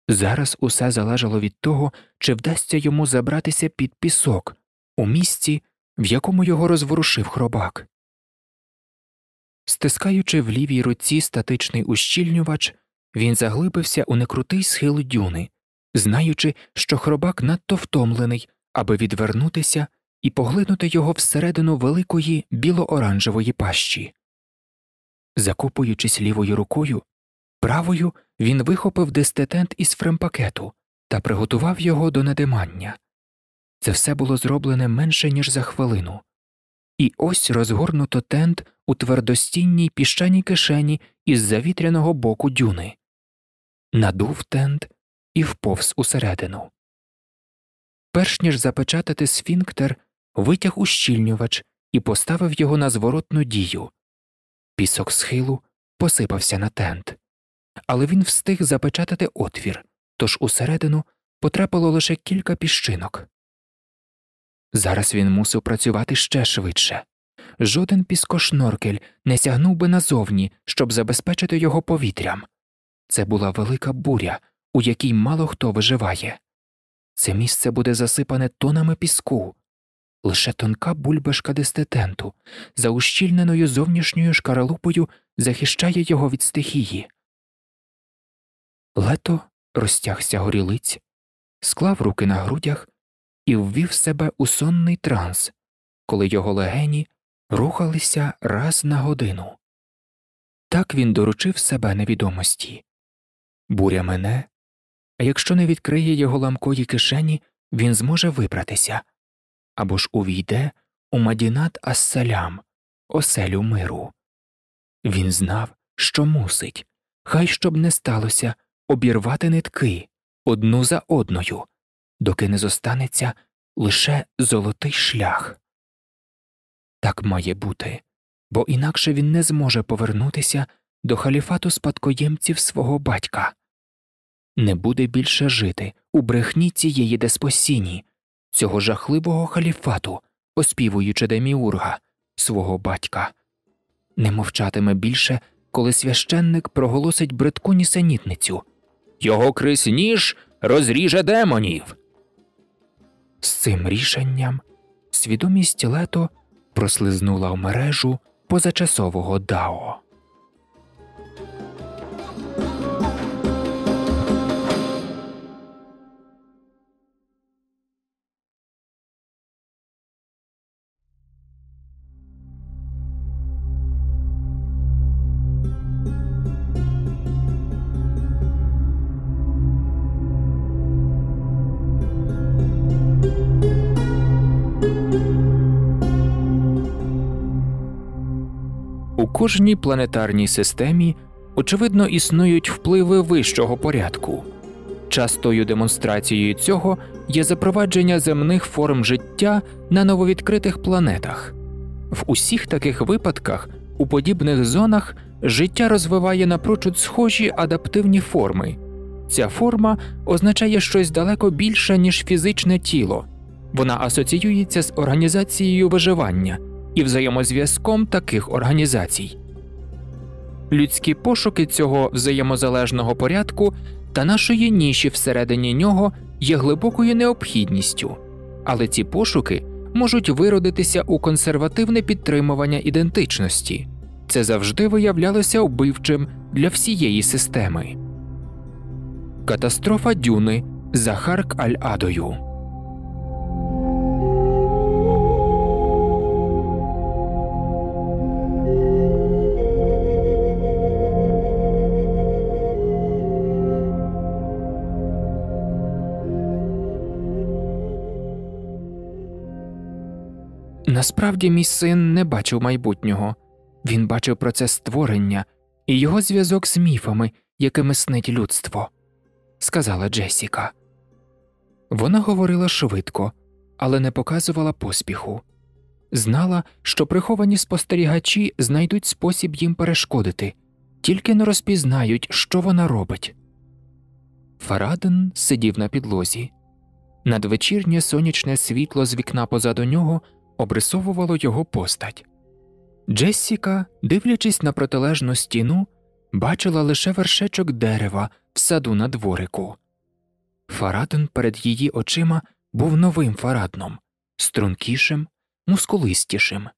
Зараз усе залежало від того, чи вдасться йому забратися під пісок у місці, в якому його розворушив хробак. Стискаючи в лівій руці статичний ущільнювач, він заглибився у некрутий схил дюни, знаючи, що хробак надто втомлений, аби відвернутися і поглинути його всередину великої біло-оранжевої пащі. Закопуючись лівою рукою, правою він вихопив дистетент із фремпакету та приготував його до надимання. Це все було зроблене менше, ніж за хвилину, і ось розгорнуто тент у твердостінній піщаній кишені із завітряного боку дюни, надув тент і вповз усередину. Перш ніж запечатати сфінктер, витяг ущільнювач і поставив його на зворотну дію. Пісок схилу посипався на тент, але він встиг запечатати отвір, тож усередину потрапило лише кілька піщинок. Зараз він мусив працювати ще швидше. Жоден піскошноркель не сягнув би назовні, щоб забезпечити його повітрям. Це була велика буря, у якій мало хто виживає. Це місце буде засипане тонами піску, лише тонка бульбашка дистетенту, за ущільненою зовнішньою шкаралупою захищає його від стихії. Лето розтягся горілиць, склав руки на грудях і ввів себе у сонний транс, коли його легені рухалися раз на годину. Так він доручив себе невідомості. Буря мене, а якщо не відкриє його ламкої кишені, він зможе вибратися або ж увійде у Мадінат Ассалям, оселю миру. Він знав, що мусить, хай щоб не сталося обірвати нитки одну за одною, доки не зостанеться лише золотий шлях. Так має бути, бо інакше він не зможе повернутися до халіфату спадкоємців свого батька, не буде більше жити у брехні цієї деспосіні, цього жахливого халіфату, оспівуючи деміурга, свого батька, не мовчатиме більше, коли священник проголосить бридку нісенітницю Його крись ніж розріже демонів. З цим рішенням свідомість лето прослизнула в мережу позачасового дао. Кожній планетарній системі, очевидно, існують впливи вищого порядку. Частою демонстрацією цього є запровадження земних форм життя на нововідкритих планетах. В усіх таких випадках у подібних зонах життя розвиває напрочуд схожі адаптивні форми. Ця форма означає щось далеко більше, ніж фізичне тіло, вона асоціюється з організацією виживання і взаємозв'язком таких організацій. Людські пошуки цього взаємозалежного порядку та нашої ніші всередині нього є глибокою необхідністю, але ці пошуки можуть виродитися у консервативне підтримування ідентичності, це завжди виявлялося вбивчим для всієї системи. Катастрофа Дюни Захарк Аль-Адою Насправді мій син не бачив майбутнього, він бачив процес створення і його зв'язок з міфами, якими снить людство, сказала Джесіка. Вона говорила швидко, але не показувала поспіху. Знала, що приховані спостерігачі знайдуть спосіб їм перешкодити, тільки не розпізнають, що вона робить. Фараден сидів на підлозі. Надвечірнє сонячне світло з вікна позаду нього обрисовувало його постать. Джессіка, дивлячись на протилежну стіну, бачила лише вершечок дерева в саду на дворику. Фарадон перед її очима був новим фарадном, стрункішим, мускулистішим.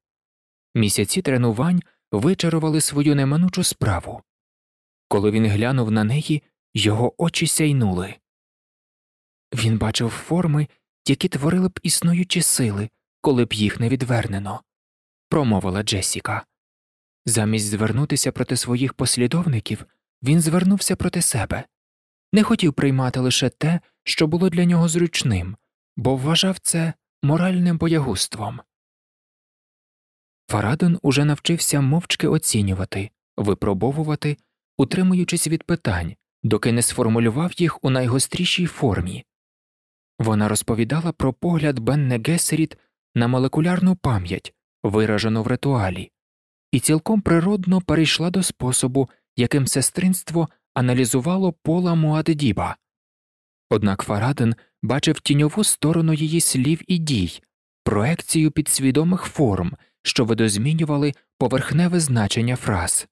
Місяці тренувань вичарували свою неминучу справу. Коли він глянув на неї, його очі сяйнули. Він бачив форми, які творили б існуючі сили, коли б їх не відвернено, промовила Джесіка. Замість звернутися проти своїх послідовників, він звернувся проти себе, не хотів приймати лише те, що було для нього зручним, бо вважав це моральним боягуством. Фарадон уже навчився мовчки оцінювати, випробовувати, утримуючись від питань, доки не сформулював їх у найгострішій формі. Вона розповідала про погляд Бене Ґессерит на молекулярну пам'ять, виражену в ритуалі, і цілком природно перейшла до способу, яким сестринство аналізувало Пола Муад'Діба. Однак Фарад'н бачив тіньову сторону її слів і дій, проекцію підсвідомих форм, що видозмінювали поверхневе значення фраз.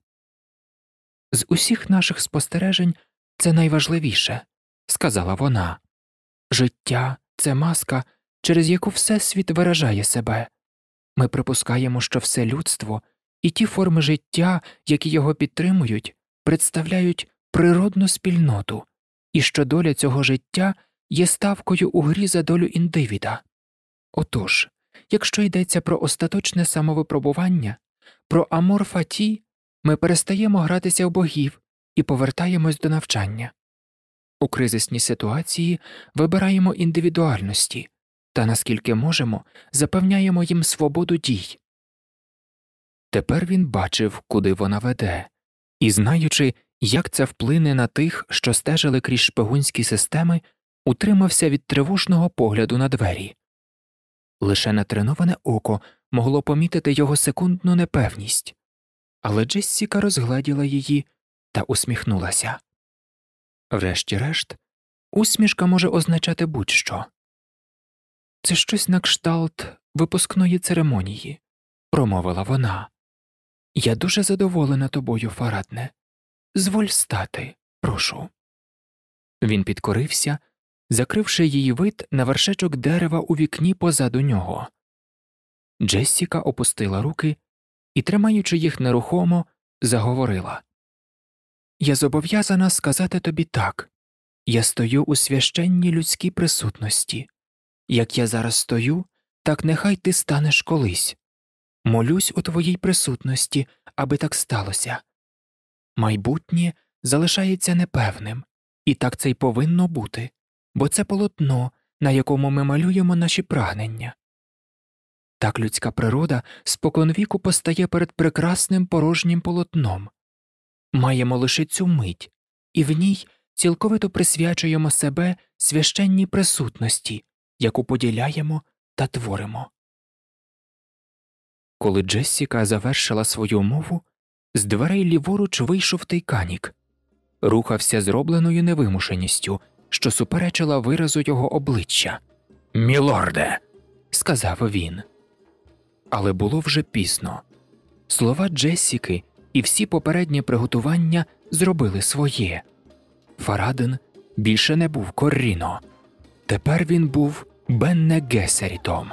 З усіх наших спостережень це найважливіше, сказала вона життя це маска, через яку Всесвіт виражає себе. Ми припускаємо, що все людство і ті форми життя, які його підтримують, представляють природну спільноту, і що доля цього життя є ставкою у грі за долю індивіда. Отож, якщо йдеться про остаточне самовипробування, про амор фаті, ми перестаємо гратися в богів і повертаємось до навчання. У кризисній ситуації вибираємо індивідуальності, та наскільки можемо, запевняємо їм свободу дій. Тепер він бачив, куди вона веде, і, знаючи, як це вплине на тих, що стежили крізь шпигунські системи, утримався від тривожного погляду на двері. Лише натреноване око могло помітити його секундну непевність, але Джессіка розгладіла її та усміхнулася. Врешті-решт, усмішка може означати будь що. Це щось на кшталт випускної церемонії, промовила вона. Я дуже задоволена тобою, Фарадне. Зволь стати, прошу. Він підкорився, закривши її вид на вершечок дерева у вікні позаду нього. Джессіка опустила руки і, тримаючи їх нерухомо, заговорила Я зобов'язана сказати тобі так я стою у священній людській присутності. Як я зараз стою, так нехай ти станеш колись. Молюсь у твоїй присутності, аби так сталося. Майбутнє залишається непевним, і так це й повинно бути, бо це полотно, на якому ми малюємо наші прагнення. Так людська природа споконвіку постає перед прекрасним порожнім полотном. Маємо лише цю мить, і в ній цілковито присвячуємо себе священній присутності, яку поділяємо та творимо. Коли Джессіка завершила свою мову, з дверей ліворуч вийшов тайканік, рухався зробленою невимушеністю, що суперечила виразу його обличчя. Мілорде, сказав він. Але було вже пізно. Слова Джессіки і всі попередні приготування зробили своє. Фарадин більше не був Корріно. Тепер він був Бенне Гесерітом.